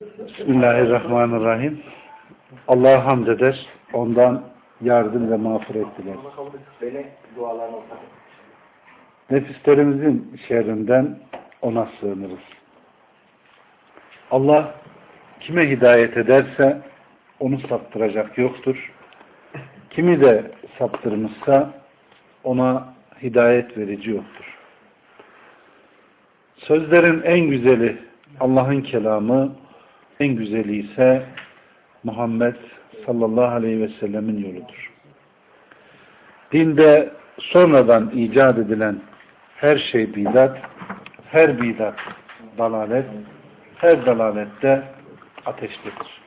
Bismillahirrahmanirrahim. Allah'a hamd eder. Ondan yardım ve mağfiret diler. Nefislerimizin şerrinden ona sığınırız. Allah kime hidayet ederse onu saptıracak yoktur. Kimi de saptırmışsa ona hidayet verici yoktur. Sözlerin en güzeli Allah'ın kelamı, en güzeli ise Muhammed sallallahu aleyhi ve sellemin yoludur. Dinde sonradan icat edilen her şey bidat, her bidat dalalet, her dalalette ateştedir.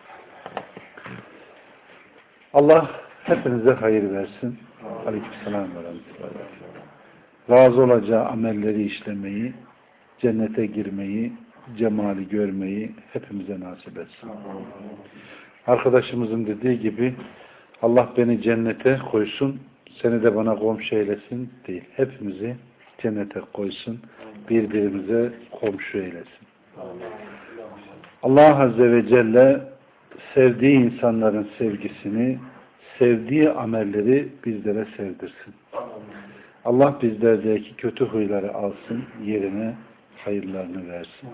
Allah hepinize hayır versin. Aleykümselam ve Razı olacağı amelleri işlemeyi, cennete girmeyi, cemali görmeyi hepimize nasip etsin. Arkadaşımızın dediği gibi Allah beni cennete koysun, seni de bana komşu eylesin değil. Hepimizi cennete koysun, birbirimize komşu eylesin. Allah Azze ve Celle sevdiği insanların sevgisini, sevdiği amelleri bizlere sevdirsin. Allah bizlerdeki kötü huyları alsın, yerine hayırlarını versin.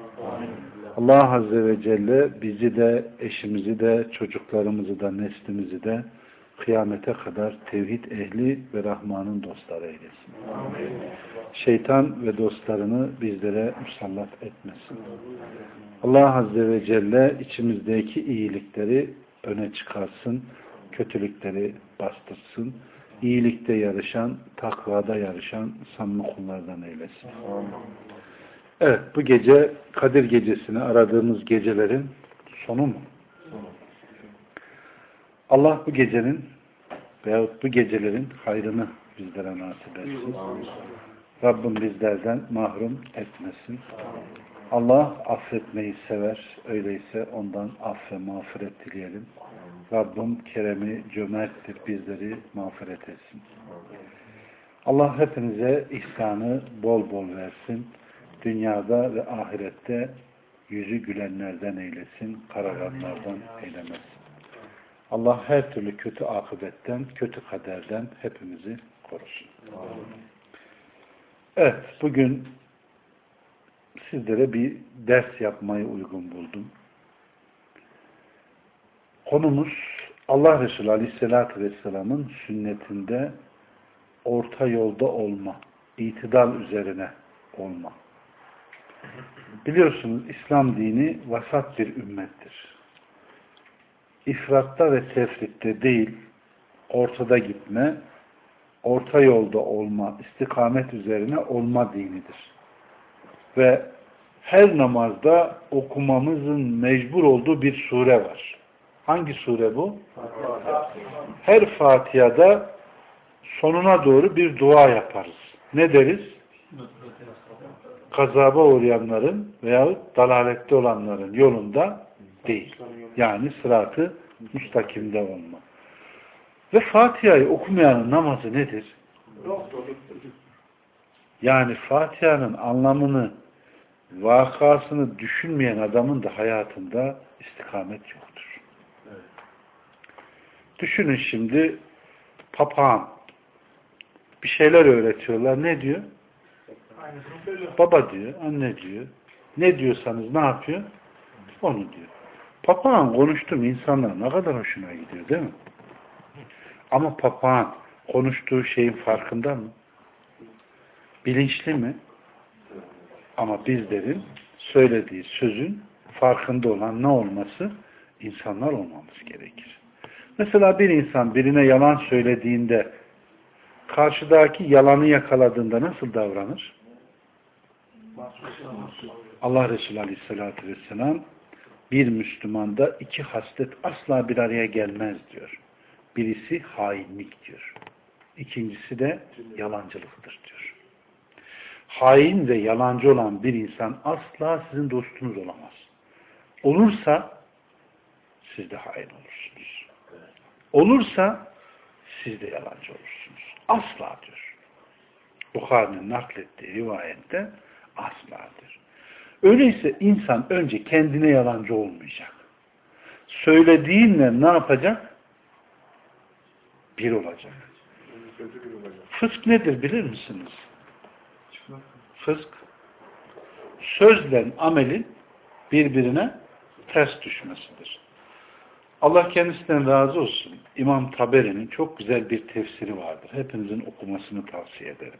Allah Azze ve Celle bizi de, eşimizi de, çocuklarımızı da, neslimizi de kıyamete kadar tevhid ehli ve Rahman'ın dostları eylesin. Şeytan ve dostlarını bizlere musallat etmesin. Allah Azze ve Celle içimizdeki iyilikleri öne çıkarsın, kötülükleri bastırsın, iyilikte yarışan, takvada yarışan samimi kullardan eylesin. Evet, bu gece Kadir gecesini aradığımız gecelerin sonu mu? Allah bu gecenin veyahut bu gecelerin hayrını bizlere nasip etsin. Rabbim bizlerden mahrum etmesin. Allah affetmeyi sever. Öyleyse ondan aff ve mağfiret dileyelim. Rabbim keremi cömerttir. Bizleri mağfiret etsin. Allah hepinize ihsanı bol bol versin dünyada ve ahirette yüzü gülenlerden eylesin, kararanlardan eylemesin. Allah her türlü kötü akıbetten, kötü kaderden hepimizi korusun. Evet, bugün sizlere bir ders yapmayı uygun buldum. Konumuz Allah Resulü Aleyhisselatü Vesselam'ın sünnetinde orta yolda olma, itidal üzerine olma. Biliyorsunuz İslam dini vasat bir ümmettir. İfratta ve tefritte değil, ortada gitme, orta yolda olma, istikamet üzerine olma dinidir. Ve her namazda okumamızın mecbur olduğu bir sure var. Hangi sure bu? Her Fatiha'da sonuna doğru bir dua yaparız. Ne deriz? Kazaba uğrayanların veyahut dalalette olanların yolunda değil. Yani sıratı müstakimde olma. Ve Fatiha'yı okumayanın namazı nedir? Yani Fatiha'nın anlamını, vakasını düşünmeyen adamın da hayatında istikamet yoktur. Düşünün şimdi papağan bir şeyler öğretiyorlar. Ne diyor? Baba diyor, anne diyor. Ne diyorsanız ne yapıyor? Onu diyor. Papağan konuştum insanlar ne kadar hoşuna gidiyor değil mi? Ama papağan konuştuğu şeyin farkında mı? Bilinçli mi? Ama bizlerin söylediği sözün farkında olan ne olması? insanlar olmamız gerekir. Mesela bir insan birine yalan söylediğinde karşıdaki yalanı yakaladığında nasıl davranır? Allah Resulü Aleyhisselatü Vesselam bir Müslümanda iki haslet asla bir araya gelmez diyor. Birisi hainlik diyor. İkincisi de yalancılıktır diyor. Hain ve yalancı olan bir insan asla sizin dostunuz olamaz. Olursa siz de hain olursunuz. Olursa siz de yalancı olursunuz. Asla diyor. Bukhari'nin naklettiği rivayette asladır. Öyleyse insan önce kendine yalancı olmayacak. Söylediğinle ne yapacak? Bir olacak. Fısk nedir bilir misiniz? Fısk sözle amelin birbirine ters düşmesidir. Allah kendisinden razı olsun. İmam Taberi'nin çok güzel bir tefsiri vardır. Hepinizin okumasını tavsiye ederim.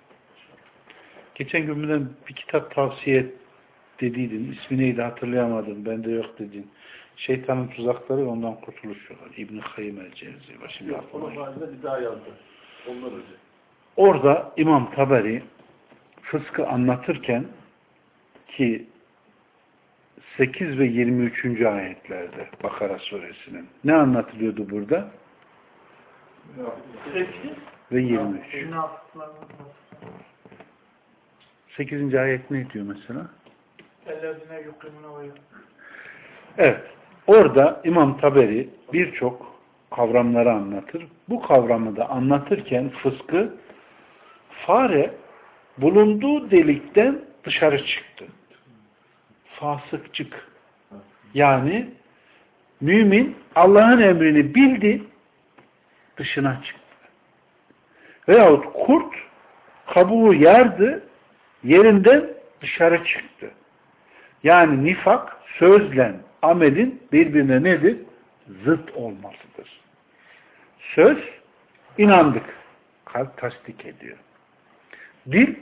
Geçen gün birden bir kitap tavsiye dediydin. İsmi neydi hatırlayamadım. Bende yok dedin. Şeytanın tuzakları ondan kurtuluş yolu. İbn-i Kayyım el-Cevzi. Başım Yok, onun haricinde bir daha yazdı. Onlar önce. Orada İmam Taberi fıskı anlatırken ki 8 ve 23. ayetlerde Bakara suresinin ne anlatılıyordu burada? 8 Ve 23. münafıkların 8. ayet ne diyor mesela? Evet. Orada İmam Taberi birçok kavramları anlatır. Bu kavramı da anlatırken fıskı fare bulunduğu delikten dışarı çıktı. Fasıkçık. Yani mümin Allah'ın emrini bildi dışına çıktı. Veyahut kurt kabuğu yardı yerinden dışarı çıktı. Yani nifak sözle amelin birbirine nedir? Zıt olmasıdır. Söz inandık. Kalp tasdik ediyor. Dil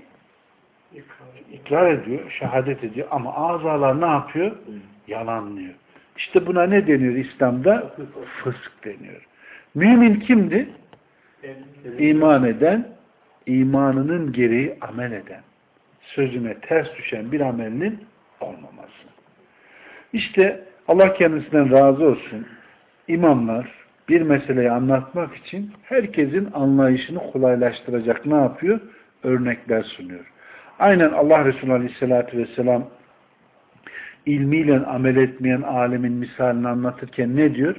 ikrar ediyor, şehadet ediyor ama azalar ne yapıyor? Yalanlıyor. İşte buna ne deniyor İslam'da? Fısk deniyor. Mümin kimdi? İman eden, imanının gereği amel eden, sözüne ters düşen bir amelinin olmaması. İşte Allah kendisinden razı olsun. İmamlar bir meseleyi anlatmak için herkesin anlayışını kolaylaştıracak ne yapıyor? Örnekler sunuyor. Aynen Allah Resulü Aleyhisselatü Vesselam ilmiyle amel etmeyen alemin misalini anlatırken ne diyor?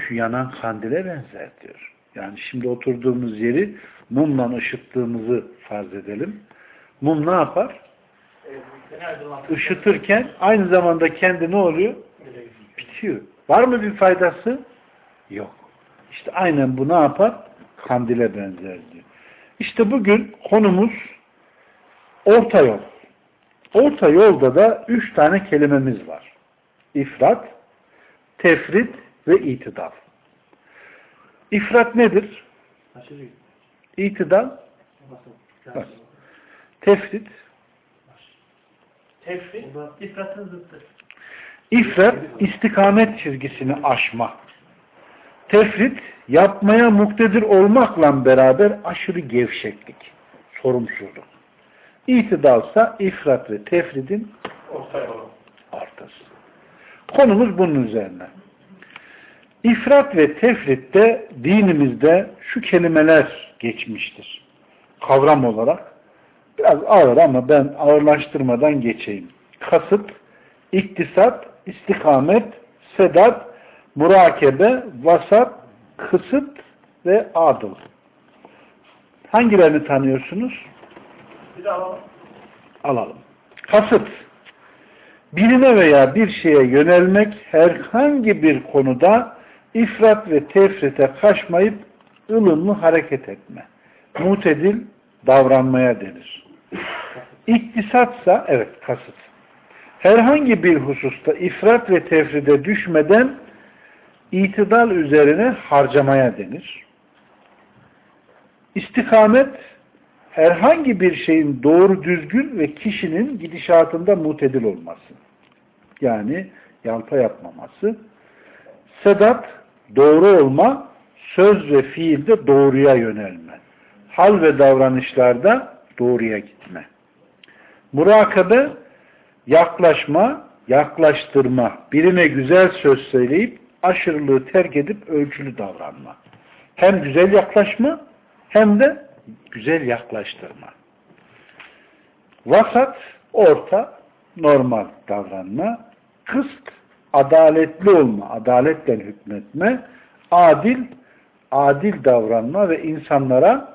Şu yanan kandile benzer diyor. Yani şimdi oturduğumuz yeri mumla ışıttığımızı farz edelim. Mum ne yapar? Işıtırken aynı zamanda kendi ne oluyor? Bitiyor. Var mı bir faydası? Yok. İşte aynen bu ne yapar? Kandile benzer diyor. İşte bugün konumuz orta yol. Orta yolda da üç tane kelimemiz var. İfrat, tefrit ve itidal. İfrat nedir? İtidal, bak. Tefrit, Tefrik, ifratın zıttı. İfrat, istikamet çizgisini aşma. Tefrit, yapmaya muktedir olmakla beraber aşırı gevşeklik, sorumsuzluk. İtidalsa ifrat ve tefridin ortası. Konumuz bunun üzerine. İfrat ve tefritte dinimizde şu kelimeler geçmiştir. Kavram olarak. Biraz ağır ama ben ağırlaştırmadan geçeyim. Kasıt, iktisat, istikamet, sedat, murakebe, vasat, kısıt ve adıl. Hangilerini tanıyorsunuz? Bir daha alalım. Alalım. Kasıt. Birine veya bir şeye yönelmek herhangi bir konuda ifrat ve tefrite kaçmayıp ılımlı hareket etme. Mutedil davranmaya denir. İktisatsa, evet kasıt. Herhangi bir hususta ifrat ve tefride düşmeden itidal üzerine harcamaya denir. İstikamet herhangi bir şeyin doğru düzgün ve kişinin gidişatında mutedil olması. Yani yalpa yapmaması. Sedat doğru olma, söz ve fiilde doğruya yönelme. Hal ve davranışlarda doğruya gitme. Murakabe yaklaşma, yaklaştırma, birine güzel söz söyleyip aşırılığı terk edip ölçülü davranma. Hem güzel yaklaşma hem de güzel yaklaştırma. Vasat, orta, normal davranma. Kıst, adaletli olma, adaletle hükmetme. Adil, adil davranma ve insanlara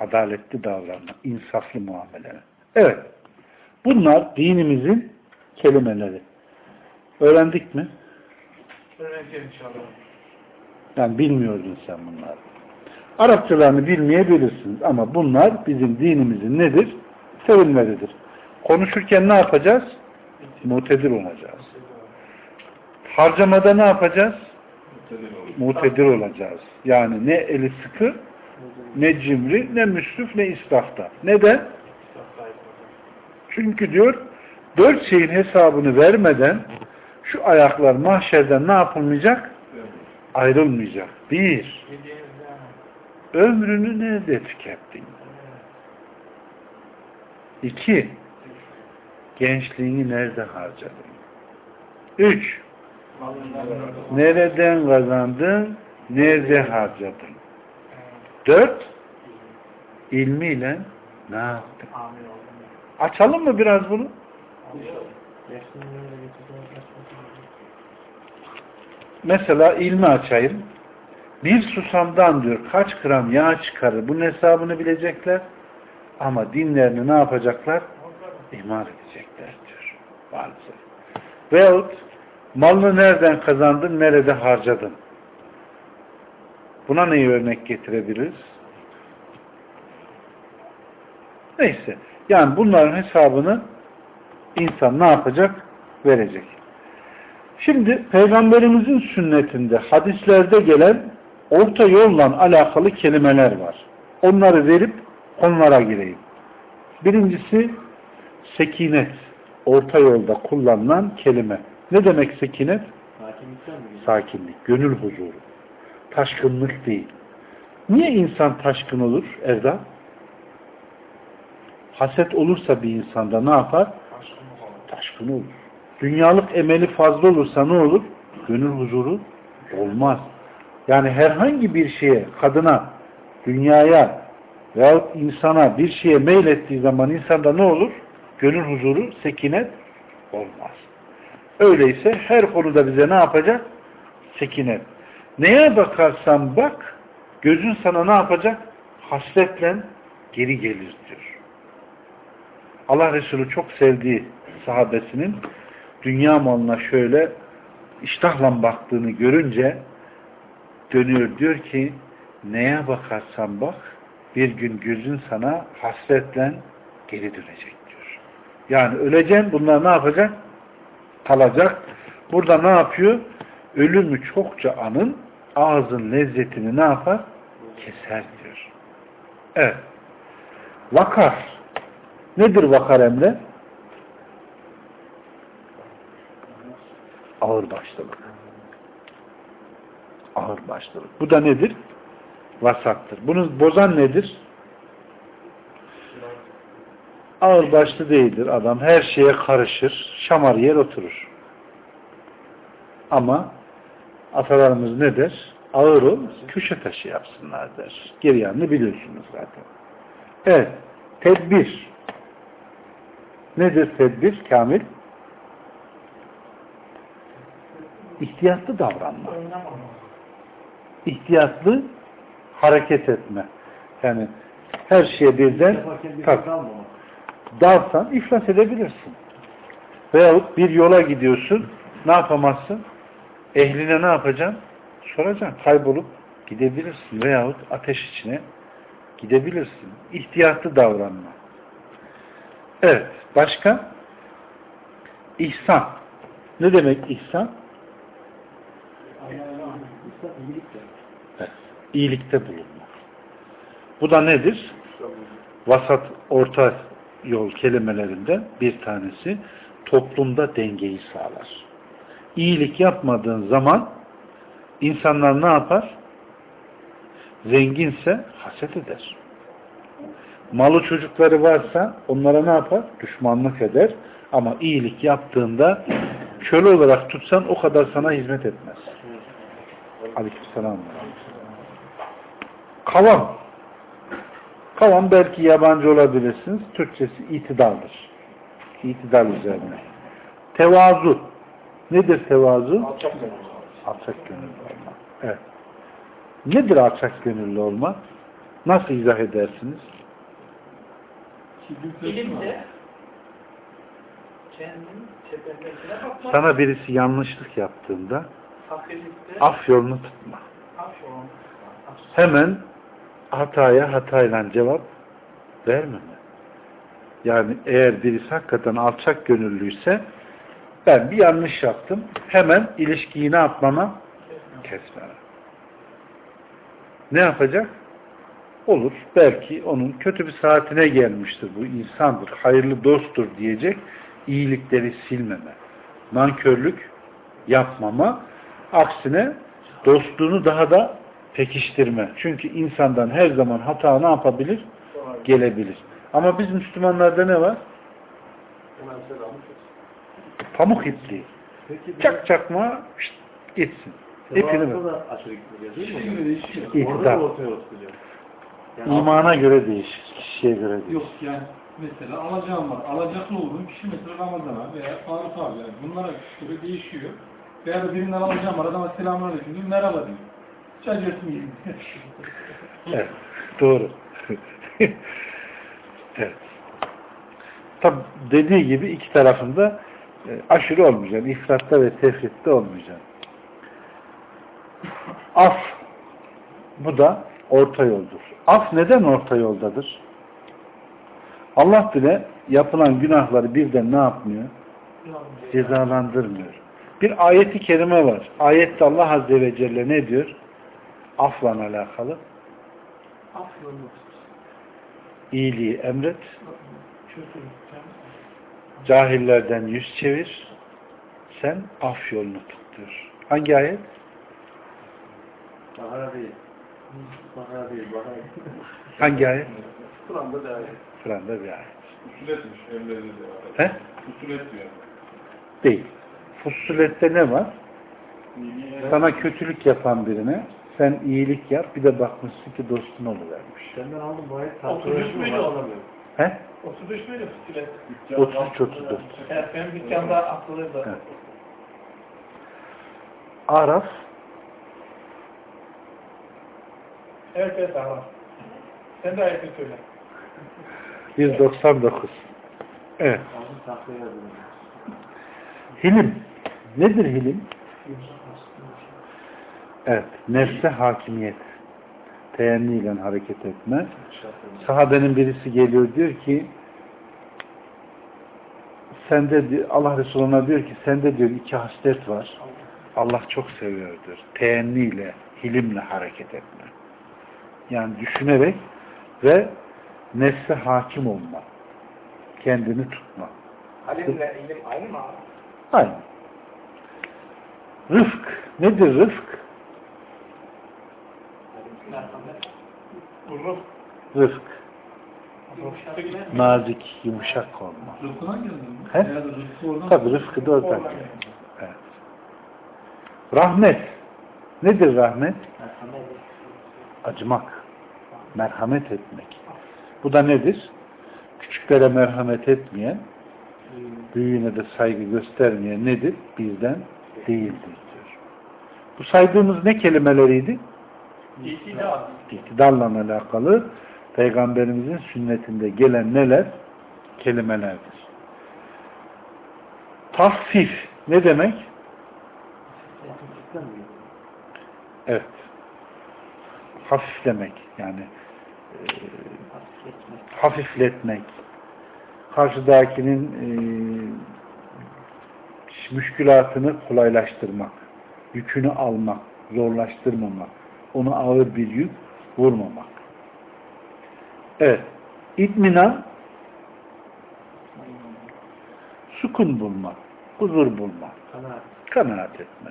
adaletli davranma, insaflı muamele. Evet, Bunlar dinimizin kelimeleri. Öğrendik mi? Öğreneceğim inşallah. Yani bilmiyordun sen bunları. Arapçalarını bilmeyebilirsiniz ama bunlar bizim dinimizin nedir? Terimleridir. Konuşurken ne yapacağız? Mutedir olacağız. Harcamada ne yapacağız? Mutedir olacağız. Yani ne eli sıkı, ne cimri, ne müsrif, ne israfta. Neden? Çünkü diyor, dört şeyin hesabını vermeden şu ayaklar mahşerden ne yapılmayacak? Ayrılmayacak. Bir, ömrünü nerede tükettin? İki, gençliğini nerede harcadın? Üç, nereden kazandın, nerede harcadın? Dört, ilmiyle ne yaptın? Açalım mı biraz bunu? Mesela ilmi açayım. Bir susamdan diyor kaç gram yağ çıkarır. Bunun hesabını bilecekler. Ama dinlerini ne yapacaklar? İman edecekler diyor. Maalesef. Veyahut malını nereden kazandın, nerede harcadın? Buna neyi örnek getirebiliriz? Neyse. Yani bunların hesabını insan ne yapacak? Verecek. Şimdi Peygamberimizin sünnetinde, hadislerde gelen orta yolla alakalı kelimeler var. Onları verip onlara gireyim. Birincisi sekinet. Orta yolda kullanılan kelime. Ne demek sekinet? Sakinlik, gönül huzuru. Taşkınlık değil. Niye insan taşkın olur Erdal? Haset olursa bir insanda ne yapar? Taşkın olur. Dünyalık emeli fazla olursa ne olur? Gönül huzuru olmaz. Yani herhangi bir şeye, kadına, dünyaya veyahut insana bir şeye meylettiği zaman insanda ne olur? Gönül huzuru, sekinet olmaz. Öyleyse her konuda bize ne yapacak? Sekinet. Neye bakarsan bak, gözün sana ne yapacak? Hasretle geri gelir diyor. Allah Resulü çok sevdiği sahabesinin dünya malına şöyle iştahla baktığını görünce dönüyor diyor ki neye bakarsan bak bir gün gözün sana hasretle geri dönecek diyor. Yani öleceksin bunlar ne yapacak? Kalacak. Burada ne yapıyor? Ölümü çokça anın ağzın lezzetini ne yapar? Keser diyor. Evet. Vakar. Nedir vakar emre? Ağır başlılık. Ağır başlılık. Bu da nedir? Vasattır. Bunu bozan nedir? Ağır başlı değildir adam. Her şeye karışır. Şamar yer oturur. Ama atalarımız ne der? Ağır ol, köşe taşı yapsınlar der. Geri yanını biliyorsunuz zaten. Evet. Tedbir. Nedir tedbir? Kamil? İhtiyatlı davranma. İhtiyatlı hareket etme. Yani her şeye birden tak, dalsan iflas edebilirsin. Veyahut bir yola gidiyorsun ne yapamazsın? Ehline ne yapacaksın? Soracaksın. Kaybolup gidebilirsin. Veyahut ateş içine gidebilirsin. İhtiyatlı davranma. Evet. Başka? İhsan. Ne demek ihsan? Evet. İyilikte bulunma. Bu da nedir? Vasat, orta yol kelimelerinden bir tanesi toplumda dengeyi sağlar. İyilik yapmadığın zaman insanlar ne yapar? Zenginse haset eder. Malı çocukları varsa onlara ne yapar? Düşmanlık eder. Ama iyilik yaptığında köle olarak tutsan o kadar sana hizmet etmez. Aleykümselam. Kavam. Kavam belki yabancı olabilirsiniz. Türkçesi itidaldır. İtidal üzerine. Tevazu. Nedir tevazu? Alçak Alçak gönüllü olmak. Evet. Nedir alçak gönüllü olmak? Nasıl izah edersiniz? İlimde. Sana birisi yanlışlık yaptığında af yolunu tutma. Hemen hataya hatayla cevap vermeme. Yani eğer birisi hakikaten alçak gönüllüyse ben bir yanlış yaptım. Hemen ilişkiyi ne yapmama? Kesmeme. Ne yapacak? Olur. Belki onun kötü bir saatine gelmiştir. Bu insandır. Hayırlı dosttur diyecek. iyilikleri silmeme. Nankörlük yapmama. Aksine dostluğunu daha da pekiştirme. Çünkü insandan her zaman hata ne yapabilir? Gelebilir. Ama biz Müslümanlarda ne var? Pamuk ipliği. Peki Çak çakma şşt, gitsin. İpini ver. Orada İktidar. Yani İmana göre değişir. Kişiye göre değişir. Yok yani mesela alacağım var. Alacaklı olduğum kişi mesela Ramazan'a veya Faruk abi yani bunlara göre değişiyor. Veya da birinden alacağım var. Adama selamünaleyküm diyor. Merhaba diyor. Hiç acırsın gibi. Evet. Doğru. evet. Tabi dediği gibi iki tarafında aşırı olmayacaksın. İfratta ve tefritte olmayacaksın. Af bu da orta yoldur. Af neden orta yoldadır? Allah bile yapılan günahları birden ne yapmıyor? Cezalandırmıyor. Bir ayeti kerime var. Ayette Allah Azze ve Celle ne diyor? Afla alakalı. Af yolunu. iyiliği emret, Kötülükten. Cahillerden yüz çevir, sen af yolunu tut diyor. Hangi ayet? Bahara değil. Bahara değil, bahara. Hangi ayet? Kur'an'da değerli. Kur'an'da bir ayet. Usuletmiş. Emre'de de He? Usulet diyor. Değil. Fussulette ne var? Sana kötülük yapan birine sen iyilik yap, bir de bakmışsın ki dostun oluvermiş. Senden aldım bu ayet. Otuz müydü o? Alamıyorum. He? 33 müydü fütület? 33 34. Evet benim dükkanda atılırdı. Evet. Araf Evet evet abi. Sen de ayetini söyle. 199. Evet. Hilim. Nedir hilim? Evet. Nefse hakimiyet. Teenniyle hareket etme. Sahabenin birisi geliyor diyor ki sende Allah Resulü'ne diyor ki sende diyor iki haslet var. Allah çok seviyordur. Teenniyle, hilimle hareket etme. Yani düşünerek ve nefse hakim olma. Kendini tutma. Halimle ilim aynı mı abi? Aynı. Rıfk. Nedir rıfk? Merhamet. Uruf. Rıfk. Yumuşak. Nazik, yumuşak olma. Rıfkı oradan. Tabi rıfkı da oradan geliyor. Evet. Rahmet. Nedir rahmet? Acımak. Merhamet etmek. Bu da nedir? Küçüklere merhamet etmeyen, büyüğüne de saygı göstermeyen nedir? Bizden değildir diyor. Bu saydığımız ne kelimeleriydi? İktidarla alakalı Peygamberimizin sünnetinde gelen neler? Kelimelerdir. Tahfif ne demek? Evet. Hafiflemek yani e, hafifletmek. Karşıdakinin e, müşkülatını kolaylaştırmak. Yükünü almak, zorlaştırmamak. Ona ağır bir yük vurmamak. Evet. İtminan sukun bulmak, huzur bulmak, Kanaat. kanaat etme.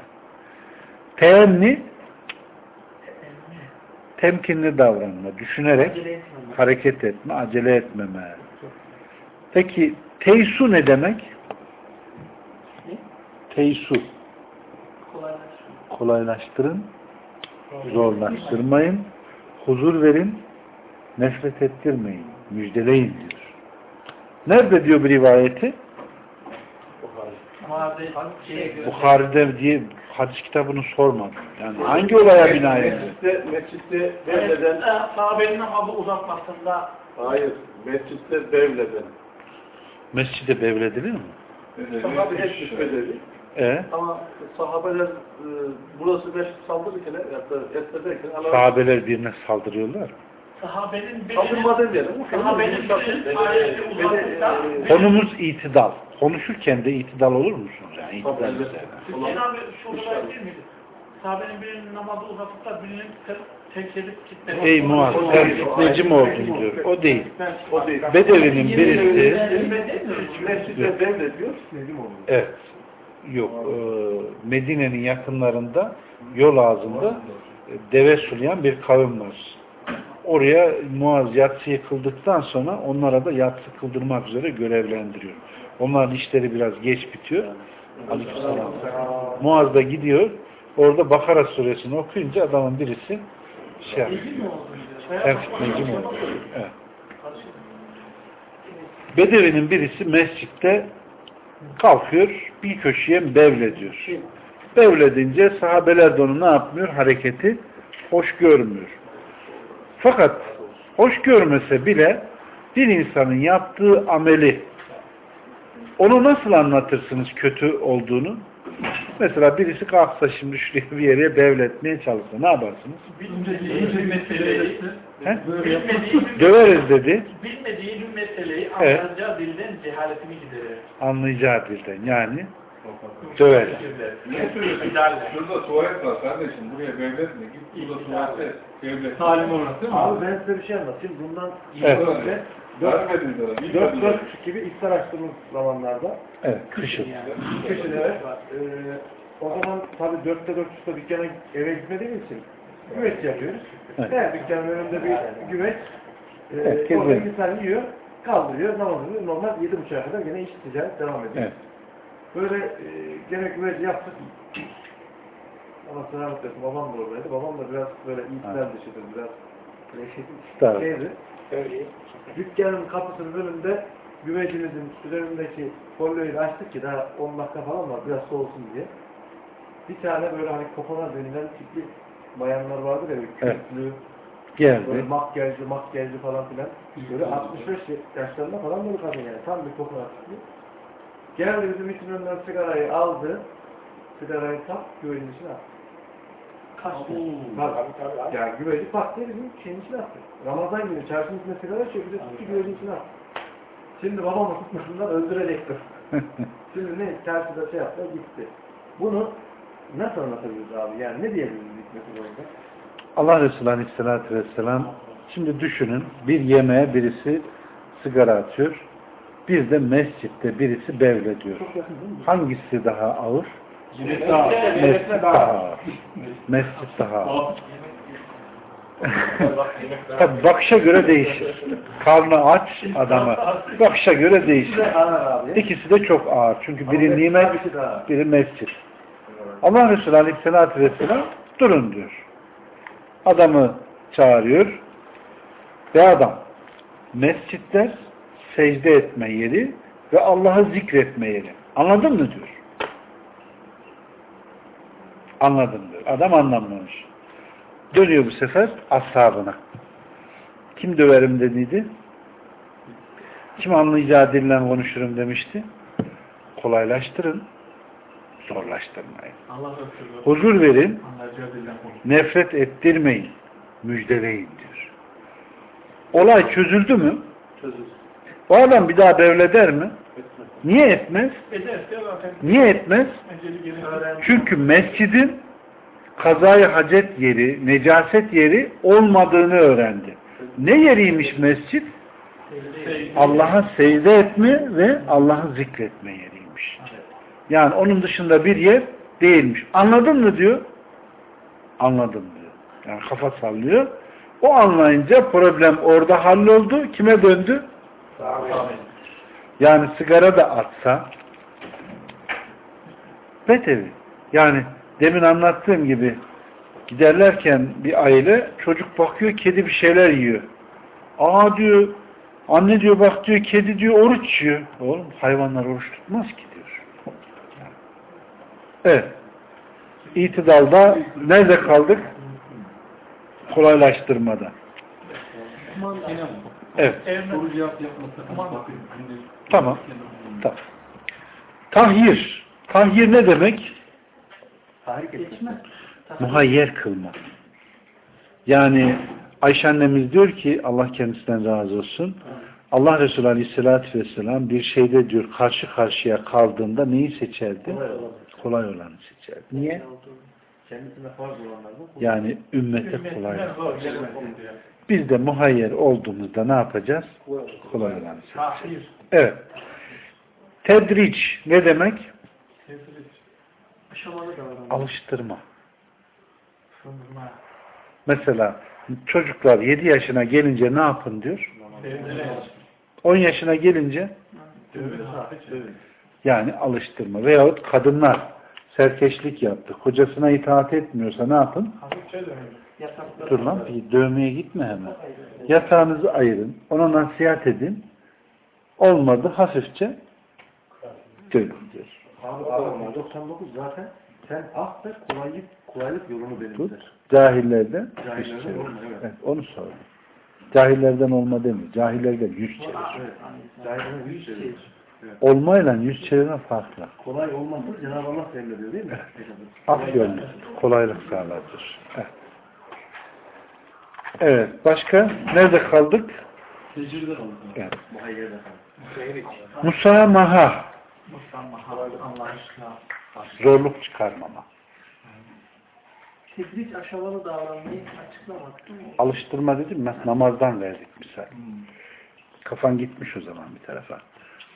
Teenni temkinli davranma, düşünerek hareket etme, acele etmeme. Peki teysu ne demek? Teysu. Kolaylaştırın, zorlaştırmayın, huzur verin, nefret ettirmeyin, müjdeleyin diyor. Nerede diyor bir rivayeti? Bukhari'de diye hadis kitabını sormadım. Yani hangi olaya binaen? Mescitte, mescitte Evet, devleden, sahabenin namazı uzatmasında hayır, mescitte devleden. Mescide bevledilir mi? Sahabe etmiş bedevi. E, Ama sahabeler e, burası meşrit saldırırken ya da etmederken Allah sahabeler birine saldırıyorlar. Sahabenin saldırma birinin demeyelim. Sahabenin birinin ayeti uzatırsa Konumuz itidal. Konuşurken de itidal olur musunuz? Yani itidal üzerine. Şurada değil miydi? Sahabenin birinin namazı uzatıp da birinin edip gitmesi. Ey Muaz sen fitneci mi oldun diyor. O değil. O değil. Bedevinin birisi Mescide devrediyor. Evet yok e, Medine'nin yakınlarında yol ağzında e, deve sulayan bir kavim var. Oraya Muaz yatsıyı kıldıktan sonra onlara da yatsı kıldırmak üzere görevlendiriyor. Onların işleri biraz geç bitiyor. Aleykümselam. Muaz da gidiyor. Orada Bakara suresini okuyunca adamın birisi şey fitneci mi oldun? Evet. Bedevinin birisi mescitte kalkıyor, bir köşeye bevlediyor. Bevledince sahabeler de onu ne yapmıyor? Hareketi hoş görmüyor. Fakat hoş görmese bile bir insanın yaptığı ameli onu nasıl anlatırsınız kötü olduğunu? Mesela birisi kalksa şimdi şuraya bir yere bevletmeye çalışsa ne yaparsınız? Bilmediği bir meseleyi He? bilmediği Döveriz dedi. bilmediği bir meseleyi Evet. anlayacağı dilden cehaletini giderir. Anlayacağı dilden yani döveriz. İdalle. Şurada tuvalet var kardeşim. Buraya devlet mi? Git burada tuvalete devlet. Talim olarak değil mi? Abi ben size bir şey anlatayım. Bundan Evet. yıl önce Vermedin de. 4 4 gibi iftar açtığımız zamanlarda Evet, kışın. kışın evet. Ee, o zaman tabii 4'te 4 usta dükkana eve gitmediğimiz için güveç yapıyoruz. Evet. Her dükkanın önünde bir güveç. E, Evet, orada kesin. insan yiyor, kaldırıyor, namazını normal 7.30'a kadar gene iş ticaret devam ediyor. Evet. Böyle e, gene güveci yaptık. Ama selamet olsun, babam da oradaydı. Babam da biraz böyle iyisiler dışıdır, biraz şeydi. Dükkanın kapısının önünde güvecimizin üzerindeki folyoyu açtık ki daha 10 dakika falan var biraz soğusun diye. Bir tane böyle hani kopalar denilen tipli bayanlar vardır ya böyle Evet. böyle Geldi. makyajlı makyajlı falan filan. Böyle 65 yaşlarında falan böyle kadın yani tam bir kopalar tipli. Geldi bizim için önünden sigarayı aldı. Sigarayı tak güvecin içine attı. Bak, yani güveci diye bizim şeyin içine attı. Ramazan günü çarşının içine sigara içiyor, bir de tuttu güvecin içine attı. Şimdi babamı tutmasından öldürecektir. Şimdi ne çarşıda şey yaptı, gitti. Bunu nasıl anlatabiliriz abi? Yani ne diyebiliriz hikmeti orada? Allah Resulü Aleyhisselatü Vesselam şimdi düşünün bir yemeğe birisi sigara atıyor. Bir de mescitte birisi bevlediyor. Hangisi daha ağır? Mescit daha ağır. Mescit daha. Tabi bakışa göre değişir. Karnı aç adamı. Bakışa göre değişir. İkisi de çok ağır. Çünkü biri nimet, daha. biri mescit. Allah Resulü Aleyhisselatü Vesselam durun diyor. Adamı çağırıyor. Ve adam mescitler secde etme yeri ve Allah'ı zikretme yeri. Anladın mı diyor. Anladım diyor. Adam anlamamış. Dönüyor bu sefer ashabına. Kim döverim dediydi? Kim anlayacağı dille konuşurum demişti. Kolaylaştırın. Zorlaştırmayın. Allah. Huzur verin. Nefret ettirmeyin. Müjdeleyin diyor. Olay çözüldü mü? Çözülsün. O adam bir daha devleder mi? Niye etmez? Niye etmez? Çünkü mescidin kazayı hacet yeri, necaset yeri olmadığını öğrendi. Ne yeriymiş mescit? Allah'a secde etme ve Allah'ı zikretme yeriymiş. Yani onun dışında bir yer değilmiş. Anladın mı diyor? Anladım diyor. Yani kafa sallıyor. O anlayınca problem orada halloldu. Kime döndü? Yani sigara da atsa betevi. Yani demin anlattığım gibi giderlerken bir aile çocuk bakıyor kedi bir şeyler yiyor. Aa diyor anne diyor bak diyor kedi diyor oruç yiyor. Oğlum hayvanlar oruç tutmaz ki diyor. Evet. İtidalda nerede kaldık? Kolaylaştırmada. Evet. Tamam. Tamam. Tahyir. Tahyir ne demek? Muhayyer kılma. Yani Ayşe annemiz diyor ki Allah kendisinden razı olsun. Allah Resulü Aleyhisselatü Vesselam bir şeyde diyor karşı karşıya kaldığında neyi seçerdi? Kolay olan. Kolay olanı seçerdi. Niye? Yani ümmete kolay. diyor. Biz de muhayyer olduğumuzda ne yapacağız? Kolay. Tahir. Evet. Tedriç ne demek? Alıştırma. Mesela çocuklar 7 yaşına gelince ne yapın diyor? Sevdiler. 10 yaşına gelince yani alıştırma. Veyahut kadınlar serkeşlik yaptı. Kocasına itaat etmiyorsa ne yapın? Dur lan bir dövmeye gitme hemen. Yatağınızı ayırın. Ona nasihat edin. Olmadı hafifçe dövün diyor. Abi adamlar 99 zaten sen ah der kolaylık, kolaylık yolunu benimser. Cahillerden yüz Cahillerden çevir. olma, evet. Evet, onu sordum. Cahillerden olma demiyor. Cahillerden yüz çevir. Evet. Cahillerden yüz çevir. Olmayla yüz çevirme farklı. Kolay olması Cenab-ı Allah emrediyor değil mi? Af yönlü. Kolaylık sağlardır. Evet. Evet. Başka? Nerede kaldık? Tecrübe oldu. Evet. Musamaha. Zorluk çıkarmama. Tedriç aşamalı davranmayı açıklamak. Alıştırma dedim ben namazdan verdik misal. Kafan gitmiş o zaman bir tarafa.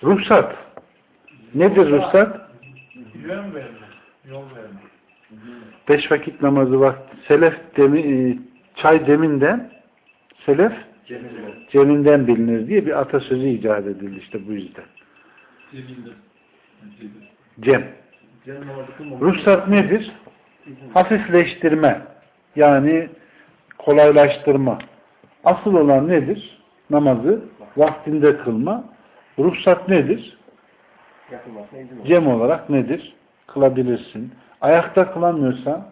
Ruhsat. Nedir ruhsat? Yön verme. Yol verme. Beş vakit namazı vakti. Selef demi, çay deminden selef Cemile. ceminden bilinir diye bir atasözü icat edildi işte bu yüzden. Cem. Cem. Ruhsat nedir? Hafifleştirme. Yani kolaylaştırma. Asıl olan nedir? Namazı vaktinde kılma. Ruhsat nedir? Cem olarak nedir? Kılabilirsin. Ayakta kılamıyorsan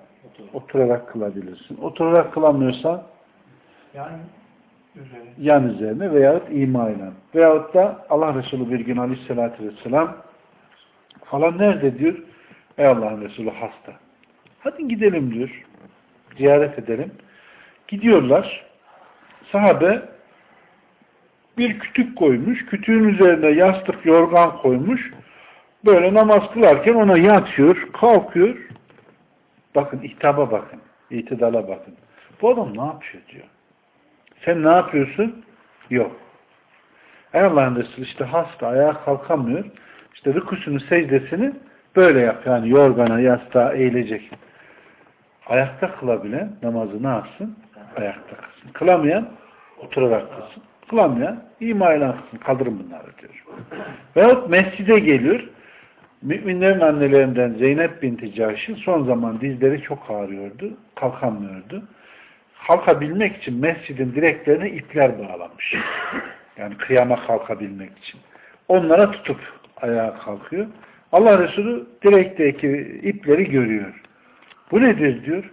oturarak kılabilirsin. Oturarak kılamıyorsan Yani üzerine. yan üzerine veyahut ima ile. Veyahut da Allah Resulü bir gün aleyhissalatü vesselam falan nerede diyor? Ey Allah'ın Resulü hasta. Hadi gidelim diyor. Ziyaret edelim. Gidiyorlar. Sahabe bir kütük koymuş. Kütüğün üzerine yastık, yorgan koymuş. Böyle namaz kılarken ona yatıyor, kalkıyor. Bakın ihtaba bakın. itidala bakın. Bu adam ne yapıyor diyor. Sen ne yapıyorsun? Yok. Ey Allah'ın Resulü işte hasta, ayağa kalkamıyor. İşte rükusunu, secdesini böyle yap. Yani yorgana, yastığa eğilecek. Ayakta kılabilen namazı ne yapsın? Ayakta kılsın. Kılamayan oturarak kılsın. Kılamayan imayla kılsın. Kaldırın bunları diyor. Veyahut mescide geliyor. Müminlerin annelerinden Zeynep binti Cahşin son zaman dizleri çok ağrıyordu. Kalkamıyordu. Kalkabilmek için mescidin direklerine ipler bağlamış. Yani kıyama kalkabilmek için. Onlara tutup ayağa kalkıyor. Allah Resulü direkteki ipleri görüyor. Bu nedir diyor.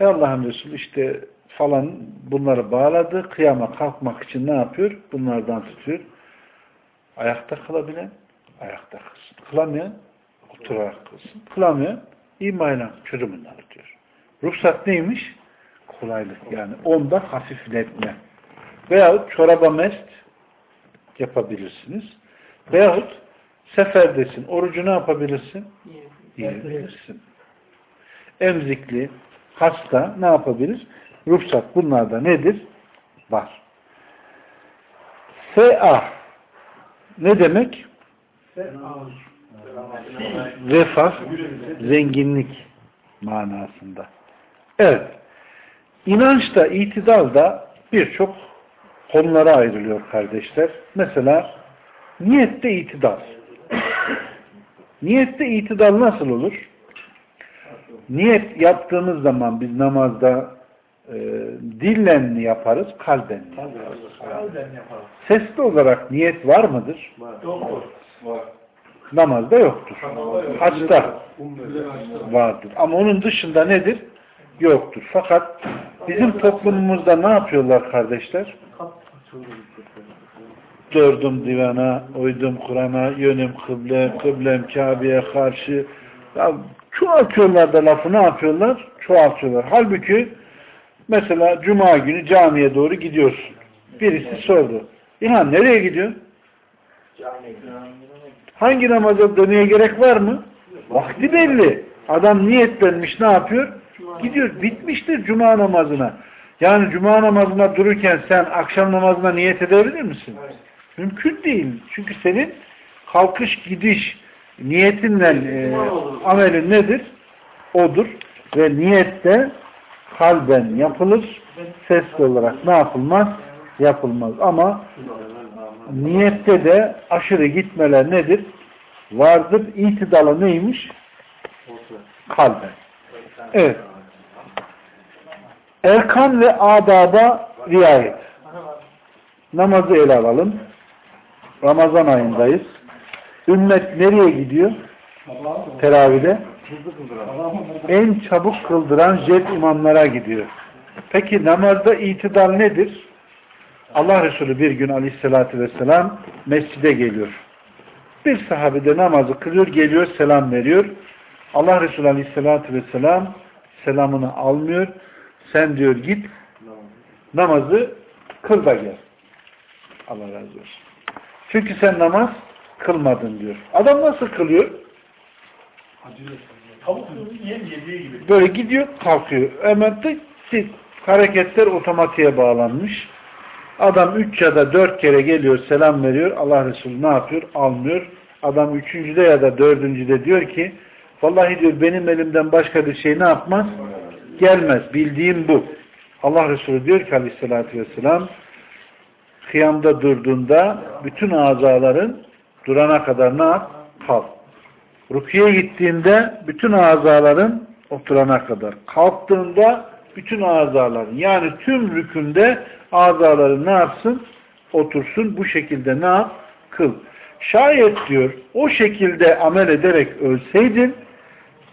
Ey Allah'ın Resulü işte falan bunları bağladı. Kıyama kalkmak için ne yapıyor? Bunlardan tutuyor. Ayakta kılabilen ayakta kılsın. Kılamayan oturarak kılsın. Kılamayan imayla çözüm bunları diyor. Ruhsat neymiş? Kolaylık yani. Onda hafifletme. Veyahut çoraba mest yapabilirsiniz. Veyahut seferdesin. Orucu ne yapabilirsin? Yiyebilirsin. Emzikli, hasta ne yapabilir? Ruhsat bunlarda nedir? Var. Se'a ne demek? Refah, zenginlik manasında. Evet. İnançta, itidalda birçok konulara ayrılıyor kardeşler. Mesela niyette itidal. niyette itidal nasıl olur? Niyet yaptığımız zaman biz namazda e, dillen mi yaparız, kalben mi yaparız? Kalben yaparız. Sesli olarak niyet var mıdır? Yoktur. Namazda yoktur. Haçta vardır. Ama onun dışında nedir? Yoktur. Fakat bizim toplumumuzda ne yapıyorlar kardeşler? Dördüm divana, uydum Kur'an'a, yönüm kıble, kıblem Kabe'ye karşı. Ya, çoğaltıyorlar da lafı ne yapıyorlar? Çoğaltıyorlar. Halbuki mesela Cuma günü camiye doğru gidiyorsun. Birisi sordu. İlhan nereye gidiyor? Hangi namaza dönmeye gerek var mı? Vakti belli. Adam niyetlenmiş ne yapıyor? Gidiyor. Bitmiştir Cuma namazına. Yani Cuma namazına dururken sen akşam namazına niyet edebilir misin? Mümkün değil. Çünkü senin kalkış gidiş niyetinle e, amelin nedir? Odur. Ve niyette kalben yapılır. Sesli olarak ne yapılmaz? Yapılmaz. Ama niyette de aşırı gitmeler nedir? Vardır. İtidalı neymiş? Kalben. Evet. Erkan ve adaba riayet. Namazı ele alalım. Ramazan ayındayız. Ümmet nereye gidiyor? Teravide. En çabuk kıldıran jet imamlara gidiyor. Peki namazda itidal nedir? Allah Resulü bir gün aleyhissalatü vesselam mescide geliyor. Bir sahabe de namazı kılıyor, geliyor, selam veriyor. Allah Resulü aleyhissalatü vesselam selamını almıyor. Sen diyor git namazı kıl da gel. Allah razı olsun. Çünkü sen namaz kılmadın diyor. Adam nasıl kılıyor? Tavuk yediği gibi. Böyle gidiyor, kalkıyor. Hemen tık tık hareketler otomatiğe bağlanmış. Adam üç ya da dört kere geliyor, selam veriyor. Allah Resulü ne yapıyor? Almıyor. Adam üçüncüde ya da dördüncüde diyor ki vallahi diyor benim elimden başka bir şey ne yapmaz? Gelmez. Bildiğim bu. Allah Resulü diyor ki aleyhissalatü vesselam kıyamda durduğunda bütün azaların durana kadar ne yap? Kal. Rukiye gittiğinde bütün azaların oturana kadar. Kalktığında bütün azaların yani tüm rükünde azaların ne yapsın? Otursun. Bu şekilde ne yap? Kıl. Şayet diyor o şekilde amel ederek ölseydin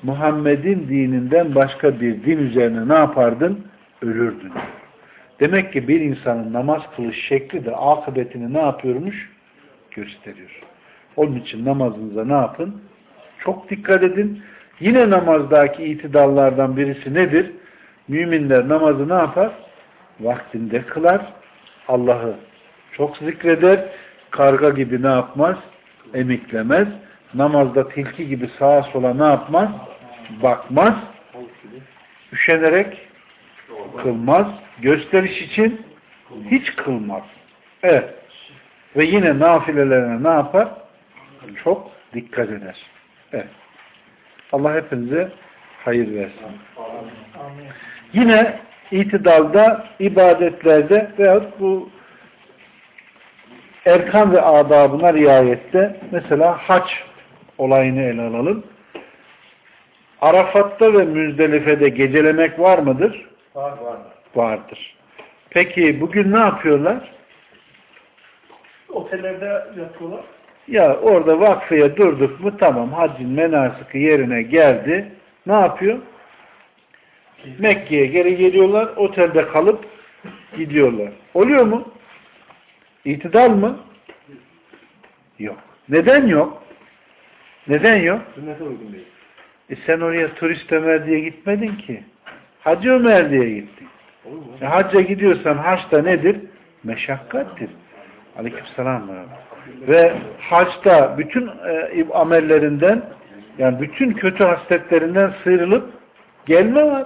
Muhammed'in dininden başka bir din üzerine ne yapardın? Ölürdün. Demek ki bir insanın namaz kılış şekli de akıbetini ne yapıyormuş? Gösteriyor. Onun için namazınıza ne yapın? Çok dikkat edin. Yine namazdaki itidallardan birisi nedir? Müminler namazı ne yapar? Vaktinde kılar. Allah'ı çok zikreder. Karga gibi ne yapmaz? Emiklemez. Namazda tilki gibi sağa sola ne yapmaz? Bakmaz. Üşenerek kılmaz. Gösteriş için hiç kılmaz. Evet. Ve yine nafilelerine ne yapar? Çok dikkat eder. Evet. Allah hepinize hayır versin. Yine itidalda, ibadetlerde veyahut bu erkan ve adabına riayette mesela haç olayını ele alalım. Arafat'ta ve Müzdelife'de gecelemek var mıdır? Var vardır. Vardır. Peki bugün ne yapıyorlar? Otellerde yatıyorlar. Ya orada vakfıya durduk mu tamam haccın menasiki yerine geldi. Ne yapıyor? Mekke'ye geri geliyorlar. Otelde kalıp gidiyorlar. Oluyor mu? İtidal mı? Yok. Neden yok? Neden yok? Sünnete uygun değil. E sen oraya turist Ömer diye gitmedin ki. Hacı Ömer diye gittin. E, hacca gidiyorsan haçta nedir? Meşakkattir. Aleykümselam. Ve haçta bütün e, amellerinden yani bütün kötü hasletlerinden sıyrılıp gelme var.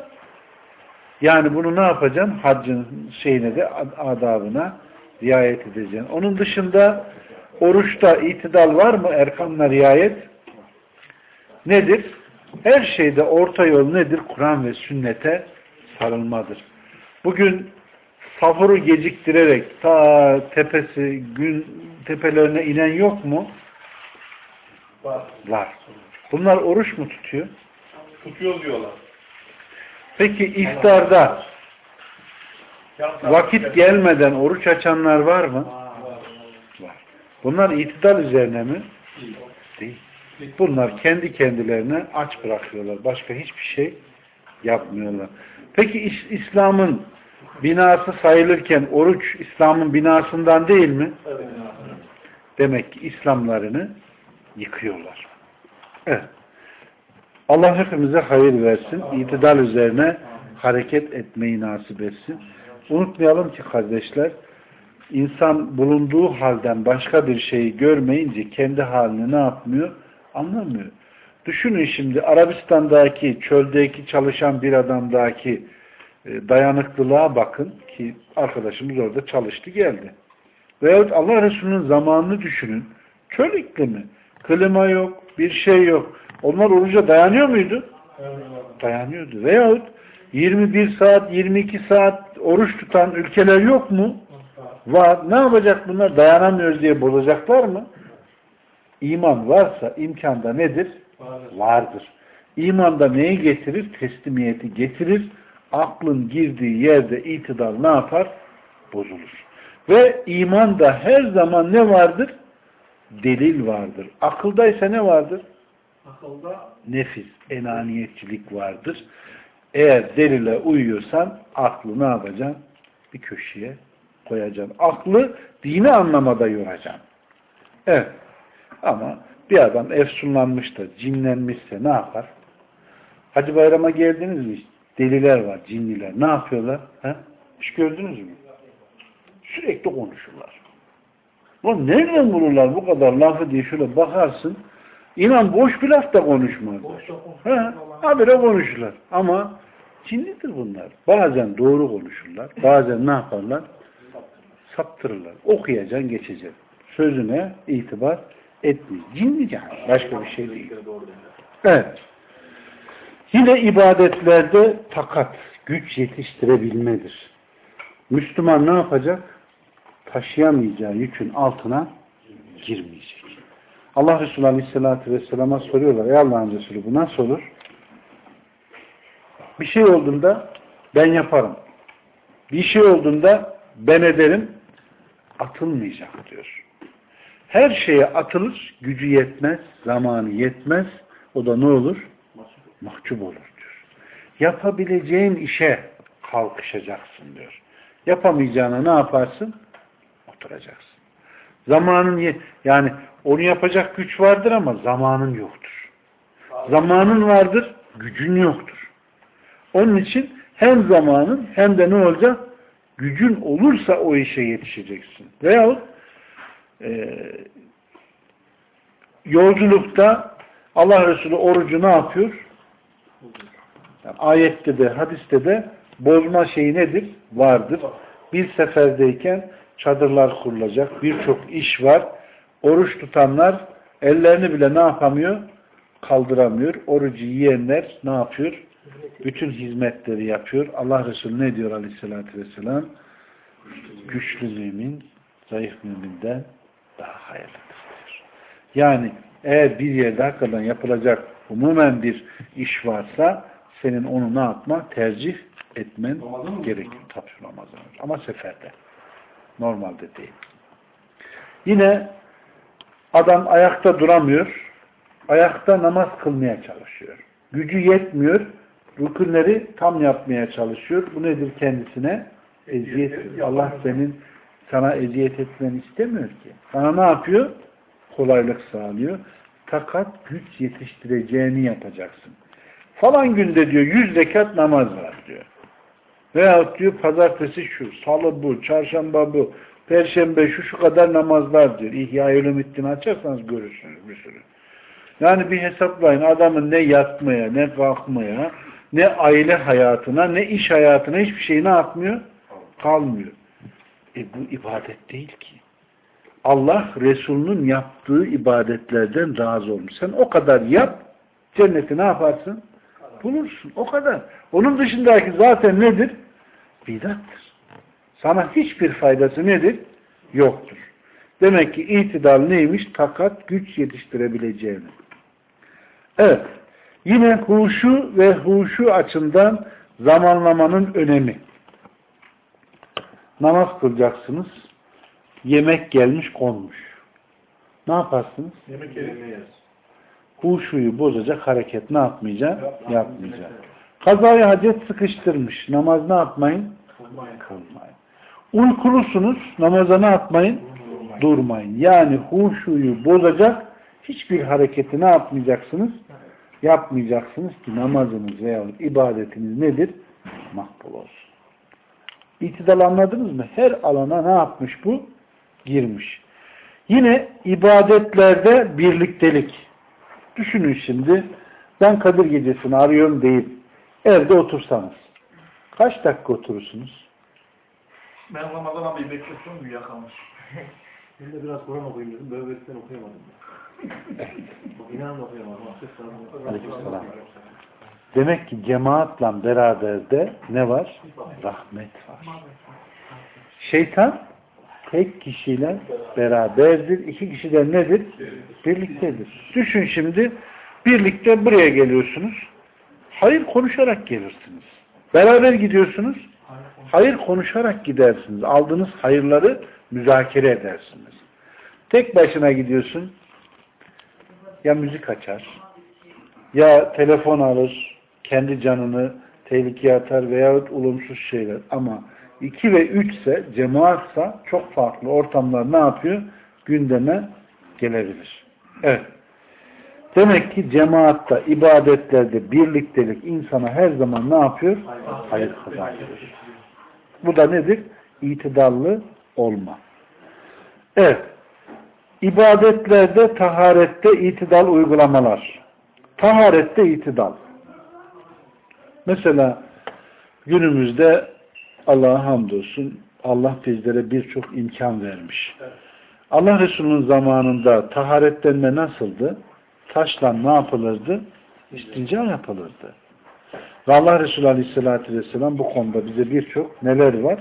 Yani bunu ne yapacaksın? Haccın şeyine de adabına riayet edeceksin. Onun dışında oruçta itidal var mı? Erkanla riayet nedir? Her şeyde orta yol nedir? Kur'an ve sünnete sarılmadır. Bugün sahuru geciktirerek ta tepesi gün tepelerine inen yok mu? Var. Var. Bunlar oruç mu tutuyor? Tutuyor diyorlar. Peki iftarda vakit gelmeden oruç açanlar var mı? Var. Bunlar itidal üzerine mi? Değil. Bunlar kendi kendilerine aç bırakıyorlar. Başka hiçbir şey yapmıyorlar. Peki İs- İslam'ın binası sayılırken oruç İslam'ın binasından değil mi? Demek ki İslamlarını yıkıyorlar. Evet. Allah hepimize hayır versin. İtidal üzerine hareket etmeyi nasip etsin. Unutmayalım ki kardeşler, insan bulunduğu halden başka bir şeyi görmeyince kendi halini ne yapmıyor? Anlamıyor. Düşünün şimdi Arabistan'daki, çöldeki çalışan bir adamdaki e, dayanıklılığa bakın ki arkadaşımız orada çalıştı geldi. Veyahut Allah Resulü'nün zamanını düşünün. Çöl iklimi. Klima yok, bir şey yok. Onlar oruca dayanıyor muydu? Dayanıyordu. Veyahut 21 saat, 22 saat oruç tutan ülkeler yok mu? Var. Ne yapacak bunlar? Dayanamıyoruz diye bozacaklar mı? İman varsa imkanda nedir? Vardır. İmanda neyi getirir? Teslimiyeti getirir. Aklın girdiği yerde itidal ne yapar? Bozulur. Ve imanda her zaman ne vardır? Delil vardır. Akılda ise ne vardır? Akılda Nefis, enaniyetçilik vardır. Eğer delile uyuyorsan aklı ne yapacaksın? Bir köşeye koyacaksın. Aklı dini anlamada yoracaksın. Evet. Ama bir adam efsunlanmış da cinlenmişse ne yapar? Hacı bayrama geldiniz mi? Deliler var, cinliler. Ne yapıyorlar? He? Hiç gördünüz mü? Sürekli konuşurlar. Lan nereden bulurlar bu kadar lafı diye şöyle bakarsın. İnan boş bir laf da konuşmaz. habire konuşurlar. Ama cinlidir bunlar. Bazen doğru konuşurlar. Bazen ne yaparlar? Saptırırlar. Okuyacaksın, geçeceksin. Sözüne itibar etmeyiz. Cinli yani. Başka bir şey değil. Evet. Yine ibadetlerde takat, güç yetiştirebilmedir. Müslüman ne yapacak? Taşıyamayacağı yükün altına girmeyecek. Allah Resulü Aleyhisselatü Vesselam'a soruyorlar. Ey Allah'ın Resulü bu nasıl olur? Bir şey olduğunda ben yaparım. Bir şey olduğunda ben ederim. Atılmayacak diyor. Her şeye atılır, gücü yetmez, zamanı yetmez. O da ne olur? Mahcup olur diyor. Yapabileceğin işe kalkışacaksın diyor. Yapamayacağına ne yaparsın? Oturacaksın. Zamanın ye yani onu yapacak güç vardır ama zamanın yoktur. Zamanın vardır, gücün yoktur. Onun için hem zamanın hem de ne olacak? Gücün olursa o işe yetişeceksin. Veyahut e, yolculukta Allah Resulü orucu ne yapıyor? Yani ayette de hadiste de bozma şeyi nedir? Vardır. Bir seferdeyken çadırlar kurulacak. Birçok iş var. Oruç tutanlar ellerini bile ne yapamıyor? Kaldıramıyor. Orucu yiyenler ne yapıyor? Bütün hizmetleri yapıyor. Allah Resulü ne diyor aleyhissalatü vesselam? Güçlü mümin zayıf müminden daha hayırlıdır diyor. Yani eğer bir yerde hakikaten yapılacak umumen bir iş varsa senin onu ne yapma? Tercih etmen gerekiyor. Tabii Ramazan. Ama seferde. Normalde değil. Yine adam ayakta duramıyor. Ayakta namaz kılmaya çalışıyor. Gücü yetmiyor. Rükünleri tam yapmaya çalışıyor. Bu nedir kendisine? Eziyet. Allah senin sana eziyet etmeni istemiyor ki. Sana ne yapıyor? Kolaylık sağlıyor. Takat güç yetiştireceğini yapacaksın. Falan günde diyor yüz rekat namaz var diyor. Veyahut diyor pazartesi şu, salı bu, çarşamba bu, perşembe şu şu kadar namazlar diyor. İhya Ulumuddin açarsanız görürsünüz bir sürü. Yani bir hesaplayın adamın ne yatmaya, ne kalkmaya, ne aile hayatına, ne iş hayatına hiçbir şey ne yapmıyor? Kalmıyor. E bu ibadet değil ki. Allah Resulünün yaptığı ibadetlerden razı olmuş. Sen o kadar yap, cenneti ne yaparsın? Bulursun. O kadar. Onun dışındaki zaten nedir? Bidattır. Sana hiçbir faydası nedir? Yoktur. Demek ki itidal neymiş? Takat, güç yetiştirebileceğini. Evet. Yine huşu ve huşu açımdan zamanlamanın önemi. Namaz kılacaksınız. Yemek gelmiş konmuş. Ne yaparsınız? Yemek yemeyiz. Huşuyu bozacak hareket ne yapmayacak? Yapmayacak. Kazayı hacet sıkıştırmış. Namaz ne yapmayın? Kılmayın. Uykulusunuz. Namaza ne yapmayın? durmayın. Yani huşuyu bozacak hiçbir hareketi ne yapmayacaksınız? Yapmayacaksınız ki namazınız veya ibadetiniz nedir? Makbul olsun. İtidal anladınız mı? Her alana ne yapmış bu? Girmiş. Yine ibadetlerde birliktelik. Düşünün şimdi ben Kadir gecesini arıyorum deyip evde otursanız. Kaç dakika oturursunuz? Ben Ramazan abi bekliyorsun uyuyakalmış. Ben de biraz Kur'an okuyayım dedim. Böyle böyle okuyamadım. Bak inan okuyamadım. Aleykümselam. Demek ki cemaatle beraber ne var? Rahmet var. Şeytan tek kişiyle beraberdir. İki kişiden nedir? Birliktedir. Düşün şimdi birlikte buraya geliyorsunuz. Hayır konuşarak gelirsiniz. Beraber gidiyorsunuz. Hayır konuşarak gidersiniz. Aldığınız hayırları müzakere edersiniz. Tek başına gidiyorsun. Ya müzik açar. Ya telefon alır. Kendi canını tehlikeye atar veyahut olumsuz şeyler. Ama iki ve üçse cemaatsa çok farklı ortamlar ne yapıyor? Gündeme gelebilir. Evet. Demek ki cemaatta, ibadetlerde birliktelik insana her zaman ne yapıyor? Hayır kazandırır. Bu da nedir? İtidallı olma. Evet. İbadetlerde, taharette itidal uygulamalar. Taharette itidal. Mesela günümüzde Allah'a hamdolsun Allah bizlere birçok imkan vermiş. Allah Resulü'nün zamanında taharetlenme nasıldı? Taşla ne yapılırdı? İstinca yapılırdı. Ve Allah Resulü Aleyhisselatü Vesselam bu konuda bize birçok neler var?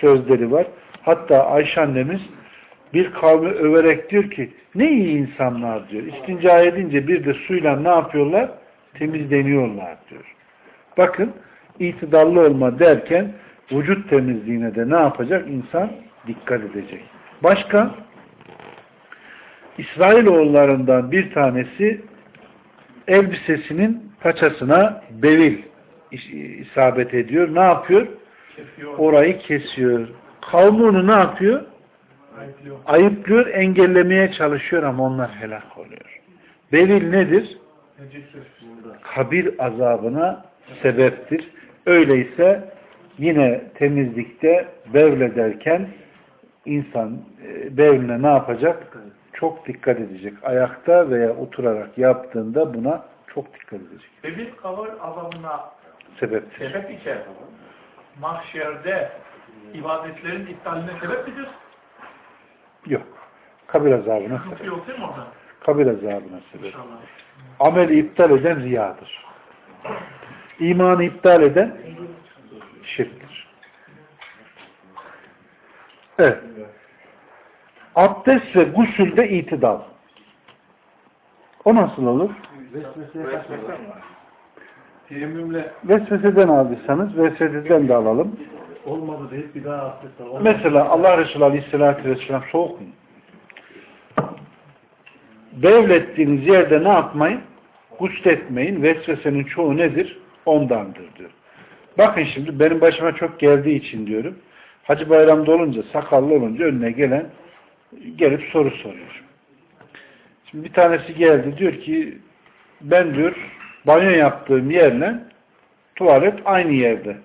Sözleri var. Hatta Ayşe annemiz bir kavmi överek diyor ki ne iyi insanlar diyor. İstinca edince bir de suyla ne yapıyorlar? Temizleniyorlar diyor. Bakın itidallı olma derken vücut temizliğine de ne yapacak? İnsan dikkat edecek. Başka? İsrailoğullarından bir tanesi elbisesinin paçasına bevil isabet ediyor. Ne yapıyor? Kesiyor. Orayı kesiyor. Kavmi onu ne yapıyor? Ayıplıyor. Ayıplıyor, engellemeye çalışıyor ama onlar helak oluyor. Bevil nedir? Kabir azabına sebeptir. Öyleyse yine temizlikte bevlederken insan e, bevline ne yapacak? Çok dikkat edecek. Ayakta veya oturarak yaptığında buna çok dikkat edecek. Ve bir kabir azabına Sebeptir. sebep içer. Mahşerde ibadetlerin iptaline sebep midir? Yok. Kabir azabına Sıkıntı sebep. yok değil mi orada? Kabir azabına sebep. İnşallah. Ameli iptal eden riyadır. İmanı iptal eden şirktir. Evet. Abdest ve gusülde itidal. O nasıl olur? Vesveseye kaçmak var. Teyemmümle Vesveseden aldıysanız vesveseden de alalım. Olmadı deyip bir daha abdest al. Mesela Allah Resulü Aleyhisselatü Vesselam soğuk mu? Devlettiğiniz yerde ne yapmayın? Gusletmeyin. Vesvesenin çoğu nedir? Ondandır diyor. Bakın şimdi benim başıma çok geldiği için diyorum. Hacı bayramda olunca, sakallı olunca önüne gelen gelip soru soruyor. Şimdi bir tanesi geldi diyor ki ben diyor banyo yaptığım yerle tuvalet aynı yerde.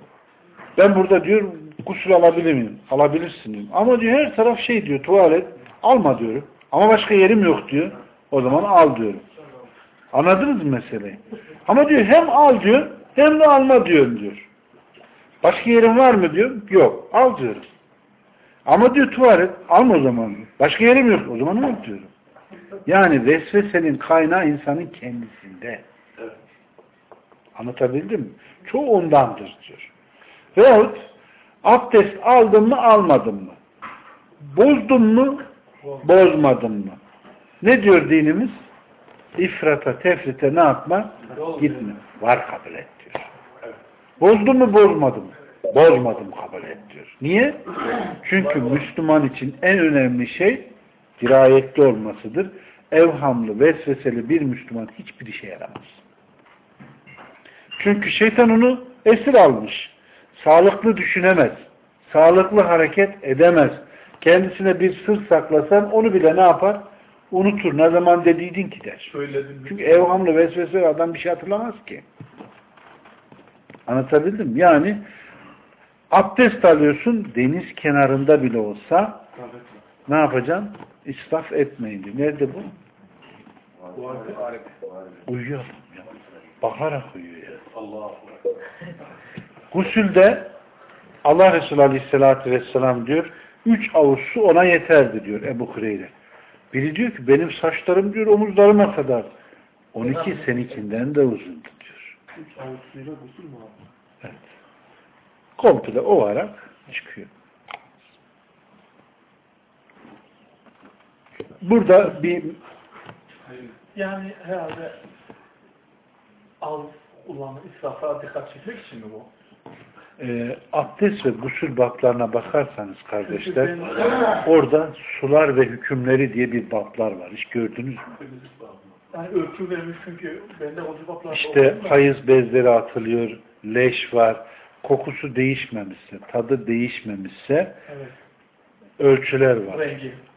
Ben burada diyor gusül alabilir miyim? Alabilirsin diyor. Ama diyor her taraf şey diyor tuvalet. Alma diyorum. Ama başka yerim yok diyor. O zaman al diyorum. Anladınız mı meseleyi? Ama diyor hem al diyor hem de alma diyorum diyor. Başka yerin var mı diyor. Yok. Al diyorum. Ama diyor tuvalet alma o zaman. Başka yerim yok. O zaman al diyorum. Yani vesvesenin kaynağı insanın kendisinde. Anlatabildim mi? Çoğu ondandır diyor. Veyahut abdest aldın mı almadın mı? Bozdun mu? Bozmadın mı? Ne diyor dinimiz? İfrata, tefrite ne yapma? Gitme. Var kabul et diyor. Bozdun mu bozmadın mı? Bozmadım kabul et diyor. Niye? Çünkü Müslüman için en önemli şey dirayetli olmasıdır. Evhamlı, vesveseli bir Müslüman hiçbir işe yaramaz. Çünkü şeytan onu esir almış. Sağlıklı düşünemez. Sağlıklı hareket edemez. Kendisine bir sır saklasan onu bile ne yapar? Unutur. Ne zaman dediydin ki der. Söyledim. Çünkü evhamlı vesvese adam bir şey hatırlamaz ki. Anlatabildim mi? Yani abdest alıyorsun deniz kenarında bile olsa ne yapacaksın? İsraf etmeyin diyor. Nerede bu? Uyuyor adam ya. Bakarak uyuyor ya. Allah Gusülde Allah Resulü Aleyhisselatü Vesselam diyor üç avuç su ona yeterdi diyor Ebu Hureyre. Biri diyor ki benim saçlarım diyor omuzlarıma kadar. 12 seninkinden de uzundu diyor. Üç avuç suyla gusül mü abi? Evet. Komple ovarak çıkıyor. Burada bir Yani herhalde az kullanma, israflara dikkat çekmek için mi bu? e, abdest ve gusül bablarına bakarsanız kardeşler orada sular ve hükümleri diye bir bablar var. Hiç gördünüz mü? Yani ölçü vermiş çünkü bende o cevaplar İşte hayız bezleri atılıyor, leş var, kokusu değişmemişse, tadı değişmemişse Evet. ölçüler var.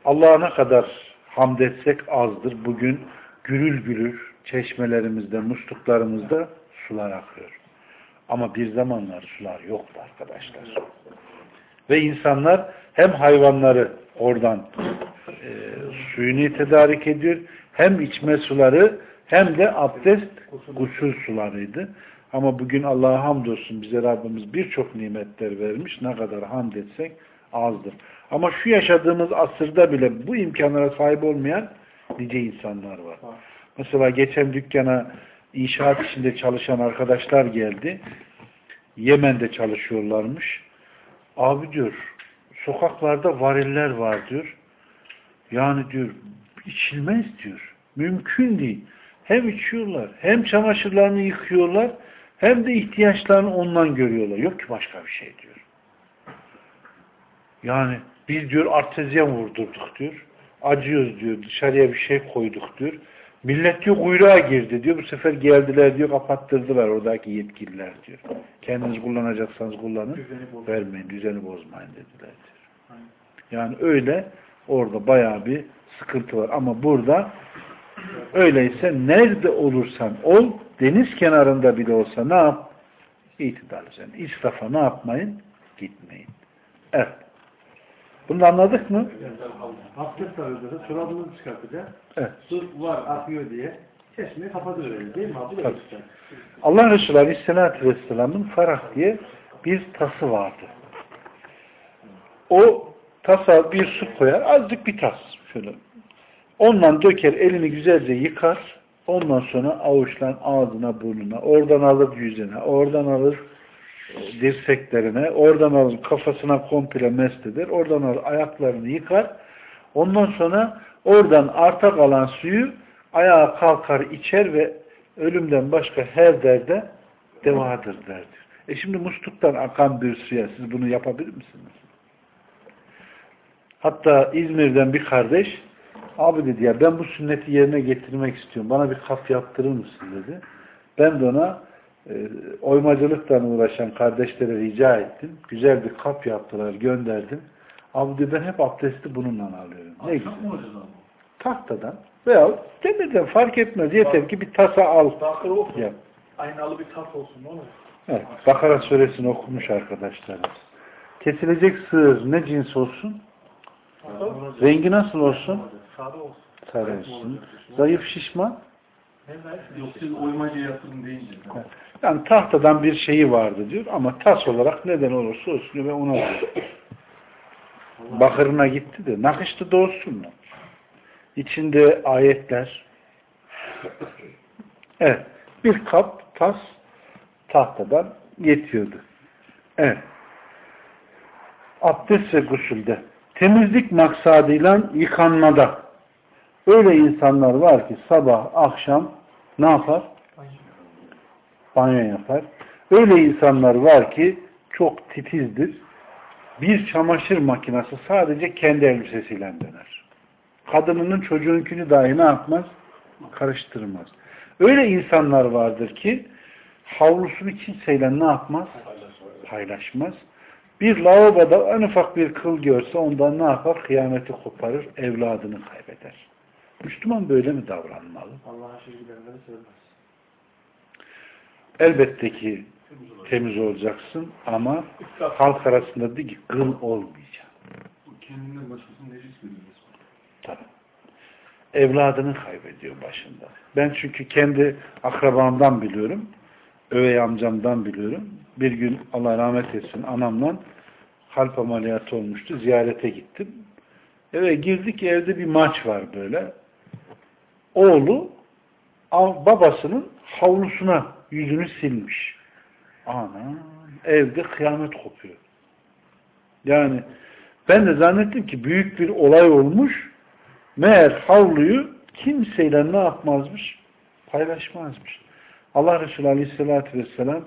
Allah'a ne kadar hamd etsek azdır. Bugün gürül gürül çeşmelerimizde, musluklarımızda sular akıyor. Ama bir zamanlar sular yoktu arkadaşlar. Ve insanlar hem hayvanları oradan e, suyunu tedarik ediyor, hem içme suları hem de abdest, gusül sularıydı. Ama bugün Allah'a hamdolsun bize Rabbimiz birçok nimetler vermiş. Ne kadar hamd etsek azdır. Ama şu yaşadığımız asırda bile bu imkanlara sahip olmayan nice insanlar var. Mesela geçen dükkana inşaat içinde çalışan arkadaşlar geldi. Yemen'de çalışıyorlarmış. Abi diyor sokaklarda variller var diyor. Yani diyor içilmez diyor. Mümkün değil. Hem içiyorlar hem çamaşırlarını yıkıyorlar hem de ihtiyaçlarını ondan görüyorlar. Yok ki başka bir şey diyor. Yani biz diyor artezyen vurdurduk diyor. Acıyoruz diyor. Dışarıya bir şey koyduk diyor. Millet diyor kuyruğa girdi diyor. Bu sefer geldiler diyor kapattırdılar oradaki yetkililer diyor. Kendiniz kullanacaksanız kullanın. Düzeni. Vermeyin. Düzeni bozmayın dediler diyor. Yani öyle orada bayağı bir sıkıntı var. Ama burada öyleyse nerede olursan ol deniz kenarında bile olsa ne yap? İtidal üzerine. İsrafa ne yapmayın? Gitmeyin. Evet. Bunu anladık mı? Abdest alıyoruz da çorabımızı çıkartacağız. Evet. Su var akıyor diye çeşmeyi kapatıyoruz değil mi abi? Tabii. Allah Resulü Aleyhisselatü Vesselam'ın Farah diye bir tası vardı. O tasa bir su koyar, azıcık bir tas. Şöyle. Ondan döker, elini güzelce yıkar. Ondan sonra avuçlan ağzına, burnuna, oradan alır yüzüne, oradan alır dirseklerine, oradan alır kafasına komple mest eder, oradan alır ayaklarını yıkar. Ondan sonra oradan arta kalan suyu ayağa kalkar içer ve ölümden başka her derde devadır derdir. E şimdi musluktan akan bir suya siz bunu yapabilir misiniz? Hatta İzmir'den bir kardeş abi dedi ya ben bu sünneti yerine getirmek istiyorum. Bana bir kap yaptırır mısın dedi. Ben de ona e, oymacılıkla uğraşan kardeşlere rica ettim. Güzel bir kap yaptılar, gönderdim. Abi dedi ben hep abdesti bununla alıyorum. Ne güzel. Tahtadan veya demirden fark etmez. Yeter ki bir tasa al. Dahil olsun. Yap. Aynalı bir tas olsun. Ne olur? Evet. Bakara suresini okumuş arkadaşlarımız. Kesilecek sığır ne cins olsun? Rengi nasıl olsun? Sade olsun. Sarı olsun. Zayıf şişman. Yok siz oymacı yatırım deyince. Yani tahtadan bir şeyi vardı diyor ama tas olarak neden olursa olsun ve ona diyor. Bakırına gitti de nakışlı da olsun mu? İçinde ayetler. Evet. Bir kap tas tahtadan yetiyordu. Evet. Abdest ve gusülde. Temizlik maksadıyla yıkanmada. Öyle insanlar var ki sabah, akşam ne yapar? banyo yapar. Öyle insanlar var ki çok titizdir. Bir çamaşır makinesi sadece kendi elbisesiyle döner. Kadınının çocuğunkini dahi ne yapmaz? Karıştırmaz. Öyle insanlar vardır ki havlusunu kimseyle ne yapmaz? Paylaşmaz. Bir lavaboda en ufak bir kıl görse ondan ne yapar? Kıyameti koparır, evladını kaybeder. Müslüman böyle mi davranmalı? Allah'a şirkilerleri sevmez. Elbette ki temiz olacaksın ama halk arasında değil ki kıl olmayacak. Kendinden başkasını necis görüyoruz. Tabii. Evladını kaybediyor başında. Ben çünkü kendi akrabamdan biliyorum. Övey amcamdan biliyorum. Bir gün Allah rahmet etsin anamla kalp ameliyatı olmuştu. Ziyarete gittim. Eve girdik evde bir maç var böyle. Oğlu babasının havlusuna yüzünü silmiş. Ana evde kıyamet kopuyor. Yani ben de zannettim ki büyük bir olay olmuş. Meğer havluyu kimseyle ne yapmazmış? Paylaşmazmış. Allah Resulü Aleyhisselatü Vesselam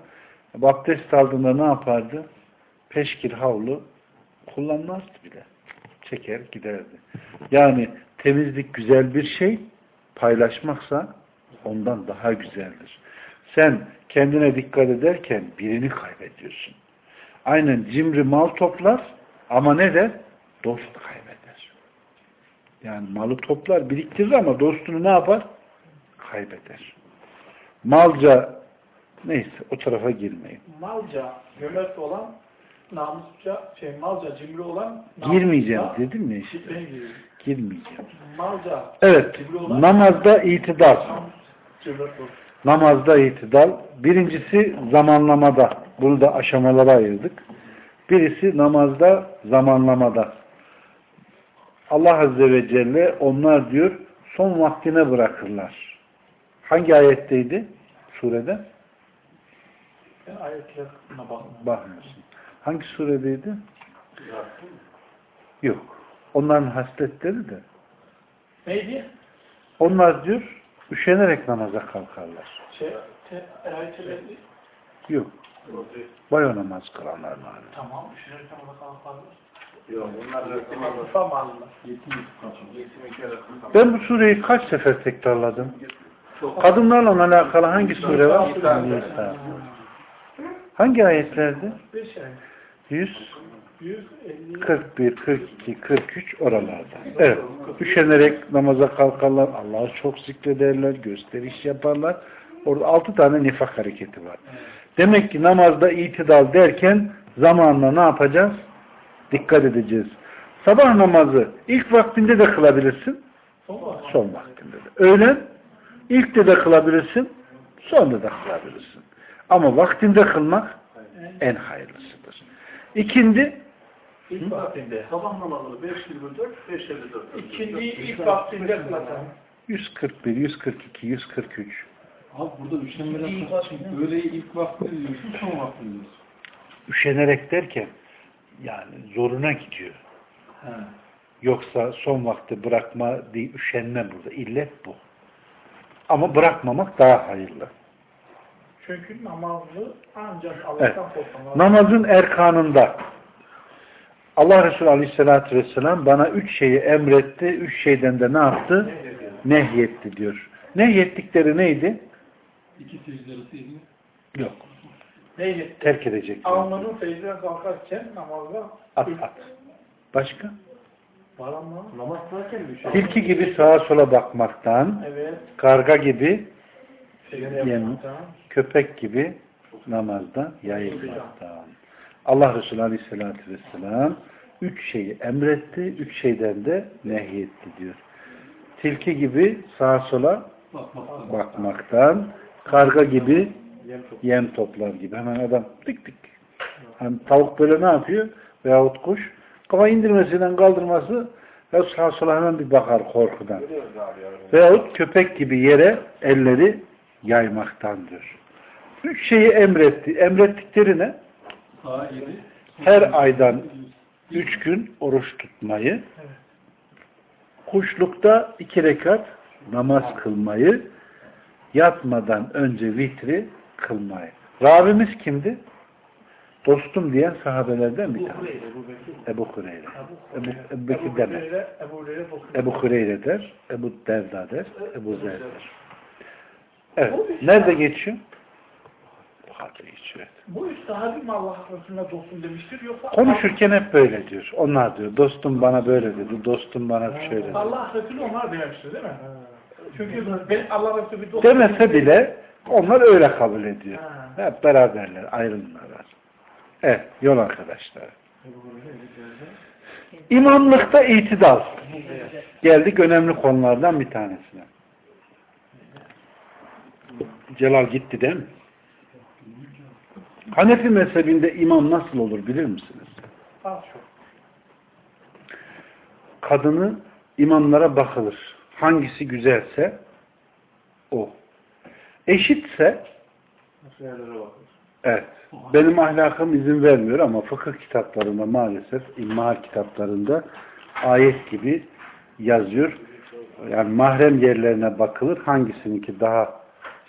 abdest aldığında ne yapardı? Peşkir havlu kullanmazdı bile. Çeker giderdi. Yani temizlik güzel bir şey, paylaşmaksa ondan daha güzeldir. Sen kendine dikkat ederken birini kaybediyorsun. Aynen cimri mal toplar ama ne der? Dost kaybeder. Yani malı toplar, biriktirir ama dostunu ne yapar? Kaybeder. Malca neyse o tarafa girmeyin. Malca, cömert olan, namusça, şey malca, cimri olan, Girmeyeceğim dedim ya işte. Girmeyeceğim. Evet. Namazda itidal. Namazda itidal. Birincisi zamanlamada. Bunu da aşamalara ayırdık. Birisi namazda zamanlamada. Allah Azze ve Celle onlar diyor son vaktine bırakırlar. Hangi ayetteydi? Surede? Ayetlerine. Bakmıyorsun. Hangi suredeydi? Yok. Onların hasletleri de. Neydi? Onlar diyor üşenerek namaza kalkarlar. Şey, te, Yok. Bayo namaz kılanlar var. tamam, düşünürken ona kalkarlar. Yok. Ben bu sureyi kaç sefer tekrarladım? Kadınlarla alakalı hangi sure var? Hangi ayetlerde? Bir şey, 100, 150, 41, 42, 43 oralarda. Evet. Üşenerek namaza kalkarlar. Allah'ı çok zikrederler. Gösteriş yaparlar. Orada altı tane nifak hareketi var. Demek ki namazda itidal derken zamanla ne yapacağız? Dikkat edeceğiz. Sabah namazı ilk vaktinde de kılabilirsin. son vaktinde de. Öğlen ilk de de kılabilirsin. Sonda da kılabilirsin. Ama vaktinde kılmak en hayırlısıdır. İkindi İlk vaktinde. Sabah namazını 5.24, 5.54. İkinci ilk vaktinde kılacağım. 141, 142, 143. Abi burada üşenmeden kaçın. Öyle ilk vakti diyorsun, son vakti diyorsun. Üşenerek derken yani zoruna gidiyor. He. Yoksa son vakti bırakma değil, üşenme burada. İllet bu. Ama bırakmamak daha hayırlı. Çünkü namazı ancak Evet. Allah'tan korkmalar. Namazın erkanında Allah Resulü Aleyhisselatü Vesselam bana üç şeyi emretti. Üç şeyden de ne yaptı? Nehyetti diyor. Nehyettikleri neydi? İki secderisi elini. Yok. Neydi? Terk edecek. Alnının secdeden kalkarken namazda At at. Başka? Namaz kılarken bir şey. Tilki gibi sağa sola bakmaktan, Evet. karga gibi, Secde Yani- köpek gibi namazda yayılmaktan. Allah Resulü Aleyhisselatü Vesselam üç şeyi emretti, üç şeyden de nehyetti diyor. Tilki gibi sağa sola Bak bak. bakmaktan, karga gibi yem toplar gibi. Hemen adam tık tık. Hani tavuk böyle ne yapıyor? Veyahut kuş. Kafa indirmesinden kaldırması ve sağa sola hemen bir bakar korkudan. Veyahut köpek gibi yere elleri yaymaktandır. Üç şeyi emretti. Emrettikleri ne? Her aydan üç gün oruç tutmayı, kuşlukta iki rekat namaz kılmayı, yatmadan önce vitri kılmayı. Ravimiz kimdi? Dostum diyen sahabelerden bir tanesi. Ebu Hureyre. Ebu, Bekir. Hureyre, Ebu Hureyre bakıyor. Ebu Hureyre der, Ebu Derda der, Ebu Zer der. Evet. Nerede geçiyor? Kadar geçiyor. Bu üç sahabi mi Allah Resulüne dostum demiştir yoksa Konuşurken hep böyle diyor. Onlar diyor. Dostum bana böyle dedi. Dostum bana şöyle dedi. Allah Resulü onlar demiştir değil mi? Çünkü ben Allah Resulü bir dostum Demese bile onlar öyle kabul ediyor. Ha. Hep beraberler, ayrılmıyorlar. Evet, yol arkadaşlar. İmamlıkta itidal. Geldik önemli konulardan bir tanesine. Celal gitti değil mi? Hanefi mezhebinde imam nasıl olur bilir misiniz? Kadını imamlara bakılır. Hangisi güzelse o. Eşitse. Evet. Benim ahlakım izin vermiyor ama fıkıh kitaplarında maalesef ilmihal kitaplarında ayet gibi yazıyor. Yani mahrem yerlerine bakılır. Hangisininki daha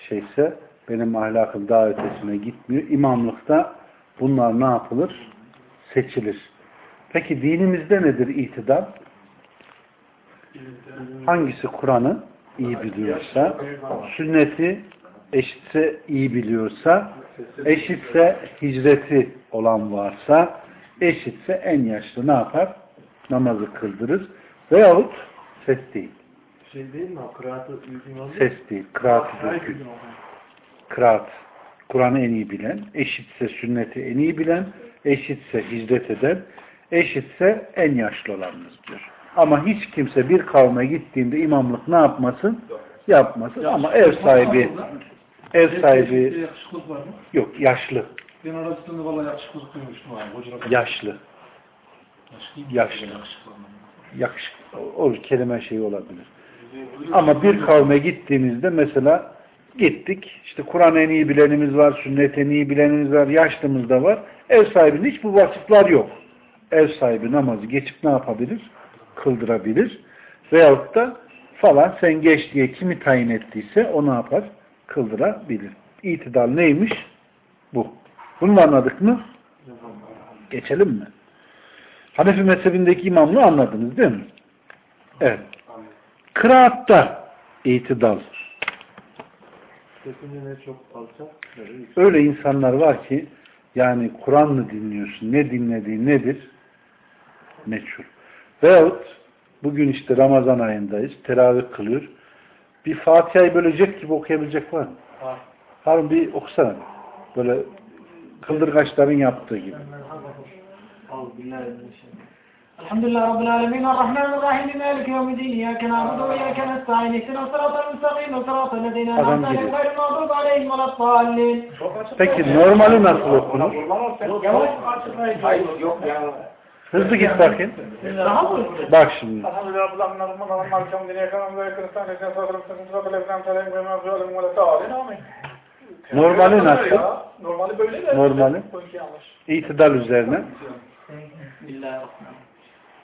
şeyse benim ahlakım daha ötesine gitmiyor. İmamlıkta bunlar ne yapılır? Seçilir. Peki dinimizde nedir itidal? Hangisi Kur'an'ı iyi biliyorsa, sünneti eşitse iyi biliyorsa, eşitse hicreti olan varsa, eşitse en yaşlı ne yapar? Namazı kıldırır. Veyahut ses değil. Şey değil mi? Kıraatı mi? Ses değil. Kıraatı değil. Kıraat. Kur'an'ı en iyi bilen, eşitse sünneti en iyi bilen, eşitse hicret eden, eşitse en yaşlı olanımız diyor. Ama hiç kimse bir kavme gittiğinde imamlık ne yapmasın? Yapmasın. Ama ev sahibi ev sahibi yok yaşlı. Ben arasında valla yakışıklık duymuştum abi. Yaşlı. Yaşlı. Yaşlı. Yakışıklı. O kelime şey olabilir. Ama bir kavme gittiğimizde mesela gittik. işte Kur'an en iyi bilenimiz var, sünnet en iyi bilenimiz var, yaşlımız da var. Ev sahibinin hiç bu vasıflar yok. Ev sahibi namazı geçip ne yapabilir? Kıldırabilir. Veyahut da falan sen geç diye kimi tayin ettiyse o ne yapar? Kıldırabilir. İtidal neymiş? Bu. Bunu anladık mı? Geçelim mi? Hanefi mezhebindeki imamlığı anladınız değil mi? Evet. Kıraatta itidal. Çok alçak. Öyle insanlar var ki yani Kur'an mı dinliyorsun? Ne dinlediği nedir? Meçhul. Veyahut bugün işte Ramazan ayındayız. Teravih kılıyor. Bir Fatiha'yı bölecek gibi okuyabilecek var mı? Var. Harun bir okusana. Böyle kıldırgaçların yaptığı gibi. Al. الحمد لله رب العالمين الرحمن الرحيم مالك يوم الدين إياك نعبد وإياك نستعين اهدنا الصراط المستقيم صراط الذين Adam أنعمت عليهم gibi. غير المغضوب عليهم ولا الضالين Peki normali nasıl okunur? Yavaş açıklayıcı Hayır yok ya. Hızlı git bakayım. Daha mı? Bak şimdi. Elhamdülillah Rabbil alemin. Rahman Rahim. Malik yevmi din. İyyâke na'budu ve iyyâke nestaîn. İhdina sıratal mustakîm. Sıratal lezîne en'amte aleyhim gayril mağdûbi aleyhim ve led-dâlîn. Amin. Normali nasıl? Ya, Normali böyle de. Normali. Bununki yanlış. İtidal üzerine.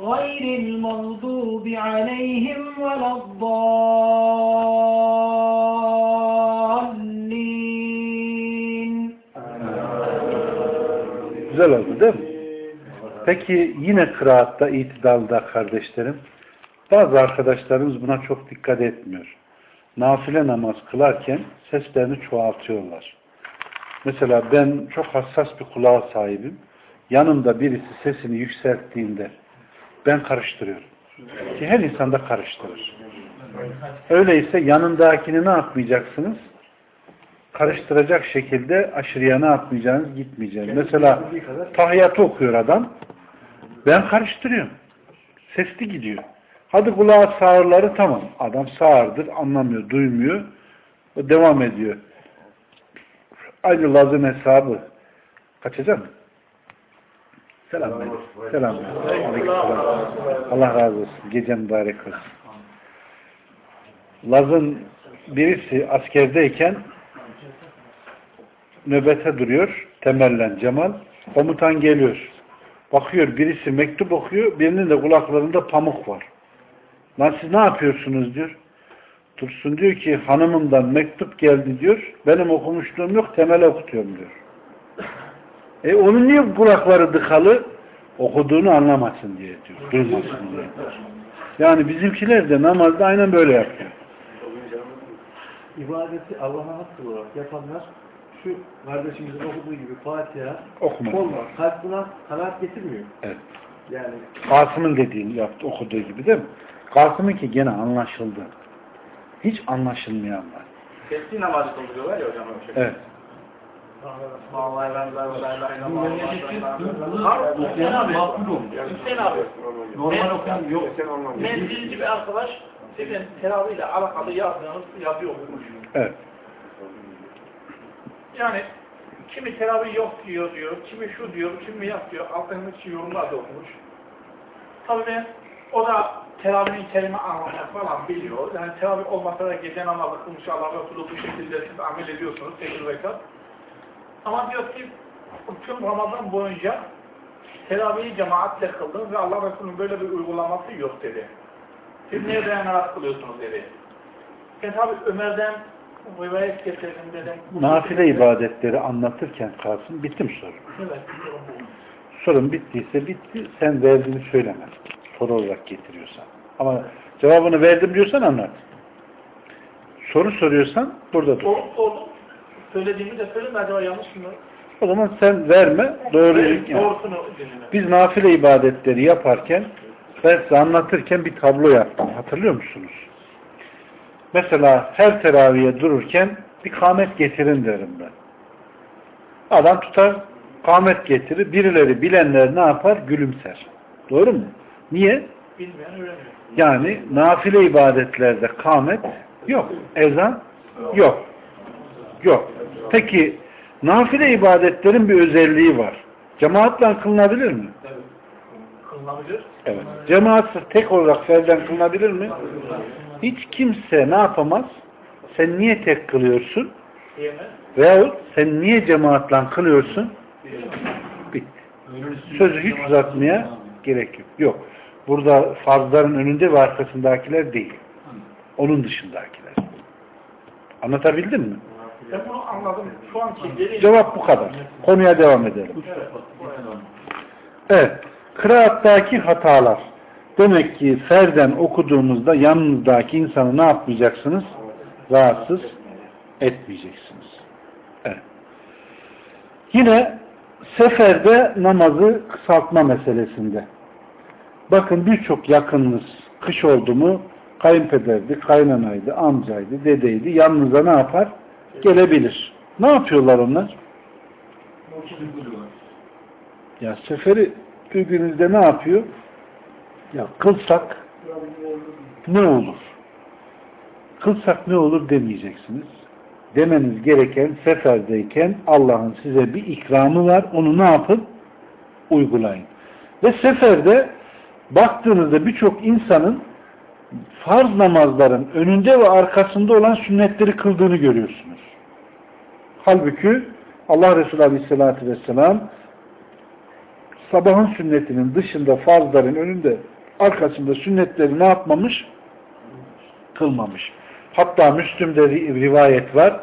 غير المغضوب عليهم ولا الضالين Güzel oldu değil mi? Peki yine kıraatta, itidalda kardeşlerim, bazı arkadaşlarımız buna çok dikkat etmiyor. Nafile namaz kılarken seslerini çoğaltıyorlar. Mesela ben çok hassas bir kulağa sahibim. Yanımda birisi sesini yükselttiğinde ben karıştırıyorum. Ki her insan da karıştırır. Öyleyse yanındakini ne yapmayacaksınız? Karıştıracak şekilde aşırıya ne yapmayacaksınız? Gitmeyeceksiniz. Mesela tahiyyatı okuyor adam. Ben karıştırıyorum. Sesli gidiyor. Hadi kulağı sağırları tamam. Adam sağırdır, anlamıyor, duymuyor. O devam ediyor. Aynı lazım hesabı. Kaçacak mı? Selam. Selam. Allah razı olsun. Gece mübarek olsun. Laz'ın birisi askerdeyken nöbete duruyor. Temellen Cemal. Komutan geliyor. Bakıyor birisi mektup okuyor, birinin de kulaklarında pamuk var. Lan siz ne yapıyorsunuz diyor. Tursun diyor ki hanımımdan mektup geldi diyor. Benim okumuşluğum yok temel okutuyorum diyor. E onun niye kulakları dıkalı? Okuduğunu anlamasın diye diyor. Duymasın diye diyor. Yani bizimkiler de namazda aynen böyle yapıyor. İbadeti Allah'a hak olarak yapanlar şu kardeşimizin okuduğu gibi Fatiha Okuma. olmaz. Kalp buna kanaat getirmiyor. Evet. Yani Kasım'ın dediğini yaptı, okuduğu gibi değil mi? Kasım'ın ki gene anlaşıldı. Hiç anlaşılmayan var. Keskin namazı kıldırıyorlar ya hocam. şey. Evet. Hüseyin abi. Hüseyin abi. Normal okuyan yok. Menzilci bir arkadaş sizin teravih ile alakalı yazdığınız yazı okumuş. Evet. Yani kimi teravih yok diyor diyor, kimi şu diyor, kimi yap diyor. Altındaki yorumlar da okumuş. Tabii ben, o da teravihin kelime anlamak falan biliyor. Yani teravih olmasa da gece namazı kılmış Allah Resulü bu şekilde siz amel ediyorsunuz. Tekir rekat. Ama diyor ki tüm Ramazan boyunca teravihi cemaatle kıldım ve Allah Resulü'nün böyle bir uygulaması yok dedi. Siz neye dayanarak kılıyorsunuz dedi. Ben tabi Ömer'den rivayet getirdim dedim. Nafile ibadetleri anlatırken Kasım bitti mi soru? Evet. Sorun bittiyse bitti. Sen verdiğini söyleme. Soru olarak getiriyorsan. Ama cevabını verdim diyorsan anlat. Soru soruyorsan burada dur. Sor, sordum. Söylediğimi de söyledim de acaba yanlış mı? O zaman sen verme. Doğru. Evet, yani. Doğrusunu dinle. Biz nafile ibadetleri yaparken ben size anlatırken bir tablo yaptım. Hatırlıyor musunuz? Mesela her teraviye dururken bir kamet getirin derim ben. Adam tutar, kamet getirir. Birileri bilenler ne yapar? Gülümser. Doğru mu? Niye? Bilmeyen öğreniyor. Yani nafile ibadetlerde kamet yok. Ezan yok. Yok. Peki nafile ibadetlerin bir özelliği var. Cemaatle kılınabilir mi? Kılınabilir. Evet. Cemaatsiz tek olarak ferden kılınabilir mi? Hiç kimse ne yapamaz? Sen niye tek kılıyorsun? Veyahut sen niye cemaatle kılıyorsun? Bitti. Sözü hiç uzatmaya gerek yok. Yok. Burada farzların önünde ve arkasındakiler değil. Onun dışındakiler. Anlatabildim mi? Ben bunu anladım. Şu anki. Cevap bu kadar. Konuya devam edelim. Evet. Kıraattaki hatalar. Demek ki ferden okuduğunuzda yanınızdaki insanı ne yapmayacaksınız? Rahatsız etmeyeceksiniz. Evet. Yine seferde namazı kısaltma meselesinde. Bakın birçok yakınınız kış oldu mu kayınpederdi, kaynanaydı, amcaydı, dedeydi. Yanınıza ne yapar? Gelebilir. Ne yapıyorlar onlar? Ya seferi gününüzde ne yapıyor? Ya kılsak ne olur? Kılsak ne olur demeyeceksiniz. Demeniz gereken seferdeyken Allah'ın size bir ikramı var. Onu ne yapın? Uygulayın. Ve seferde baktığınızda birçok insanın farz namazların önünde ve arkasında olan sünnetleri kıldığını görüyorsunuz. Halbuki Allah Resulü Aleyhisselatü Vesselam sabahın sünnetinin dışında farzların önünde arkasında sünnetleri ne yapmamış? Kılmamış. Hatta Müslüm'de rivayet var.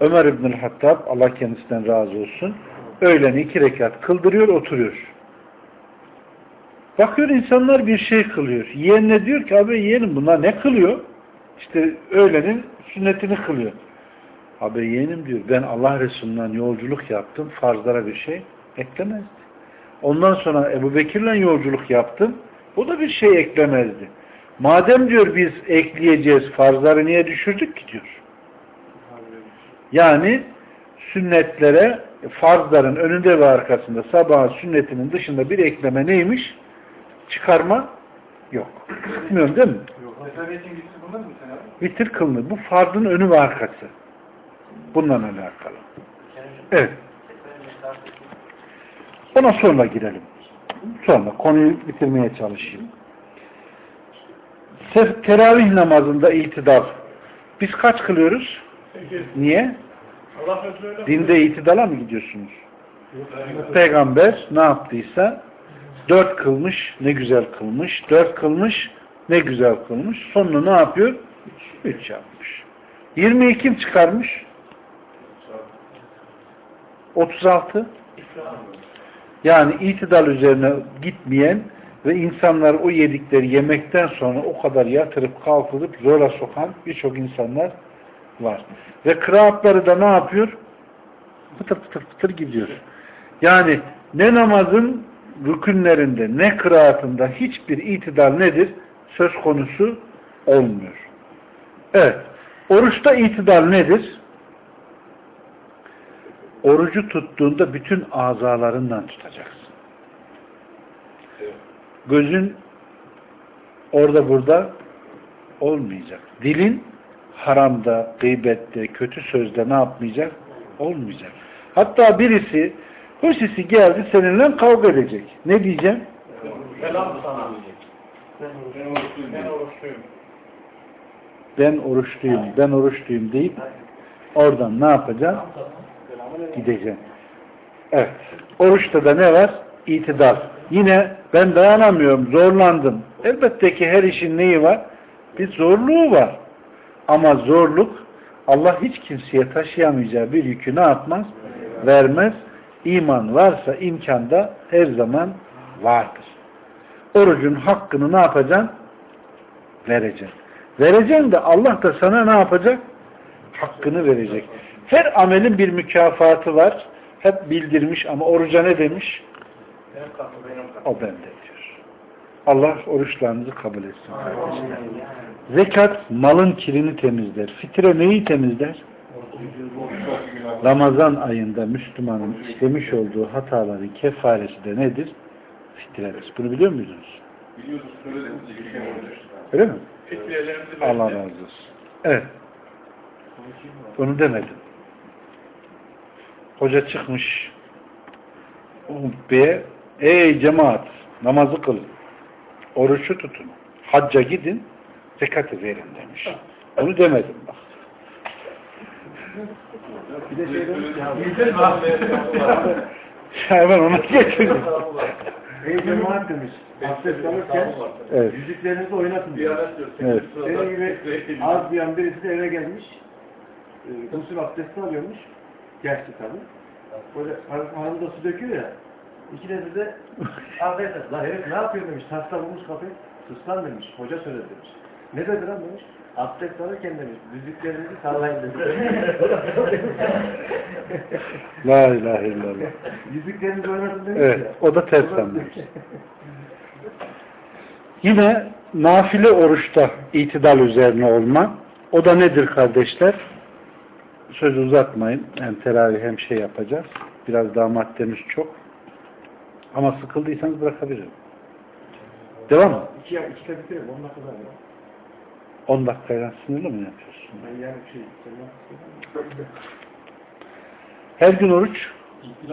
Ömer İbnül Hattab Allah kendisinden razı olsun öğleni iki rekat kıldırıyor oturuyor. Bakıyor insanlar bir şey kılıyor. Yeğenine diyor ki abi yeğenim bunlar ne kılıyor? İşte öğlenin sünnetini kılıyor. Abi yeğenim diyor ben Allah Resulü'nden yolculuk yaptım farzlara bir şey eklemezdi. Ondan sonra Ebu Bekir'le yolculuk yaptım. O da bir şey eklemezdi. Madem diyor biz ekleyeceğiz farzları niye düşürdük ki diyor. Yani sünnetlere farzların önünde ve arkasında sabahın sünnetinin dışında bir ekleme neymiş? Çıkarma yok. Bilmiyorum değil mi? Abi? Vitir kılınır. Bu farzın önü ve arkası. Bununla alakalı. Evet. Ona sonra girelim. Sonra konuyu bitirmeye çalışayım. Teravih namazında itidal. Biz kaç kılıyoruz? Niye? Dinde itidala mı gidiyorsunuz? Peygamber ne yaptıysa Dört kılmış, ne güzel kılmış. Dört kılmış, ne güzel kılmış. Sonunu ne yapıyor? Üç yapmış. 20'yi kim çıkarmış? 36. Yani itidal üzerine gitmeyen ve insanlar o yedikleri yemekten sonra o kadar yatırıp kalkılıp zora sokan birçok insanlar var. Ve kıraatları da ne yapıyor? Pıtır pıtır pıtır gidiyor. Yani ne namazın rükünlerinde ne kıraatında hiçbir itidal nedir? Söz konusu olmuyor. Evet. Oruçta itidal nedir? Orucu tuttuğunda bütün azalarından tutacaksın. Gözün orada burada olmayacak. Dilin haramda, gıybette, kötü sözde ne yapmayacak? Olmayacak. Hatta birisi hırsisi geldi seninle kavga edecek. Ne diyeceğim? Selam sana. Ben oruçluyum. Ben oruçluyum, ben oruçluyum deyip oradan ne yapacaksın? Gideceksin. Evet. Oruçta da ne var? İtidal. Yine ben dayanamıyorum, zorlandım. Elbette ki her işin neyi var? Bir zorluğu var. Ama zorluk Allah hiç kimseye taşıyamayacağı bir yükü ne yapmaz? Vermez. İman varsa imkanda her zaman vardır. Orucun hakkını ne yapacaksın? Vereceksin. Vereceksin de Allah da sana ne yapacak? Hakkını verecek. Her amelin bir mükafatı var. Hep bildirmiş ama oruca ne demiş? O bende diyor. Allah oruçlarınızı kabul etsin kardeşler. Zekat malın kirini temizler. Fitre neyi temizler? Ramazan ayında Müslümanın işlemiş olduğu hataların kefaresi de nedir? Fitredir. Bunu biliyor muydunuz? Biliyoruz. Öyle mi? Fitrelerimizi Allah razı olsun. Evet. Bunu demedim. Hoca çıkmış Bey'e ey cemaat namazı kılın. Oruçu tutun. Hacca gidin. Zekatı verin demiş. Onu demedim bak. Bir de şey demiş ya. Hemen ona getirdim. Ey cemaat demiş. Abdest alırken Evet. yüzüklerinizi oynatın demiş. Evet. Senin gibi az bir an birisi de eve gelmiş. E, gusül abdesti alıyormuş. Gerçi tabii. Böyle hanımda su döküyor ya. İkide de abdest et. Lan herif ne yapıyor demiş. Tasla bulmuş kapıyı. Sus lan demiş. Hoca söyledi demiş. Ne dedi lan demiş. Abdest alırken demiş. Yüzüklerinizi sallayın demiş. La ilahe illallah. Yüzüklerinizi oynatın demiş Evet. ya. O da ters anlamış. Yine nafile oruçta itidal üzerine olma. O da nedir kardeşler? Söz uzatmayın. Hem teravih hem şey yapacağız. Biraz daha maddemiz çok. Ama sıkıldıysanız bırakabilirim. Devam mı? İki, ikide bitiyor. On dakika daha. 10 dakikayla sınırlı mı yapıyorsun? Şey, Her gün oruç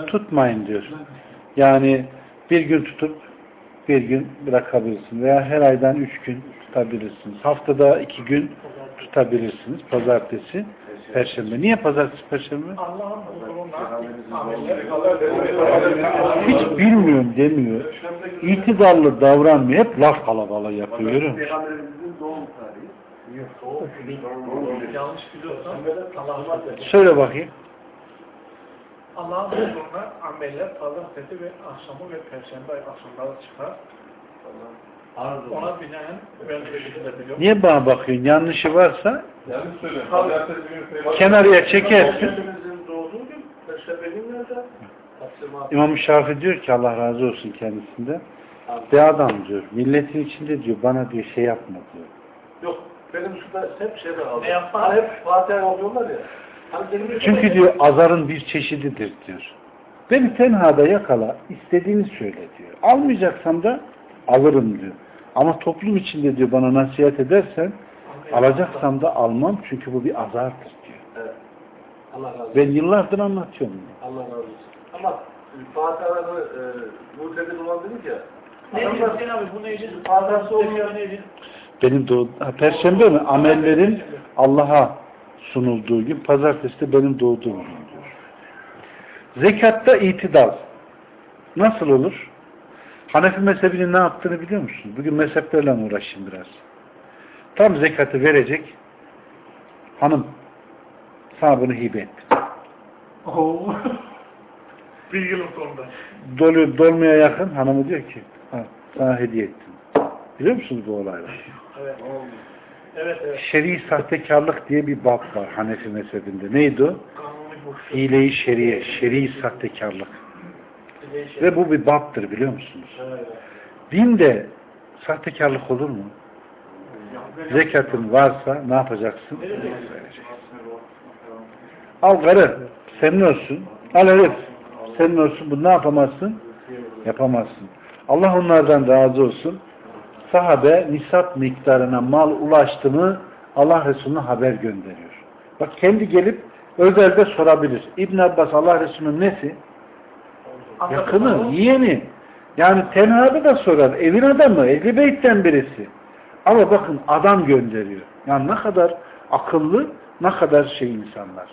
tutmayın diyor. Yani bir gün tutup bir gün bırakabilirsin. Veya her aydan üç gün tutabilirsiniz. Haftada iki gün tutabilirsiniz. Pazartesi, Perşembe. Niye pazartesi, Perşembe? Hiç bilmiyorum demiyor. İtidarlı davranmıyor. Hep laf kalabalığı yapıyor. Peygamberimizin doğum. Yanlış biliyorsam. Söyle bakayım. Allah'ın huzuruna ameller pazartesi ve akşamı ve perşembe akşamları çıkar. Ona binaen ben de biliyorum. Niye bana bakıyorsun? Yanlışı varsa Yanlış söylüyorum. Pazartesi günü kenarıya çekersin. Peygamberimizin doğduğu gün nerede? İmam Şafii diyor ki Allah razı olsun kendisinden. Bir adam diyor. Milletin içinde diyor bana diyor şey yapma diyor. Benim şurada hep şeyde kaldı. Ne? Hani hep Fatiha okuyorlar ya. Hani benim Çünkü diyor azarın bir çeşididir diyor. Beni tenhada yakala, istediğini söyle diyor. Almayacaksam da alırım diyor. Ama toplum içinde diyor bana nasihat edersen alacaksam da almam çünkü bu bir azardır diyor. Evet. Allah razı olsun. Ben yıllardır anlatıyorum bunu. Allah razı olsun. Ama e, Fatiha'nı e, bu dedi olan dedik ya. Neydi adamlar- Hüseyin abi bu neydi? Fatiha'sı olmayan neydi? Benim doğ ha, Perşembe mi? Amellerin Allah'a sunulduğu gün, pazartesi de benim doğduğum gün diyor. Zekatta itidal. Nasıl olur? Hanefi mezhebinin ne yaptığını biliyor musun? Bugün mezheplerle uğraşayım biraz. Tam zekatı verecek. Hanım sana bunu hibe ettim. Oo. Bir yılın sonunda. Dolu, dolmaya yakın hanımı diyor ki ha, sana hediye ettim. Biliyor musunuz bu olaylar? Evet. Evet evet. Şer'i sahtekarlık diye bir bab var Hanefi mezhebinde. Neydi o? Hile-i şeriye, şer'i sahtekarlık. Ve bu bir babdır biliyor musunuz? Evet. Dinde sahtekarlık olur mu? Zekatın varsa ne yapacaksın? Al karı, senin olsun. Al herif, senin olsun. Bunu ne yapamazsın? Yapamazsın. Allah onlardan razı olsun. Sahabe nisap miktarına mal ulaştı mı Allah Resulüne haber gönderiyor. Bak kendi gelip özelde sorabilir. İbn Abbas Allah Resulü'nün nesi? Yakını, yeğeni. Yani tenhabı da sorar. Evin adamı, ehli beytten birisi. Ama bakın adam gönderiyor. Yani ne kadar akıllı, ne kadar şey insanlar.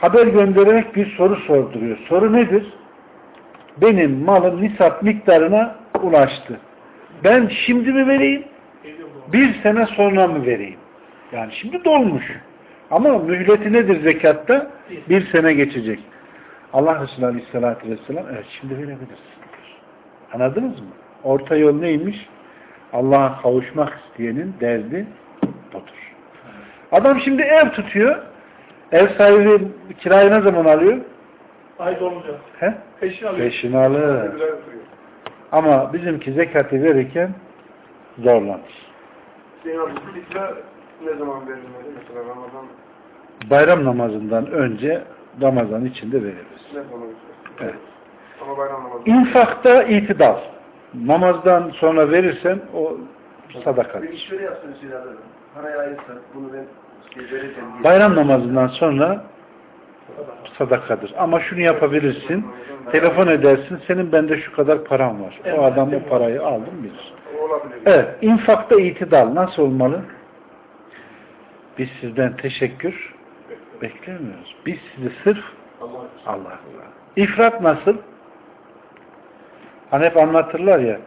Haber göndererek bir soru sorduruyor. Soru nedir? Benim malım nisap miktarına ulaştı. Ben şimdi mi vereyim? Bir sene sonra mı vereyim? Yani şimdi dolmuş. Ama mühleti nedir zekatta? Bir sene geçecek. Allah Resulü Aleyhisselatü Vesselam evet şimdi verebilirsin. Anladınız mı? Orta yol neymiş? Allah'a kavuşmak isteyenin derdi budur. Adam şimdi ev tutuyor. Ev sahibi kirayı ne zaman alıyor? Ay dolunca. He? Peşin alıyor. Peşin alır. Ama bizimki zekatı verirken zorlanır. Hüseyin abi ne zaman verilmeli? Mesela Ramazan Bayram namazından önce Ramazan içinde veririz. ne? Evet. Ama bayram namazı. İnfakta itidal. Namazdan sonra verirsen o Bir sadakadır. iş şöyle yapsın abi. Parayı ayırsan bunu ben şey vereceğim diye. Bayram namazından sonra sadakadır. Ama şunu yapabilirsin. Telefon edersin. Senin bende şu kadar param var. O adam o parayı aldım bilir. Evet. infakta itidal. Nasıl olmalı? Biz sizden teşekkür beklemiyoruz. Biz sizi sırf Allah Allah İfrat nasıl? Hani hep anlatırlar ya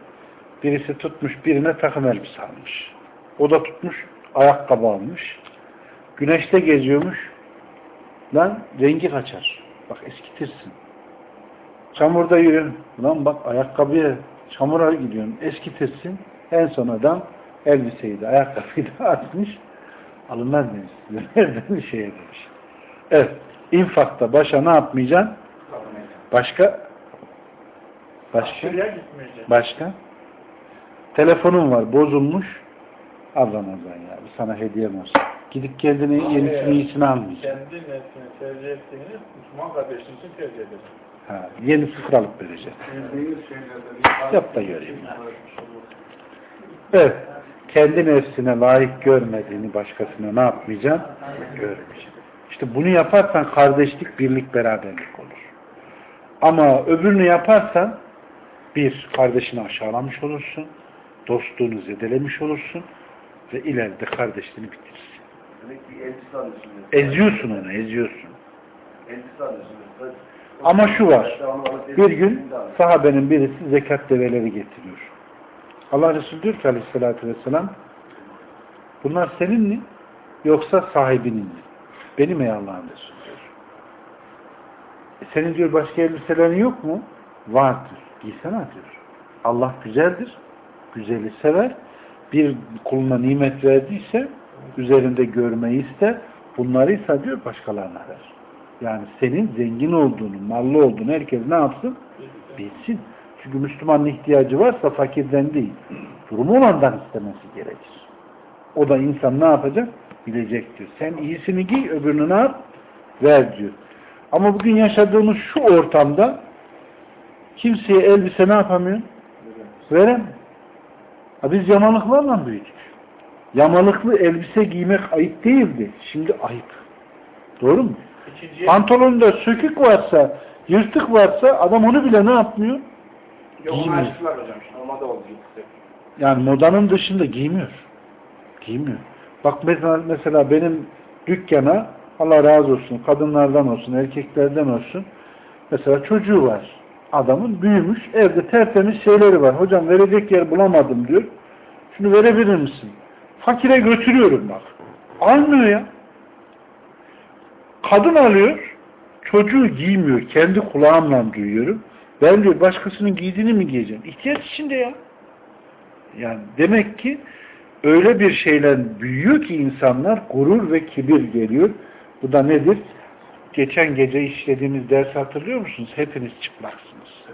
birisi tutmuş birine takım elbise almış. O da tutmuş ayakkabı almış. Güneşte geziyormuş. Lan rengi kaçar. Bak eskitirsin. Çamurda yürüyorsun. Lan bak ayakkabıya çamura gidiyorsun. Eskitirsin. En son adam elbiseyi de ayakkabıyı da atmış. Alınmaz demiş. size. Nereden bir şeye demiş. Evet. infakta başa ne yapmayacaksın? Başka? Başka? Başka? Telefonun var bozulmuş. Al Ramazan ya. Sana hediyem olsun. Gidip kendine yenisini iyisini almayacaksın. Kendi nefsini tercih ettiğini Müslüman kardeşin için tercih edersin. Ha, yeni sıfır alıp şeylerden Yap da göreyim ya. Evet. Kendi nefsine layık görmediğini başkasına ne yapmayacaksın? Görmeyeceksin. İşte bunu yaparsan kardeşlik, birlik, beraberlik olur. Ama öbürünü yaparsan bir, kardeşini aşağılamış olursun. Dostluğunu zedelemiş olursun. Ve ileride kardeşliğini bitirirsin. Demek ki elbise alıyorsun. Eziyorsun onu, eziyorsun. Elbise alıyorsun. Ama şu var. Bir gün sahabenin birisi zekat develeri getiriyor. Allah Resulü diyor ki aleyhissalatü vesselam bunlar senin mi yoksa sahibinin mi? Benim ey Allah'ın Resulü diyor. E senin diyor başka elbiselerin yok mu? Vardır. Giysene diyor. Allah güzeldir. Güzeli sever. Bir kuluna nimet verdiyse üzerinde görmeyi ister. Bunlarıysa diyor başkalarına ver. Yani senin zengin olduğunu, mallı olduğunu herkes ne yapsın? Bilsin. Çünkü Müslümanın ihtiyacı varsa fakirden değil, durumu olandan istemesi gerekir. O da insan ne yapacak? Bilecek diyor. Sen iyisini giy, öbürünü ne yap? Ver diyor. Ama bugün yaşadığımız şu ortamda kimseye elbise ne yapamıyor? Veremiyor. Ha biz yamalıklarla büyüdük. Yamalıklı elbise giymek ayıp değildi. Şimdi ayıp. Doğru mu? İkinciye Pantolonda sökük varsa, yırtık varsa adam onu bile ne yapmıyor? yok giymiyor. hocam. oldu. Yani modanın dışında giymiyor. Giymiyor. Bak mesela, mesela benim dükkana Allah razı olsun kadınlardan olsun erkeklerden olsun mesela çocuğu var. adamın büyümüş. Evde tertemiz şeyleri var. Hocam verecek yer bulamadım diyor. Şunu verebilir misin? Fakire götürüyorum bak. Almıyor ya. Kadın alıyor. Çocuğu giymiyor. Kendi kulağımla duyuyorum. Ben diyor başkasının giydiğini mi giyeceğim? İhtiyaç içinde ya. Yani demek ki öyle bir şeyle büyüyor ki insanlar gurur ve kibir geliyor. Bu da nedir? Geçen gece işlediğimiz ders hatırlıyor musunuz? Hepiniz çıplaksınız.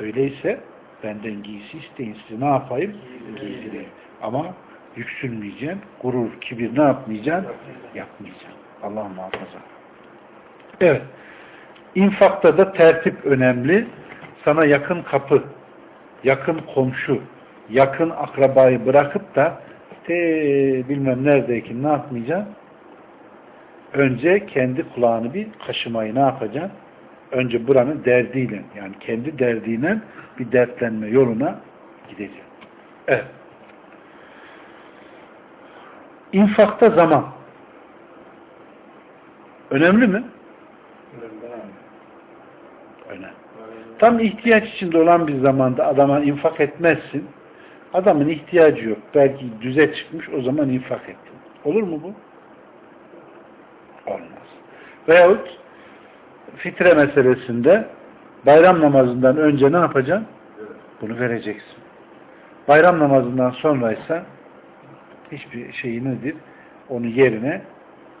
Öyleyse benden giysi isteyin sizi ne yapayım? Giydireyim. Ama yüksünmeyeceğim. Gurur, kibir ne yapmayacağım? Yapmayacağım. Allah muhafaza. Evet. İnfakta da tertip önemli. Sana yakın kapı, yakın komşu, yakın akrabayı bırakıp da te bilmem neredeyken ne yapmayacaksın? Önce kendi kulağını bir kaşımayı ne yapacaksın? Önce buranın derdiyle yani kendi derdiyle bir dertlenme yoluna gideceksin. Evet. İnfakta zaman. Önemli mi? Önemli. Tam ihtiyaç içinde olan bir zamanda adama infak etmezsin. Adamın ihtiyacı yok. Belki düze çıkmış o zaman infak ettin. Olur mu bu? Olmaz. Veyahut fitre meselesinde bayram namazından önce ne yapacaksın? Bunu vereceksin. Bayram namazından sonraysa hiçbir şeyi nedir? Onun yerine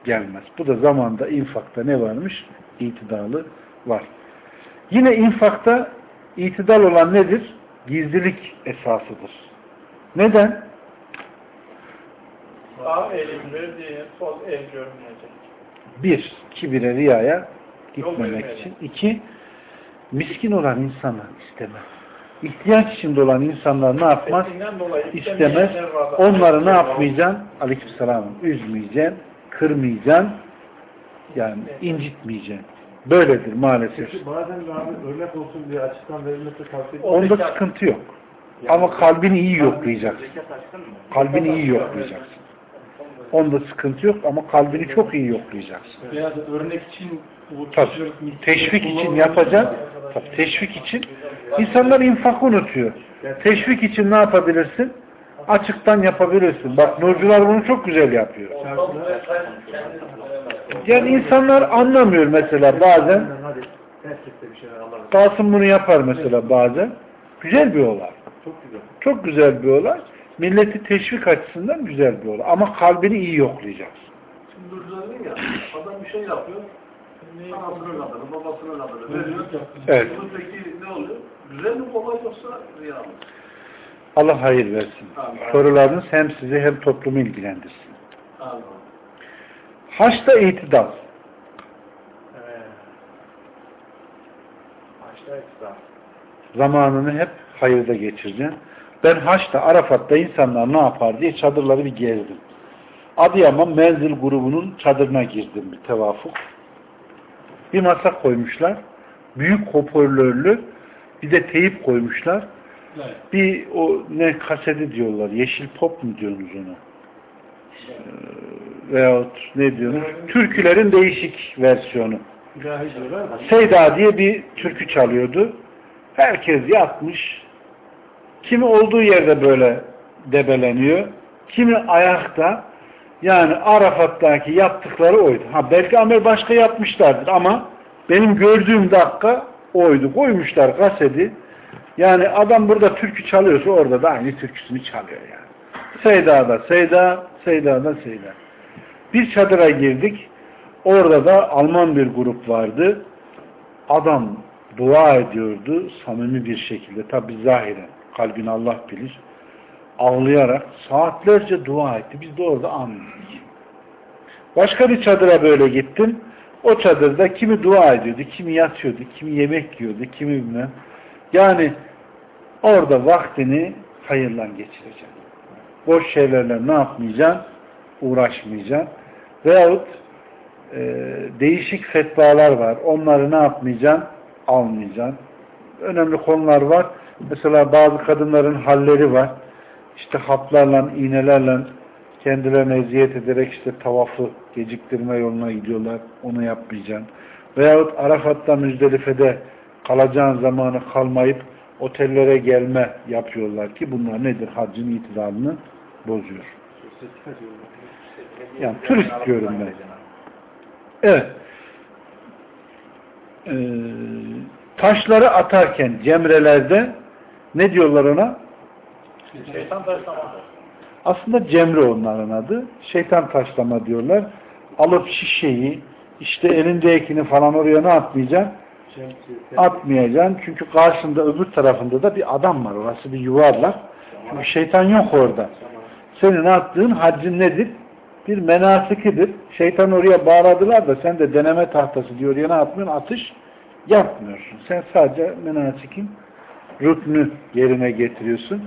gelmez. Bu da zamanda infakta ne varmış? İtidalı var. Yine infakta itidal olan nedir? Gizlilik esasıdır. Neden? Sağ elim verdiğin sol el görmeyecek. Bir, kibire riyaya gitmemek için. İki, miskin olan insanlar istemez. İhtiyaç içinde olan insanlar ne yapmaz? İstemez. Onları ne yapmayacaksın? Aleykümselam. Üzmeyeceksin, kırmayacaksın, yani incitmeyeceksin. Böyledir maalesef. Peki bazen de abi örnek olsun diye açıktan verilmesi tavsiye Onda sıkıntı yok. Ama kalbini iyi yoklayacaksın. Kalbini iyi yoklayacaksın. Onda sıkıntı yok ama kalbini çok iyi yoklayacaksın. Veya da örnek için Tabii. Teşvik için yapacaksın. Tabii teşvik için. İnsanlar infakı unutuyor. Teşvik için ne yapabilirsin? Açıktan yapabilirsin. Bak nurcular bunu çok güzel yapıyor. Yani insanlar anlamıyor mesela bazen. Kasım bunu yapar mesela bazen. Güzel bir olay. Çok güzel bir olay. Milleti teşvik açısından güzel bir olay. Ama kalbini iyi yoklayacaksın. Şimdi dedin ya, adam bir şey yapıyor. Anasının adını, babasının adını veriyor. Evet. Bunun peki ne oluyor? Güzel mi kolay yoksa riya mı? Allah hayır versin. Sorularınız hem sizi hem toplumu ilgilendirsin. Anladım. Haçta itidal. Evet. Başta İslam. Zamanını hep hayırda geçireceksin. Ben Haç'ta, Arafat'ta insanlar ne yapar diye çadırları bir gezdim. Adıyaman Menzil grubunun çadırına girdim bir tevafuk. Bir masa koymuşlar. Büyük hoparlörlü bir de teyip koymuşlar. Evet. Bir o ne kaseti diyorlar. Yeşil pop mu diyorsunuz ona? Ee, veyahut ne diyorsunuz? Türkülerin değişik versiyonu. Seyda diye bir türkü çalıyordu. Herkes yatmış. Kimi olduğu yerde böyle debeleniyor. Kimi ayakta. Yani Arafat'taki yaptıkları oydu. Ha belki Amer başka yapmışlardır ama benim gördüğüm dakika oydu. Koymuşlar kaseti. Yani adam burada türkü çalıyorsa orada da aynı türküsünü çalıyor yani. Seyda'da Seyda, Seyda'da Seyda. Bir çadıra girdik. Orada da Alman bir grup vardı. Adam dua ediyordu samimi bir şekilde. Tabi zahiren. Kalbini Allah bilir. Ağlayarak saatlerce dua etti. Biz de orada anladık. Başka bir çadıra böyle gittim. O çadırda kimi dua ediyordu, kimi yatıyordu, kimi yemek yiyordu, kimi bilmem. Yani orada vaktini hayırla geçireceksin. Boş şeylerle ne yapmayacaksın? Uğraşmayacaksın. Veyahut e, değişik fetvalar var. Onları ne yapmayacaksın? Almayacaksın. Önemli konular var. Mesela bazı kadınların halleri var. İşte haplarla, iğnelerle kendilerine eziyet ederek işte tavafı geciktirme yoluna gidiyorlar. Onu yapmayacaksın. Veyahut Arafat'ta Müzdelife'de kalacağın zamanı kalmayıp otellere gelme yapıyorlar ki bunlar nedir? Haccın itidalını bozuyor. Yani turist diyorum ben. Evet. Ee, taşları atarken cemrelerde ne diyorlar ona? Şeytan taşlama. Aslında cemre onların adı. Şeytan taşlama diyorlar. Alıp şişeyi işte elindekini falan oraya ne atmayacaksın? Atmayacaksın. Çünkü karşında öbür tarafında da bir adam var. Orası bir yuvarlak. Çünkü şeytan yok orada. Senin attığın haccın nedir? Bir menasikidir. Şeytan oraya bağladılar da sen de deneme tahtası diyor ya ne yapmıyorsun? Atış yapmıyorsun. Sen sadece menasikin rüknü yerine getiriyorsun.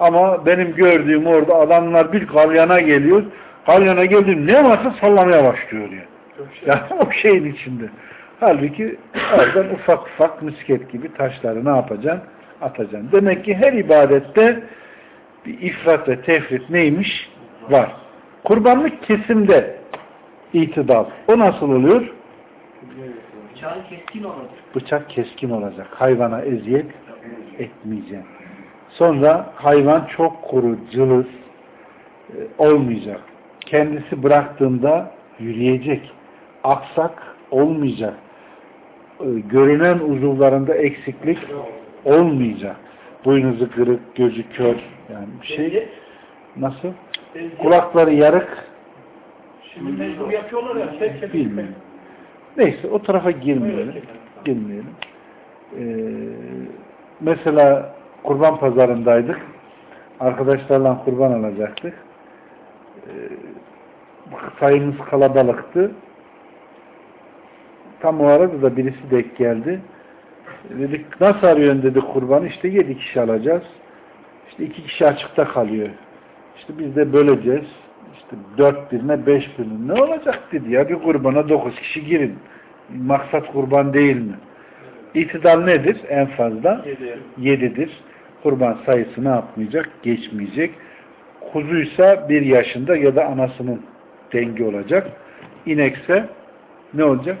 Ama benim gördüğüm orada adamlar bir galyana geliyor. Galyana geldi ne varsa sallamaya başlıyor ya. Yani o şeyin içinde. Halbuki oradan ufak ufak misket gibi taşları ne yapacaksın? Atacaksın. Demek ki her ibadette bir ifrat ve tefrit neymiş? Var. Kurbanlık kesimde itidal. O nasıl oluyor? Bıçağın keskin olur. Bıçak keskin olacak. Hayvana eziyet etmeyeceksin. Sonra hayvan çok kuru, cılız e, olmayacak. Kendisi bıraktığında yürüyecek. Aksak olmayacak. E, Görünen uzuvlarında eksiklik olmayacak. Boynuzu kırık, gözü kör. Yani bir şey nasıl? Kulakları yarık. Şimdi mecbur yapıyorlar ya. Bilmiyorum. Neyse o tarafa girmeyelim. Girmeyelim. Ee, mesela kurban pazarındaydık. Arkadaşlarla kurban alacaktık. Ee, sayımız kalabalıktı. Tam o arada da birisi denk geldi. Dedik nasıl arıyorsun dedi kurbanı. İşte yedi kişi alacağız. İşte iki kişi açıkta kalıyor. İşte biz de böleceğiz. İşte dört birine beş birine ne olacak dedi ya bir kurbana dokuz kişi girin. Maksat kurban değil mi? İtidal nedir? En fazla Yedi. yedidir. Kurban sayısı ne yapmayacak? Geçmeyecek. Kuzuysa bir yaşında ya da anasının dengi olacak. İnekse ne olacak?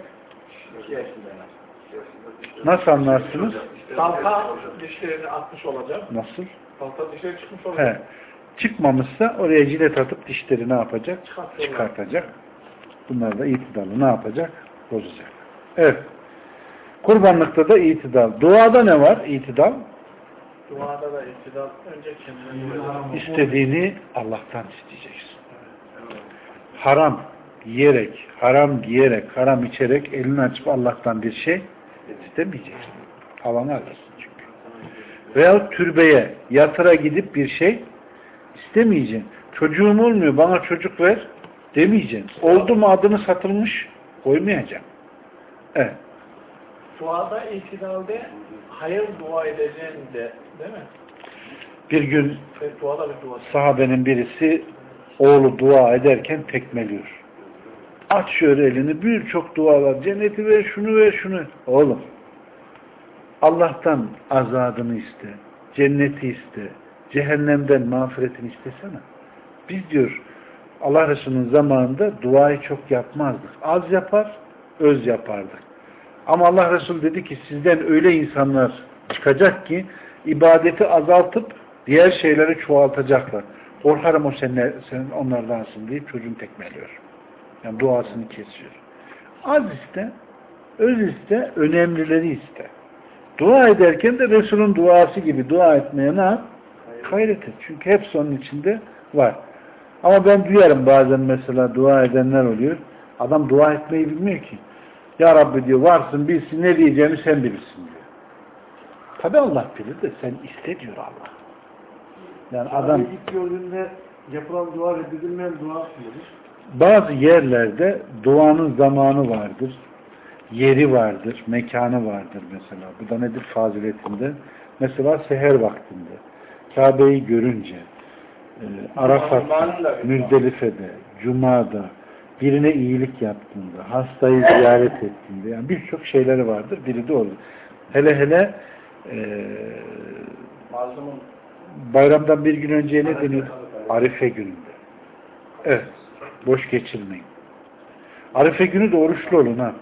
Nasıl anlarsınız? Salka dişlerini atmış olacak. Nasıl? Salka dişleri çıkmış olacak. He. Çıkmamışsa oraya jilet atıp dişleri ne yapacak? Çıkartacak. Bunlar da itidalı ne yapacak? Bozacak. Evet. Kurbanlıkta da itidal. Duada ne var? İtidal. Duada da iktidar önce kendini İstediğini Allah'tan isteyeceksin. Haram yiyerek, haram giyerek, haram içerek elini açıp Allah'tan bir şey istemeyeceksin. Havanı alırsın çünkü. Veyahut türbeye, yatıra gidip bir şey istemeyeceksin. Çocuğum olmuyor, bana çocuk ver demeyeceksin. Oldu mu adını satılmış koymayacaksın. Evet. Duada itidalde hayır dua edeceğin de değil mi? Bir gün duada bir dua. sahabenin birisi oğlu dua ederken tekmeliyor. Aç şöyle elini birçok dualar. Cenneti ver, şunu ver, şunu. Oğlum Allah'tan azadını iste. Cenneti iste. Cehennemden mağfiretini istesene. Biz diyor Allah Resulü'nün zamanında duayı çok yapmazdık. Az yapar, öz yapardık. Ama Allah Resulü dedi ki sizden öyle insanlar çıkacak ki ibadeti azaltıp diğer şeyleri çoğaltacaklar. Korkarım o senin, senin onlardansın deyip çocuğun tekmeliyor. Yani duasını kesiyor. Az iste, öz iste, önemlileri iste. Dua ederken de Resul'ün duası gibi dua etmeye ne yap? Gayret et. Çünkü hepsi onun içinde var. Ama ben duyarım bazen mesela dua edenler oluyor. Adam dua etmeyi bilmiyor ki. Ya Rabbi diyor varsın bilsin ne diyeceğimi sen bilirsin diyor. Tabi Allah bilir de sen iste diyor Allah. Yani adam ilk gördüğünde yapılan dua reddedilmeyen dua mıdır? bazı yerlerde duanın zamanı vardır. Yeri vardır, mekanı vardır mesela. Bu da nedir faziletinde? Mesela seher vaktinde, Kabe'yi görünce, e, Arafat'ta, Müzdelife'de, Cuma'da, birine iyilik yaptığında, hastayı ziyaret ettiğinde, yani birçok şeyleri vardır. Biri de olur. Hele hele e, bayramdan bir gün önce ne deniyor? Arife gününde. Evet. Boş geçirmeyin. Arife günü de oruçlu olun ha.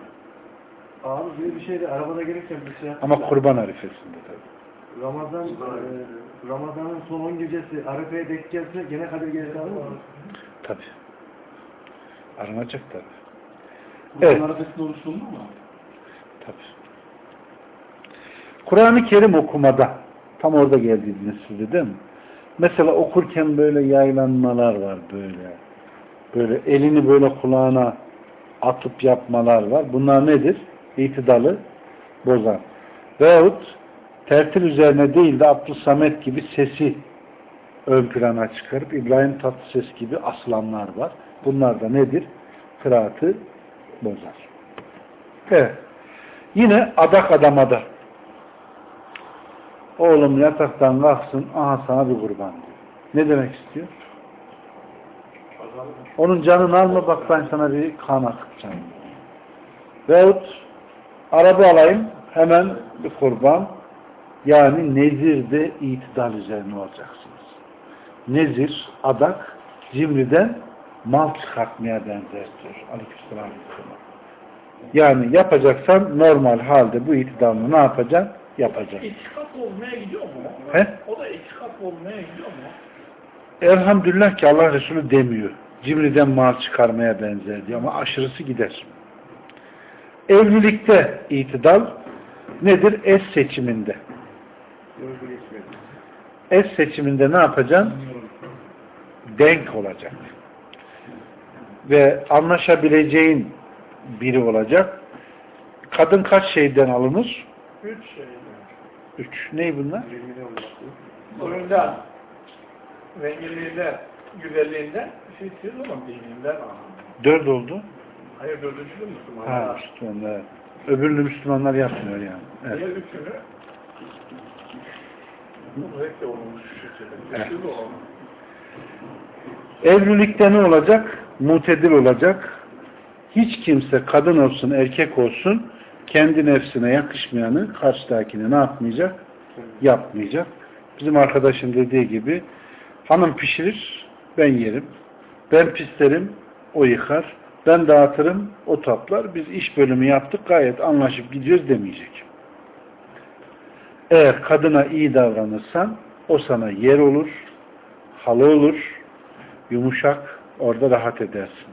Abi böyle bir şeyde arabada gelirken bir şey Ama da, kurban arifesinde tabii. Ramazan, e, Ramazan'ın son 10 gecesi Arife'ye denk gelse gene Kadir Gecesi alır mı? Tabii. Aranacak tabii. Evet. Bunlar arasında oruç mu? Tabii. Kur'an-ı Kerim okumada tam orada geldiğiniz sizde değil mi? Mesela okurken böyle yaylanmalar var böyle. Böyle elini böyle kulağına atıp yapmalar var. Bunlar nedir? İtidalı bozan. Veyahut tertil üzerine değil de Abdülsamet gibi sesi ön plana çıkarıp İbrahim Tatlıses gibi aslanlar var. Bunlar da nedir? Kıraatı bozar. Evet. Yine adak adamada. Oğlum yataktan kalksın, aha sana bir kurban diyor. Ne demek istiyor? Onun canını alma bak ben sana bir kan akıtacağım. Veyahut araba alayım hemen bir kurban. Yani nezirde itidal üzerine olacaksınız. Nezir, adak, cimriden mal çıkartmaya benzer diyor. Aleykümselam. Yani yapacaksan normal halde bu itidalını ne yapacaksın? Yapacaksın. İtikat olmaya gidiyor mu? He? O da itikat olmaya gidiyor mu? Elhamdülillah ki Allah Resulü demiyor. Cimriden mal çıkarmaya benzer diyor ama aşırısı gider. Evlilikte itidal nedir? Es seçiminde. Es seçiminde ne yapacaksın? Denk olacak. Ve anlaşabileceğin biri olacak. Kadın kaç şeyden alınır? Üç şey. Üç. Ney bunlar? 20 milyon bakıyor. Boyundan, zenginliğinden, güzelliğinden, şey siz zaman dininden Dört oldu. Hayır dördüncü de Müslüman. Ha, Müslümanlar. Öbürünü Müslümanlar yapmıyor yani. Evet. Diğer üçünü. Evet. Evlilikte ne olacak? Mutedil olacak. Hiç kimse kadın olsun erkek olsun kendi nefsine yakışmayanı karşıdakine ne yapmayacak? Yapmayacak. Bizim arkadaşım dediği gibi hanım pişirir ben yerim. Ben pislerim o yıkar. Ben dağıtırım o toplar. Biz iş bölümü yaptık gayet anlaşıp gidiyoruz demeyecek. Eğer kadına iyi davranırsan o sana yer olur, halı olur, yumuşak, orada rahat edersin.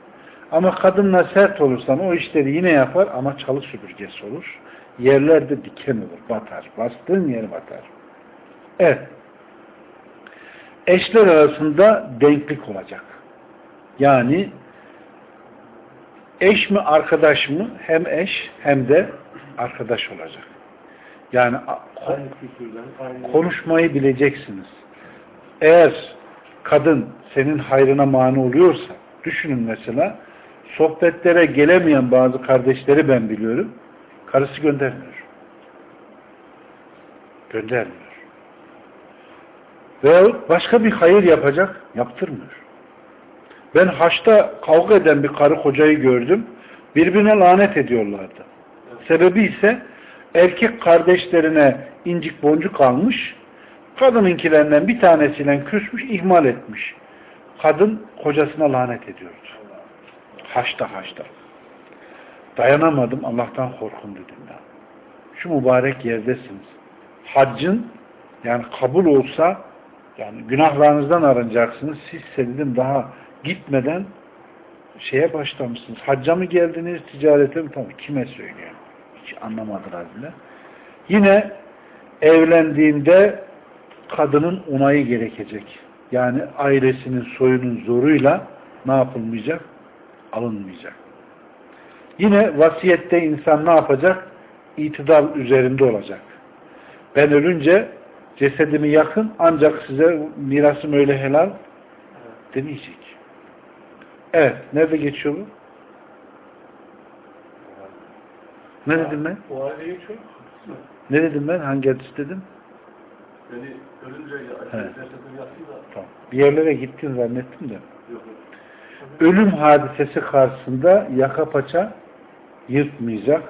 Ama kadınla sert olursan o işleri yine yapar ama çalı süpürgesi olur. Yerlerde diken olur, batar. Bastığın yer batar. Evet. Eşler arasında denklik olacak. Yani eş mi arkadaş mı hem eş hem de arkadaş olacak. Yani konuşmayı bileceksiniz. Eğer kadın senin hayrına mani oluyorsa, düşünün mesela, sohbetlere gelemeyen bazı kardeşleri ben biliyorum, karısı göndermiyor. Göndermiyor. Veyahut başka bir hayır yapacak, yaptırmıyor. Ben haçta kavga eden bir karı kocayı gördüm, birbirine lanet ediyorlardı. Sebebi ise erkek kardeşlerine incik boncuk almış, kadınınkilerinden bir tanesiyle küsmüş, ihmal etmiş. Kadın kocasına lanet ediyordu. Haçta haçta. Dayanamadım, Allah'tan korkun dedim ya. Şu mübarek yerdesiniz. Haccın yani kabul olsa yani günahlarınızdan arınacaksınız. Siz dedim daha gitmeden şeye başlamışsınız. Hacca mı geldiniz, ticarete mi? Tabii kime söylüyorum. Hiç anlamadılar bile. Yine evlendiğinde kadının onayı gerekecek. Yani ailesinin soyunun zoruyla ne yapılmayacak? Alınmayacak. Yine vasiyette insan ne yapacak? İtidal üzerinde olacak. Ben ölünce cesedimi yakın ancak size mirasım öyle helal demeyecek. Evet. Nerede geçiyor bu? Ne dedim ben? Ne dedim ben? Hangi hadis dedim? Beni ölünce da Tamam. Bir yerlere gittin zannettim de. yok. Ölüm hadisesi karşısında yaka paça yırtmayacak.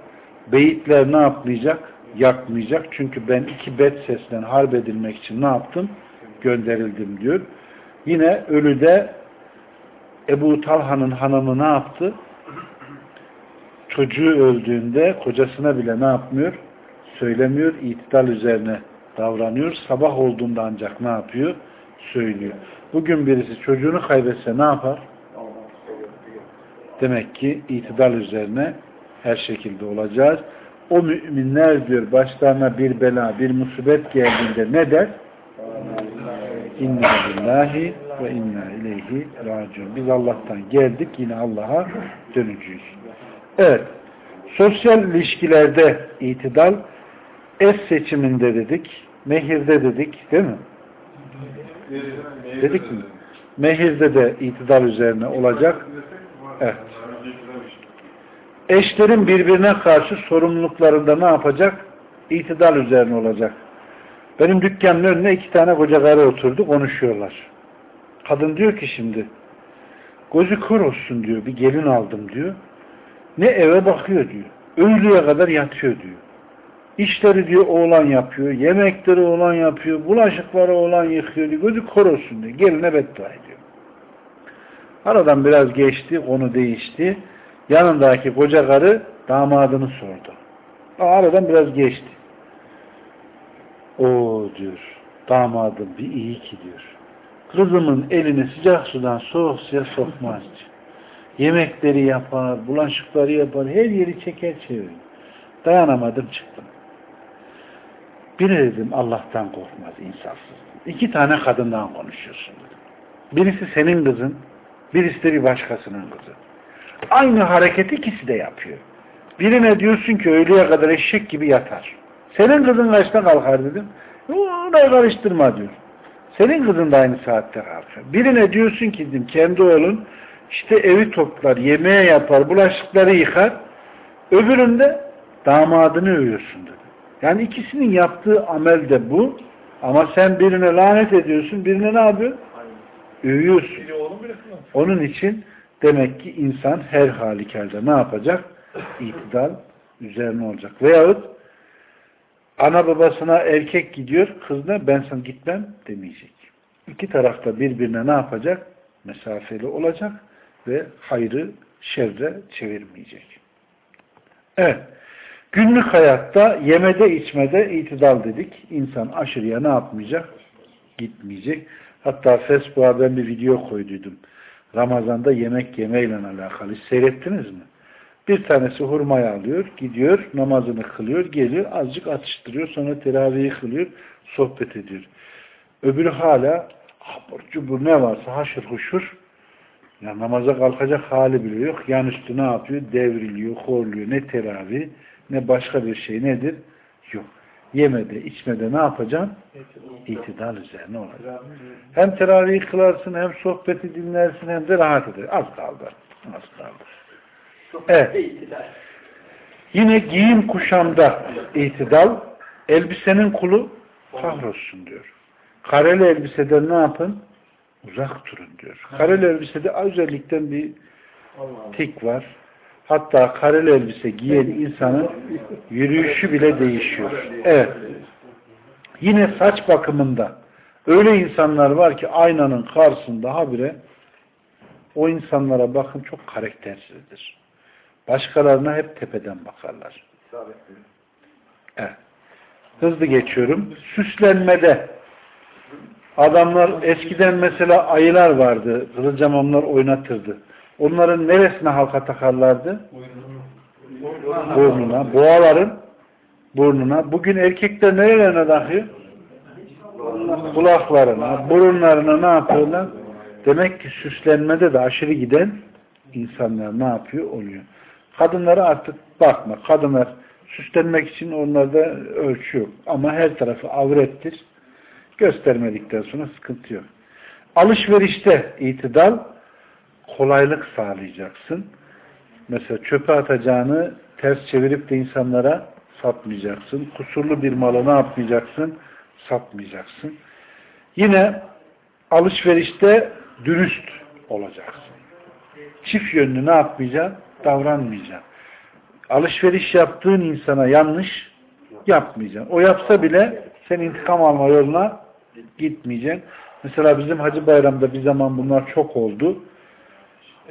Beyitler ne yapmayacak? Yakmayacak. Çünkü ben iki bet sesinden harp edilmek için ne yaptım? Gönderildim diyor. Yine ölüde Ebu Talha'nın hanımı ne yaptı? çocuğu öldüğünde kocasına bile ne yapmıyor? Söylemiyor, itidal üzerine davranıyor. Sabah olduğunda ancak ne yapıyor? Söylüyor. Bugün birisi çocuğunu kaybetse ne yapar? Demek ki itidal üzerine her şekilde olacağız. O müminler diyor başlarına bir bela, bir musibet geldiğinde ne der? İnna lillahi ve inna ileyhi raciun. Biz Allah'tan geldik yine Allah'a döneceğiz. Evet. Sosyal ilişkilerde itidal eş seçiminde dedik, mehirde dedik değil mi? Dedik mi? Mehirde de itidal üzerine olacak. Evet. Eşlerin birbirine karşı sorumluluklarında ne yapacak? İtidal üzerine olacak. Benim dükkanın önüne iki tane koca karı oturdu konuşuyorlar. Kadın diyor ki şimdi gözü kör olsun diyor bir gelin aldım diyor. Ne eve bakıyor diyor. Öğleye kadar yatıyor diyor. İşleri diyor oğlan yapıyor. Yemekleri oğlan yapıyor. Bulaşıkları oğlan yıkıyor diyor. Gözü kör olsun diyor. Geline beddua ediyor. Aradan biraz geçti. Konu değişti. Yanındaki koca karı damadını sordu. Aradan biraz geçti. O diyor. Damadım bir iyi ki diyor. Kızımın elini sıcak sudan soğuk suya sokmaz. Yemekleri yapar, bulaşıkları yapar, her yeri çeker çevirir. Dayanamadım çıktım. Biri dedim Allah'tan korkmaz, insafsız. İki tane kadından konuşuyorsun dedim. Birisi senin kızın, birisi de bir başkasının kızı. Aynı hareketi ikisi de yapıyor. Birine diyorsun ki öğleye kadar eşek gibi yatar. Senin kızın kaçta kalkar dedim. Orayı karıştırma diyor. Senin kızın da aynı saatte kalkar. Birine diyorsun ki dedim kendi oğlun işte evi toplar, yemeğe yapar, bulaşıkları yıkar. Öbüründe damadını övüyorsun dedi. Yani ikisinin yaptığı amel de bu. Ama sen birine lanet ediyorsun, birine ne yapıyorsun? Övüyorsun. Onun için demek ki insan her halükarda ne yapacak? İtidal üzerine olacak. Veyahut ana babasına erkek gidiyor, kızına ben sana gitmem demeyecek. İki tarafta birbirine ne yapacak? Mesafeli olacak ve hayrı şerre çevirmeyecek. Evet. Günlük hayatta yemede içmede itidal dedik. İnsan aşırıya ne yapmayacak? Gitmeyecek. Hatta Facebook'a ben bir video koyduydum. Ramazan'da yemek yemeyle alakalı. Seyrettiniz mi? Bir tanesi hurmayı alıyor, gidiyor, namazını kılıyor, geliyor, azıcık atıştırıyor, sonra teravihi kılıyor, sohbet ediyor. Öbürü hala abur cubur ne varsa haşır huşur ya namaza kalkacak hali bile yok. Yan üstü ne yapıyor? Devriliyor, horluyor. Ne teravih, ne başka bir şey nedir? Yok. Yemede, içmede ne yapacaksın? İtidal üzerine olacak. Hem teravih kılarsın, hem sohbeti dinlersin, hem de rahat eder. Az kaldı. Az kaldı. Evet. Yine giyim kuşamda itidal, elbisenin kulu kahrolsun diyor. Kareli elbiseden ne yapın? Uzak durun diyor. Kareli elbisede özellikle bir tik var. Hatta kareli elbise giyen insanın yürüyüşü bile değişiyor. Evet. Yine saç bakımında öyle insanlar var ki aynanın karşısında habire o insanlara bakın çok karaktersizdir. Başkalarına hep tepeden bakarlar. Evet. Hızlı geçiyorum. Süslenmede adamlar eskiden mesela ayılar vardı. Kızılcamamlar oynatırdı. Onların neresine halka takarlardı? Burnuna. Boğaların burnuna. Bugün erkekler nerelerine takıyor? Kulaklarına, burunlarına ne yapıyorlar? Demek ki süslenmede de aşırı giden insanlar ne yapıyor? Oluyor. Kadınlara artık bakma. Kadınlar süslenmek için onlarda ölçü yok. Ama her tarafı avrettir. Göstermedikten sonra sıkıntı yok. Alışverişte itidal kolaylık sağlayacaksın. Mesela çöpe atacağını ters çevirip de insanlara satmayacaksın. Kusurlu bir malı ne yapmayacaksın? Satmayacaksın. Yine alışverişte dürüst olacaksın. Çift yönlü ne yapmayacaksın? Davranmayacaksın. Alışveriş yaptığın insana yanlış yapmayacaksın. O yapsa bile sen intikam alma yoluna gitmeyeceksin. Mesela bizim Hacı Bayram'da bir zaman bunlar çok oldu.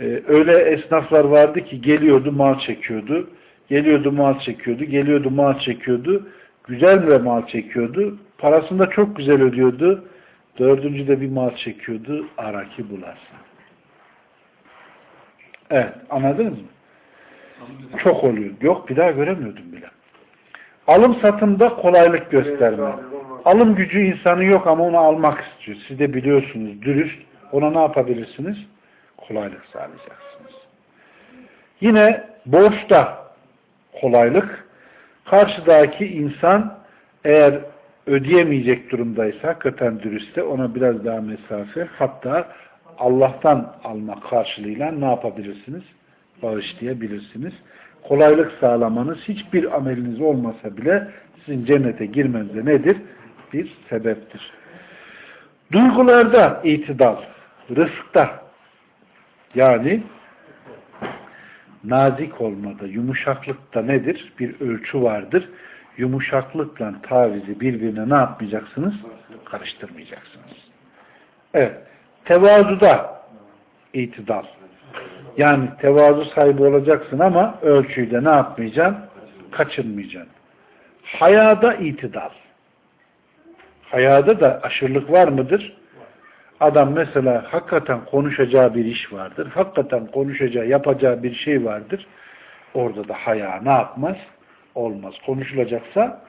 Ee, öyle esnaflar vardı ki geliyordu mal çekiyordu. Geliyordu mal çekiyordu. Geliyordu mal çekiyordu. Güzel bir mal çekiyordu. Parasını da çok güzel ödüyordu. Dördüncüde bir mal çekiyordu. Araki bularsa. Evet. Anladınız mı? Çok oluyor. Yok bir daha göremiyordum bile. Alım satımda kolaylık gösterme. Alım gücü insanı yok ama onu almak istiyor. Siz de biliyorsunuz dürüst. Ona ne yapabilirsiniz? Kolaylık sağlayacaksınız. Yine borçta kolaylık. Karşıdaki insan eğer ödeyemeyecek durumdaysa hakikaten dürüstte ona biraz daha mesafe hatta Allah'tan almak karşılığıyla ne yapabilirsiniz? Bağışlayabilirsiniz. Kolaylık sağlamanız hiçbir ameliniz olmasa bile sizin cennete girmenize nedir? Bir sebeptir. Duygularda itidal, rızkta yani nazik olmada, yumuşaklıkta nedir? Bir ölçü vardır. Yumuşaklıkla tavizi birbirine ne yapmayacaksınız? Karıştırmayacaksınız. Evet. Tevazuda itidal. Yani tevazu sahibi olacaksın ama ölçüyü de ne yapmayacaksın? Kaçırmayacaksın. Hayada itidal. Hayada da aşırılık var mıdır? Adam mesela hakikaten konuşacağı bir iş vardır. Hakikaten konuşacağı, yapacağı bir şey vardır. Orada da haya ne yapmaz? Olmaz. Konuşulacaksa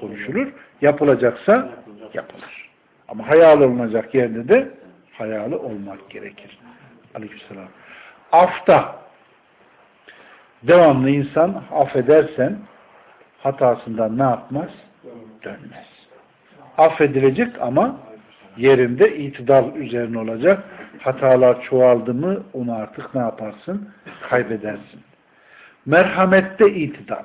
konuşulur. Yapılacaksa yapılır. Ama hayalı olunacak yerde de hayalı olmak gerekir. Aleykümselam. Afta devamlı insan affedersen hatasından ne yapmaz? Dönmez. Affedilecek ama yerinde itidal üzerine olacak. Hatalar çoğaldı mı onu artık ne yaparsın? Kaybedersin. Merhamette itidal.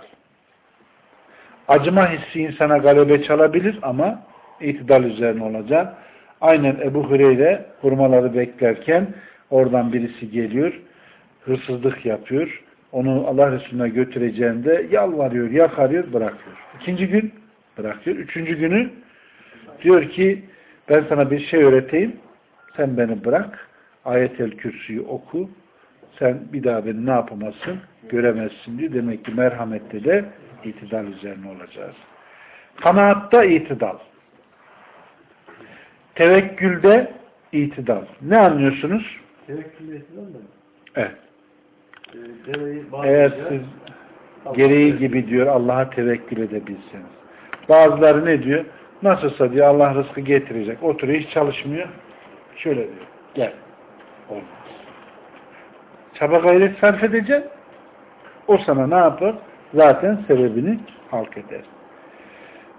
Acıma hissi insana galebe çalabilir ama itidal üzerine olacak. Aynen Ebu Hureyre hurmaları beklerken oradan birisi geliyor, hırsızlık yapıyor. Onu Allah Resulüne götüreceğinde yalvarıyor, yakarıyor, bırakıyor. İkinci gün bırakıyor. Üçüncü günü diyor ki ben sana bir şey öğreteyim, sen beni bırak, ayet-el kürsüyü oku, sen bir daha beni ne yapamazsın, göremezsin diyor. Demek ki merhamette de itidal üzerine olacağız. Kanaatta itidal. Tevekkülde itidal. Ne anlıyorsunuz? Tevekkül etmem mi? Evet. Ee, Eğer siz gereği gibi diyor Allah'a tevekkül edebilseniz. Bazıları ne diyor? Nasılsa diyor Allah rızkı getirecek. Oturuyor hiç çalışmıyor. Şöyle diyor. Gel. Olmaz. Çaba gayret sarf edeceksin. O sana ne yapar? Zaten sebebini halk eder.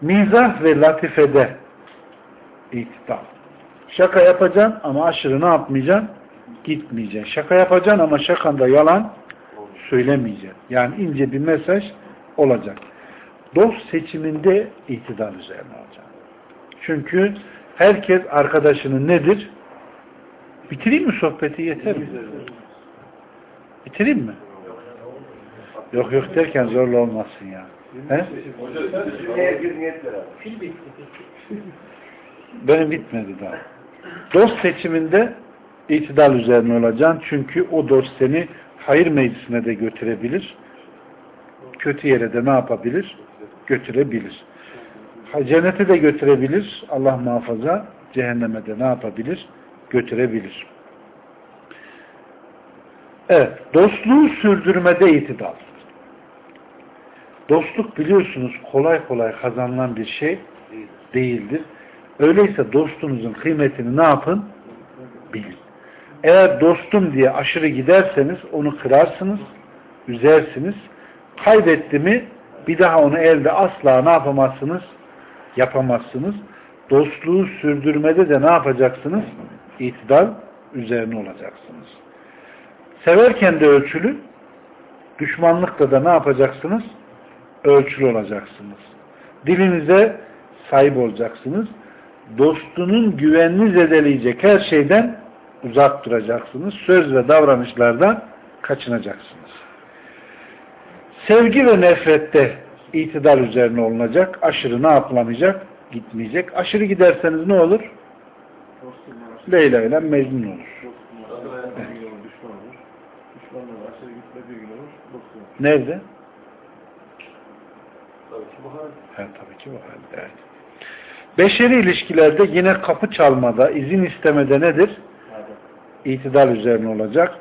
Mizah ve latifede itidal. Şaka yapacaksın ama aşırı ne yapmayacaksın? Gitmeyeceksin. Şaka yapacaksın ama şakanda yalan söylemeyeceksin. Yani ince bir mesaj olacak. Dost seçiminde itidal üzerine olacak. Çünkü herkes arkadaşının nedir? Bitireyim mi sohbeti yeter mi? Bitireyim mi? Yok yok derken zorla olmasın ya. He? Benim bitmedi daha. Dost seçiminde itidal üzerine olacaksın. Çünkü o dost seni hayır meclisine de götürebilir. Kötü yere de ne yapabilir? Götürebilir. Cennete de götürebilir. Allah muhafaza. Cehenneme de ne yapabilir? Götürebilir. Evet. Dostluğu sürdürmede itidal. Dostluk biliyorsunuz kolay kolay kazanılan bir şey değildir. Öyleyse dostunuzun kıymetini ne yapın? Bilin. Eğer dostum diye aşırı giderseniz onu kırarsınız, üzersiniz. Kaybetti mi bir daha onu elde asla ne yapamazsınız? Yapamazsınız. Dostluğu sürdürmede de ne yapacaksınız? İtidal üzerine olacaksınız. Severken de ölçülü, düşmanlıkta da ne yapacaksınız? Ölçülü olacaksınız. Dilinize sahip olacaksınız. Dostunun güvenini zedeleyecek her şeyden uzak duracaksınız. Söz ve davranışlardan kaçınacaksınız. Sevgi ve nefrette itidal üzerine olunacak. Aşırı ne yapılamayacak? Gitmeyecek. Aşırı giderseniz ne olur? Leyla ile Mecnun olur. Nerede? Tabii ki. He, tabii ki bu halde. Evet. Beşeri ilişkilerde yine kapı çalmada, izin istemede nedir? İtidal üzerine olacak.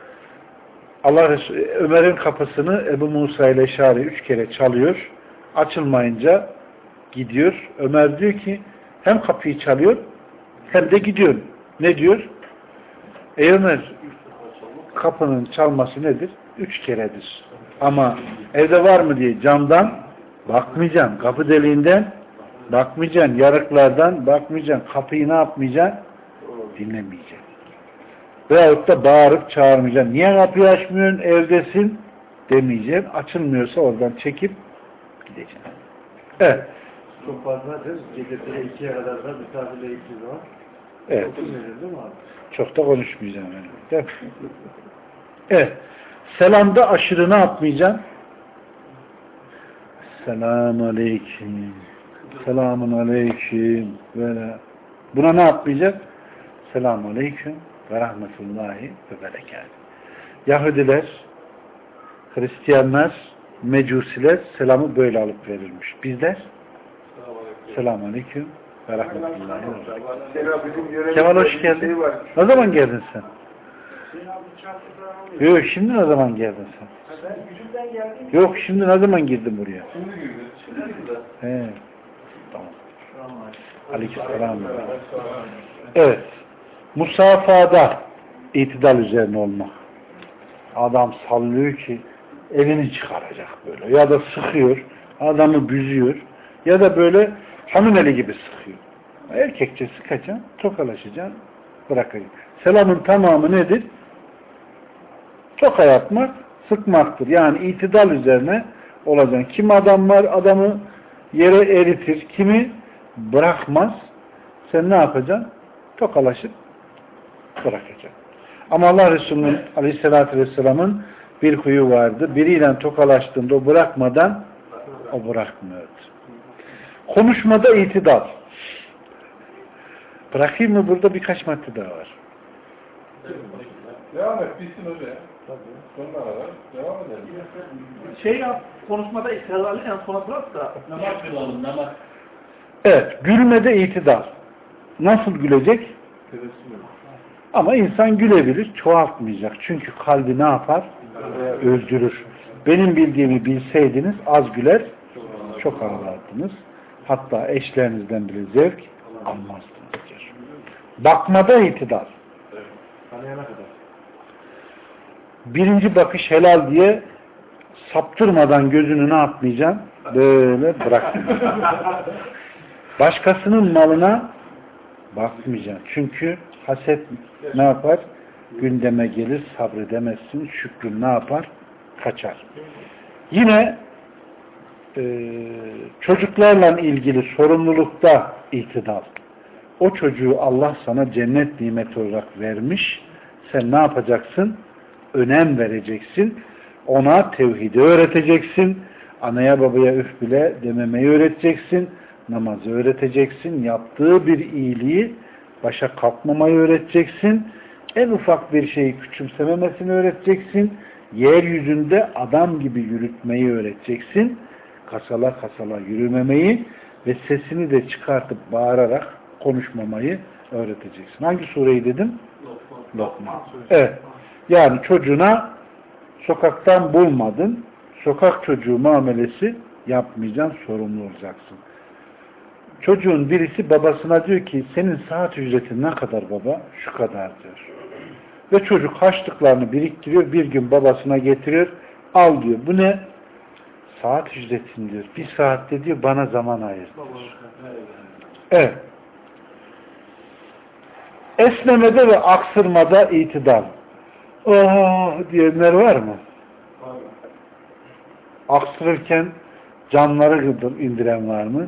Allah Ömer'in kapısını Ebu Musa ile Şari üç kere çalıyor. Açılmayınca gidiyor. Ömer diyor ki hem kapıyı çalıyor hem de gidiyor. Ne diyor? Ey Ömer kapının çalması nedir? Üç keredir. Ama evde var mı diye camdan bakmayacaksın. Kapı deliğinden bakmayacaksın. Yarıklardan bakmayacaksın. Kapıyı ne yapmayacaksın? Dinlemeyeceksin. Veyahut da bağırıp çağırmayacaksın. Niye kapıyı açmıyorsun? Evdesin demeyeceksin. Açılmıyorsa oradan çekip gideceksin. Evet. Çok fazladır. Gecesine ikiye kadar da misafirle gittiği zaman. Evet. Verir değil mi abi? Çok da konuşmayacağım. Yani. Değil mi? Evet. Selamda aşırı ne yapmayacaksın? Selamun aleyküm. Selamun aleyküm. Böyle. Buna ne yapmayacak? Selamun aleyküm ve rahmetullahi ve berekat. Yahudiler, Hristiyanlar, Mecusiler selamı böyle alıp verilmiş. Bizler selamun aleyküm ve rahmetullahi ve Kemal hoş bir geldin. Şey. Ne zaman geldin sen? Yok şimdi ne zaman geldin sen? Yok şimdi ne zaman girdin buraya? Şimdi girdi. He. Tamam. Aleykümselam. Evet. Musafada itidal üzerine olmak. Adam sallıyor ki elini çıkaracak böyle. Ya da sıkıyor. Adamı büzüyor. Ya da böyle hanımeli gibi sıkıyor. Erkekçe sıkacaksın, tokalaşacaksın, bırakacaksın. Selamın tamamı nedir? Toka yapmak, sıkmaktır. Yani itidal üzerine olacaksın. Kim adam var, adamı yere eritir. Kimi bırakmaz. Sen ne yapacaksın? Tokalaşıp bırakacaksın. Ama Allah Resulü'nün aleyhissalatü vesselamın bir huyu vardı. Biriyle tokalaştığında o bırakmadan o bırakmıyordu. Konuşmada itidal. Bırakayım mı? Burada birkaç madde daha var. Devam et. Bitsin hoca. Tabii. Sonra arar. Devam edelim. Şey yap, konuşmada ihtiyarları en sona bırak da Namaz kılalım. Namaz. Evet, gülmede itidal. Nasıl gülecek? Ama insan gülebilir, çoğaltmayacak. Çünkü kalbi ne yapar? Öldürür. Benim bildiğimi bilseydiniz az güler, çok ağlardınız. Hatta eşlerinizden bile zevk almazdınız diyor. Bakmada itidal. Birinci bakış helal diye saptırmadan gözünü ne yapmayacaksın? Böyle bırak. Başkasının malına bakmayacaksın. Çünkü haset ne yapar? Gündeme gelir, sabredemezsin. Şükrün ne yapar? Kaçar. Yine e, çocuklarla ilgili sorumlulukta itidal. O çocuğu Allah sana cennet nimeti olarak vermiş. Sen ne yapacaksın? Önem vereceksin. Ona tevhidi öğreteceksin. Anaya babaya üf bile dememeyi öğreteceksin. Namazı öğreteceksin. Yaptığı bir iyiliği başa kalkmamayı öğreteceksin. En ufak bir şeyi küçümsememesini öğreteceksin. Yeryüzünde adam gibi yürütmeyi öğreteceksin. Kasala kasala yürümemeyi ve sesini de çıkartıp bağırarak konuşmamayı öğreteceksin. Hangi sureyi dedim? Lokman. Evet. Yani çocuğuna sokaktan bulmadın. Sokak çocuğu muamelesi yapmayacaksın, sorumlu olacaksın. Çocuğun birisi babasına diyor ki senin saat ücretin ne kadar baba? Şu kadar diyor. Ve çocuk haçlıklarını biriktiriyor. Bir gün babasına getiriyor. Al diyor. Bu ne? Saat ücretin diyor. Bir saatte diyor bana zaman ayır. Evet. Esnemede ve aksırmada itidal. Oh diyenler var mı? Aksırırken canları indiren var mı?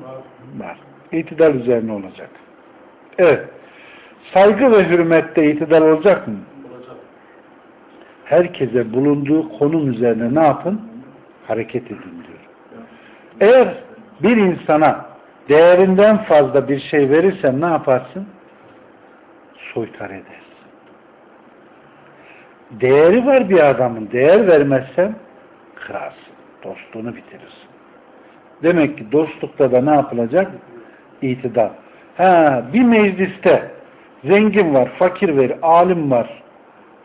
Var. İtidal üzerine olacak. Evet. Saygı ve hürmette itidal olacak mı? Herkese bulunduğu konum üzerine ne yapın? Hareket edin diyor. Eğer bir insana değerinden fazla bir şey verirsen ne yaparsın? Soytar edersin. Değeri var bir adamın. Değer vermezsen kırarsın. dostluğunu bitirirsin. Demek ki dostlukta da ne yapılacak? İtidal. Ha, bir mecliste zengin var, fakir var, alim var.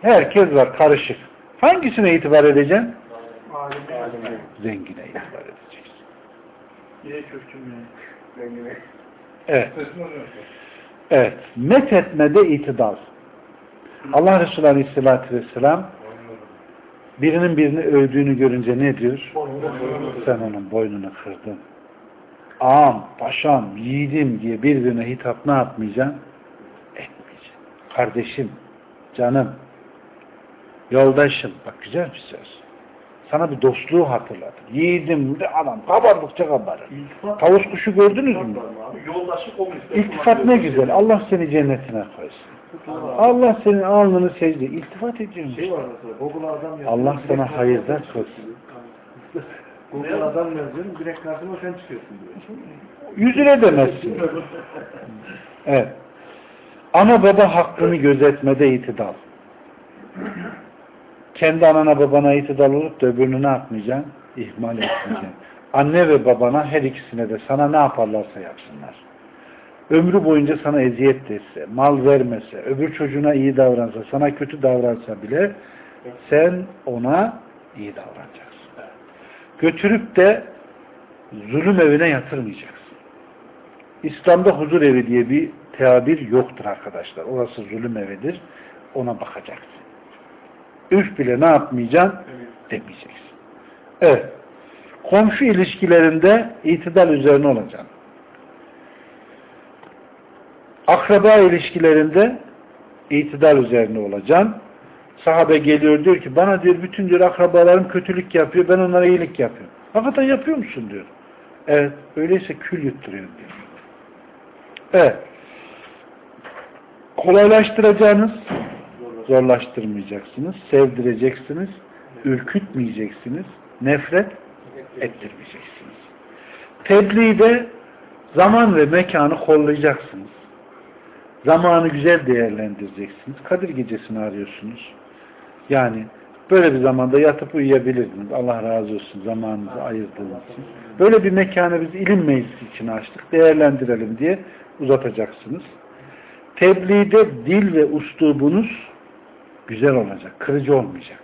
Herkes var, karışık. Hangisine itibar edeceksin? Alime. Zengine itibar edeceksin. Niye çöktüm ya? Evet. Evet. Met etmede itidal. Allah Resulü Aleyhisselatü Vesselam birinin birini övdüğünü görünce ne diyor? Sen onun boynunu kırdın. Ağam, paşam, yiğidim diye birbirine hitap ne yapmayacaksın? Etmeyeceksin. Kardeşim, canım, yoldaşım. Bak güzel bir söz. Sana bir dostluğu hatırladı. Yiğidim de adam kabardıkça kabarır. Tavus kuşu gördünüz mü? İltifat ne güzel. Allah seni cennetine koysun. Allah senin alnını secde. İltifat ediyorsun. Şey var mesela. Allah sana çıkıyorsun. koysun. Google adam yazıyorum. Direkt karşıma sen çıkıyorsun diyor. Yüzüne demezsin. Evet. Ana baba hakkını gözetmede itidal. Kendi anana babana itidal olup da öbürünü ne yapmayacaksın? İhmal etmeyeceksin. Anne ve babana her ikisine de sana ne yaparlarsa yapsınlar. Ömrü boyunca sana eziyet etse, mal vermese, öbür çocuğuna iyi davransa, sana kötü davransa bile sen ona iyi davranacaksın. Götürüp de zulüm evine yatırmayacaksın. İslam'da huzur evi diye bir tabir yoktur arkadaşlar. Orası zulüm evidir. Ona bakacaksın. Üf bile ne yapmayacaksın? Demeyeceksin. Evet. Komşu ilişkilerinde itidal üzerine olacaksın. Akraba ilişkilerinde itidal üzerine olacaksın. Sahabe geliyor diyor ki bana diyor bütün diyor akrabalarım kötülük yapıyor ben onlara iyilik yapıyorum. Hakikaten yapıyor musun diyor. Evet öyleyse kül yutturuyor diyor. Evet. Kolaylaştıracağınız zorlaştırmayacaksınız. Sevdireceksiniz. Ürkütmeyeceksiniz. Nefret ettirmeyeceksiniz. Tebliğde zaman ve mekanı kollayacaksınız. Zamanı güzel değerlendireceksiniz. Kadir gecesini arıyorsunuz. Yani böyle bir zamanda yatıp uyuyabilirsiniz. Allah razı olsun zamanınızı ayırdığınız için. Böyle bir mekanı biz ilim meclisi için açtık. Değerlendirelim diye uzatacaksınız. Tebliğde dil ve uslubunuz güzel olacak. Kırıcı olmayacak.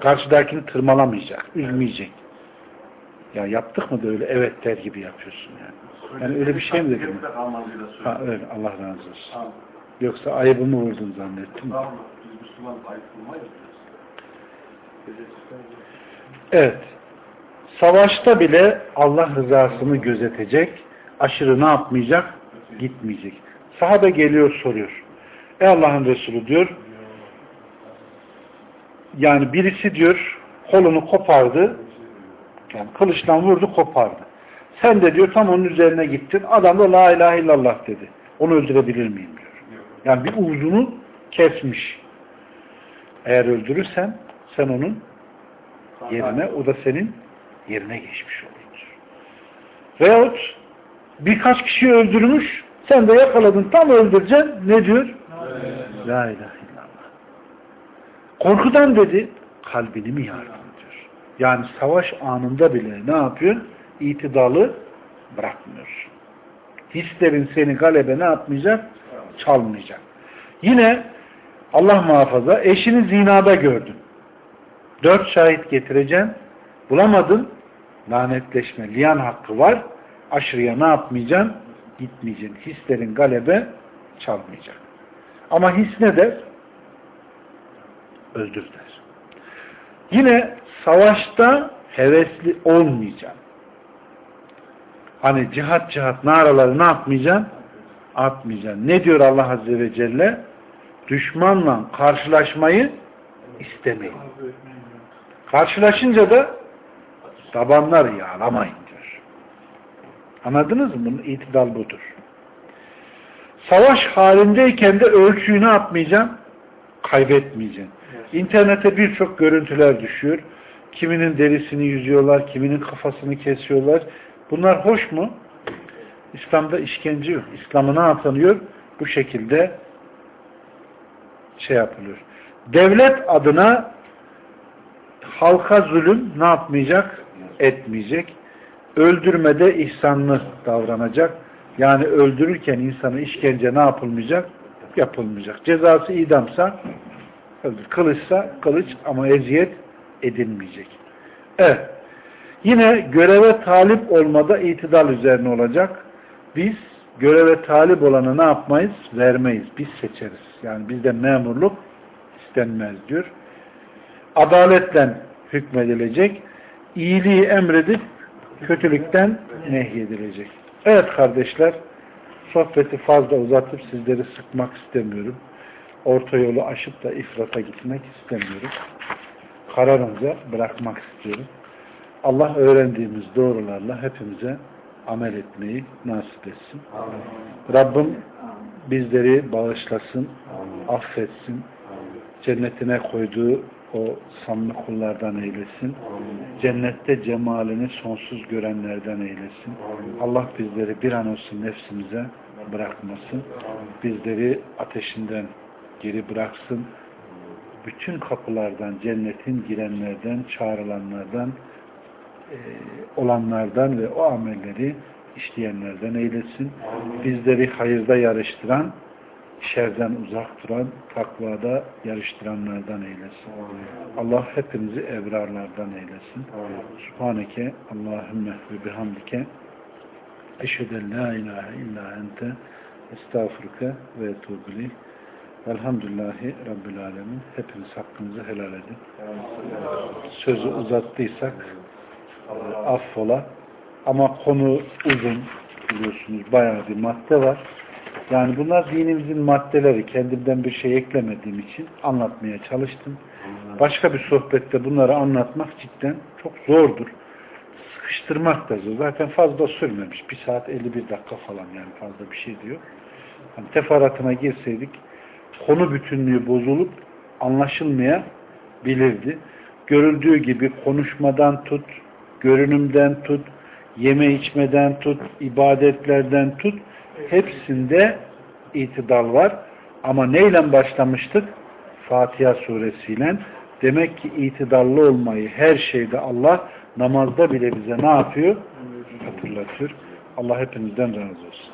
Karşıdakini tırmalamayacak. Üzmeyecek. Ya yaptık mı da öyle evet der gibi yapıyorsun yani. Yani öyle bir şey mi dedim? Ha öyle Allah razı olsun. Yoksa ayıbımı vurdun zannettim. mi? Biz Müslüman ayıp bulmayız. Evet. Savaşta bile Allah rızasını gözetecek. Aşırı ne yapmayacak? Gitmeyecek. Sahabe geliyor soruyor. Ey Allah'ın Resulü diyor yani birisi diyor kolunu kopardı yani kılıçla vurdu kopardı. Sen de diyor tam onun üzerine gittin. Adam da la ilahe illallah dedi. Onu öldürebilir miyim diyor. Yani bir uzunu kesmiş. Eğer öldürürsen sen onun yerine o da senin yerine geçmiş olur. Veyahut birkaç kişi öldürmüş sen de yakaladın tam öldüreceksin ne diyor? La ilahe. Korkudan dedi kalbini mi yardın diyor. Yani savaş anında bile ne yapıyor? İtidalı bırakmıyor. Hislerin seni galebe ne yapmayacak? Çalmayacak. Yine Allah muhafaza eşini zinada gördün. Dört şahit getireceksin. Bulamadın. Lanetleşme. Liyan hakkı var. Aşırıya ne yapmayacaksın? Gitmeyeceksin. Hislerin galebe çalmayacak. Ama his ne der? Öldür der. Yine savaşta hevesli olmayacaksın. Hani cihat cihat naraları ne yapmayacaksın? Atmayacaksın. Ne diyor Allah Azze ve Celle? Düşmanla karşılaşmayı istemeyin. Karşılaşınca da tabanlar yağlamayın diyor. Anladınız mı? Bunun itidal budur. Savaş halindeyken de ölçüyü ne yapmayacaksın? Kaybetmeyeceksin. İnternete birçok görüntüler düşüyor. Kiminin derisini yüzüyorlar, kiminin kafasını kesiyorlar. Bunlar hoş mu? İslam'da işkence yok. İslam'ı ne yapılıyor? Bu şekilde şey yapılıyor. Devlet adına halka zulüm ne yapmayacak? etmeyecek. Öldürmede ihsanlı davranacak. Yani öldürürken insanı işkence ne yapılmayacak? Yapılmayacak. Cezası idamsa öldür. Kılıçsa kılıç ama eziyet edilmeyecek. Evet. Yine göreve talip olmada itidal üzerine olacak. Biz göreve talip olanı ne yapmayız? Vermeyiz. Biz seçeriz. Yani bizde memurluk istenmez diyor. Adaletle hükmedilecek. İyiliği emredip kötülükten nehyedilecek. Evet kardeşler sohbeti fazla uzatıp sizleri sıkmak istemiyorum. Orta yolu aşıp da ifrata gitmek istemiyorum. Kararınca bırakmak istiyorum. Allah öğrendiğimiz doğrularla hepimize amel etmeyi nasip etsin. Rabbim bizleri bağışlasın, affetsin, cennetine koyduğu o samimi kullardan eylesin. Cennette cemalini sonsuz görenlerden eylesin. Allah bizleri bir an olsun nefsimize bırakmasın. Bizleri ateşinden geri bıraksın. Bütün kapılardan, cennetin girenlerden, çağrılanlardan, e, olanlardan ve o amelleri işleyenlerden eylesin. Bizleri hayırda yarıştıran, şerden uzak duran, takvada yarıştıranlardan eylesin. Allah hepimizi ebrarlardan eylesin. Subhaneke Allahümme ve bihamdike eşheden la ilahe illa ente estağfurke ve etubili Velhamdülillahi Rabbil Alemin. Hepiniz hakkınızı helal edin. Sözü uzattıysak affola. Ama konu uzun biliyorsunuz. Bayağı bir madde var. Yani bunlar dinimizin maddeleri. Kendimden bir şey eklemediğim için anlatmaya çalıştım. Başka bir sohbette bunları anlatmak cidden çok zordur. Sıkıştırmak da zor. Zaten fazla sürmemiş. Bir saat 51 dakika falan yani fazla bir şey diyor. Hani teferruatına girseydik konu bütünlüğü bozulup anlaşılmayabilirdi. Görüldüğü gibi konuşmadan tut, görünümden tut, yeme içmeden tut, ibadetlerden tut, hepsinde itidal var. Ama neyle başlamıştık? Fatiha suresiyle. Demek ki itidallı olmayı her şeyde Allah namazda bile bize ne yapıyor? Hatırlatıyor. Allah hepinizden razı olsun.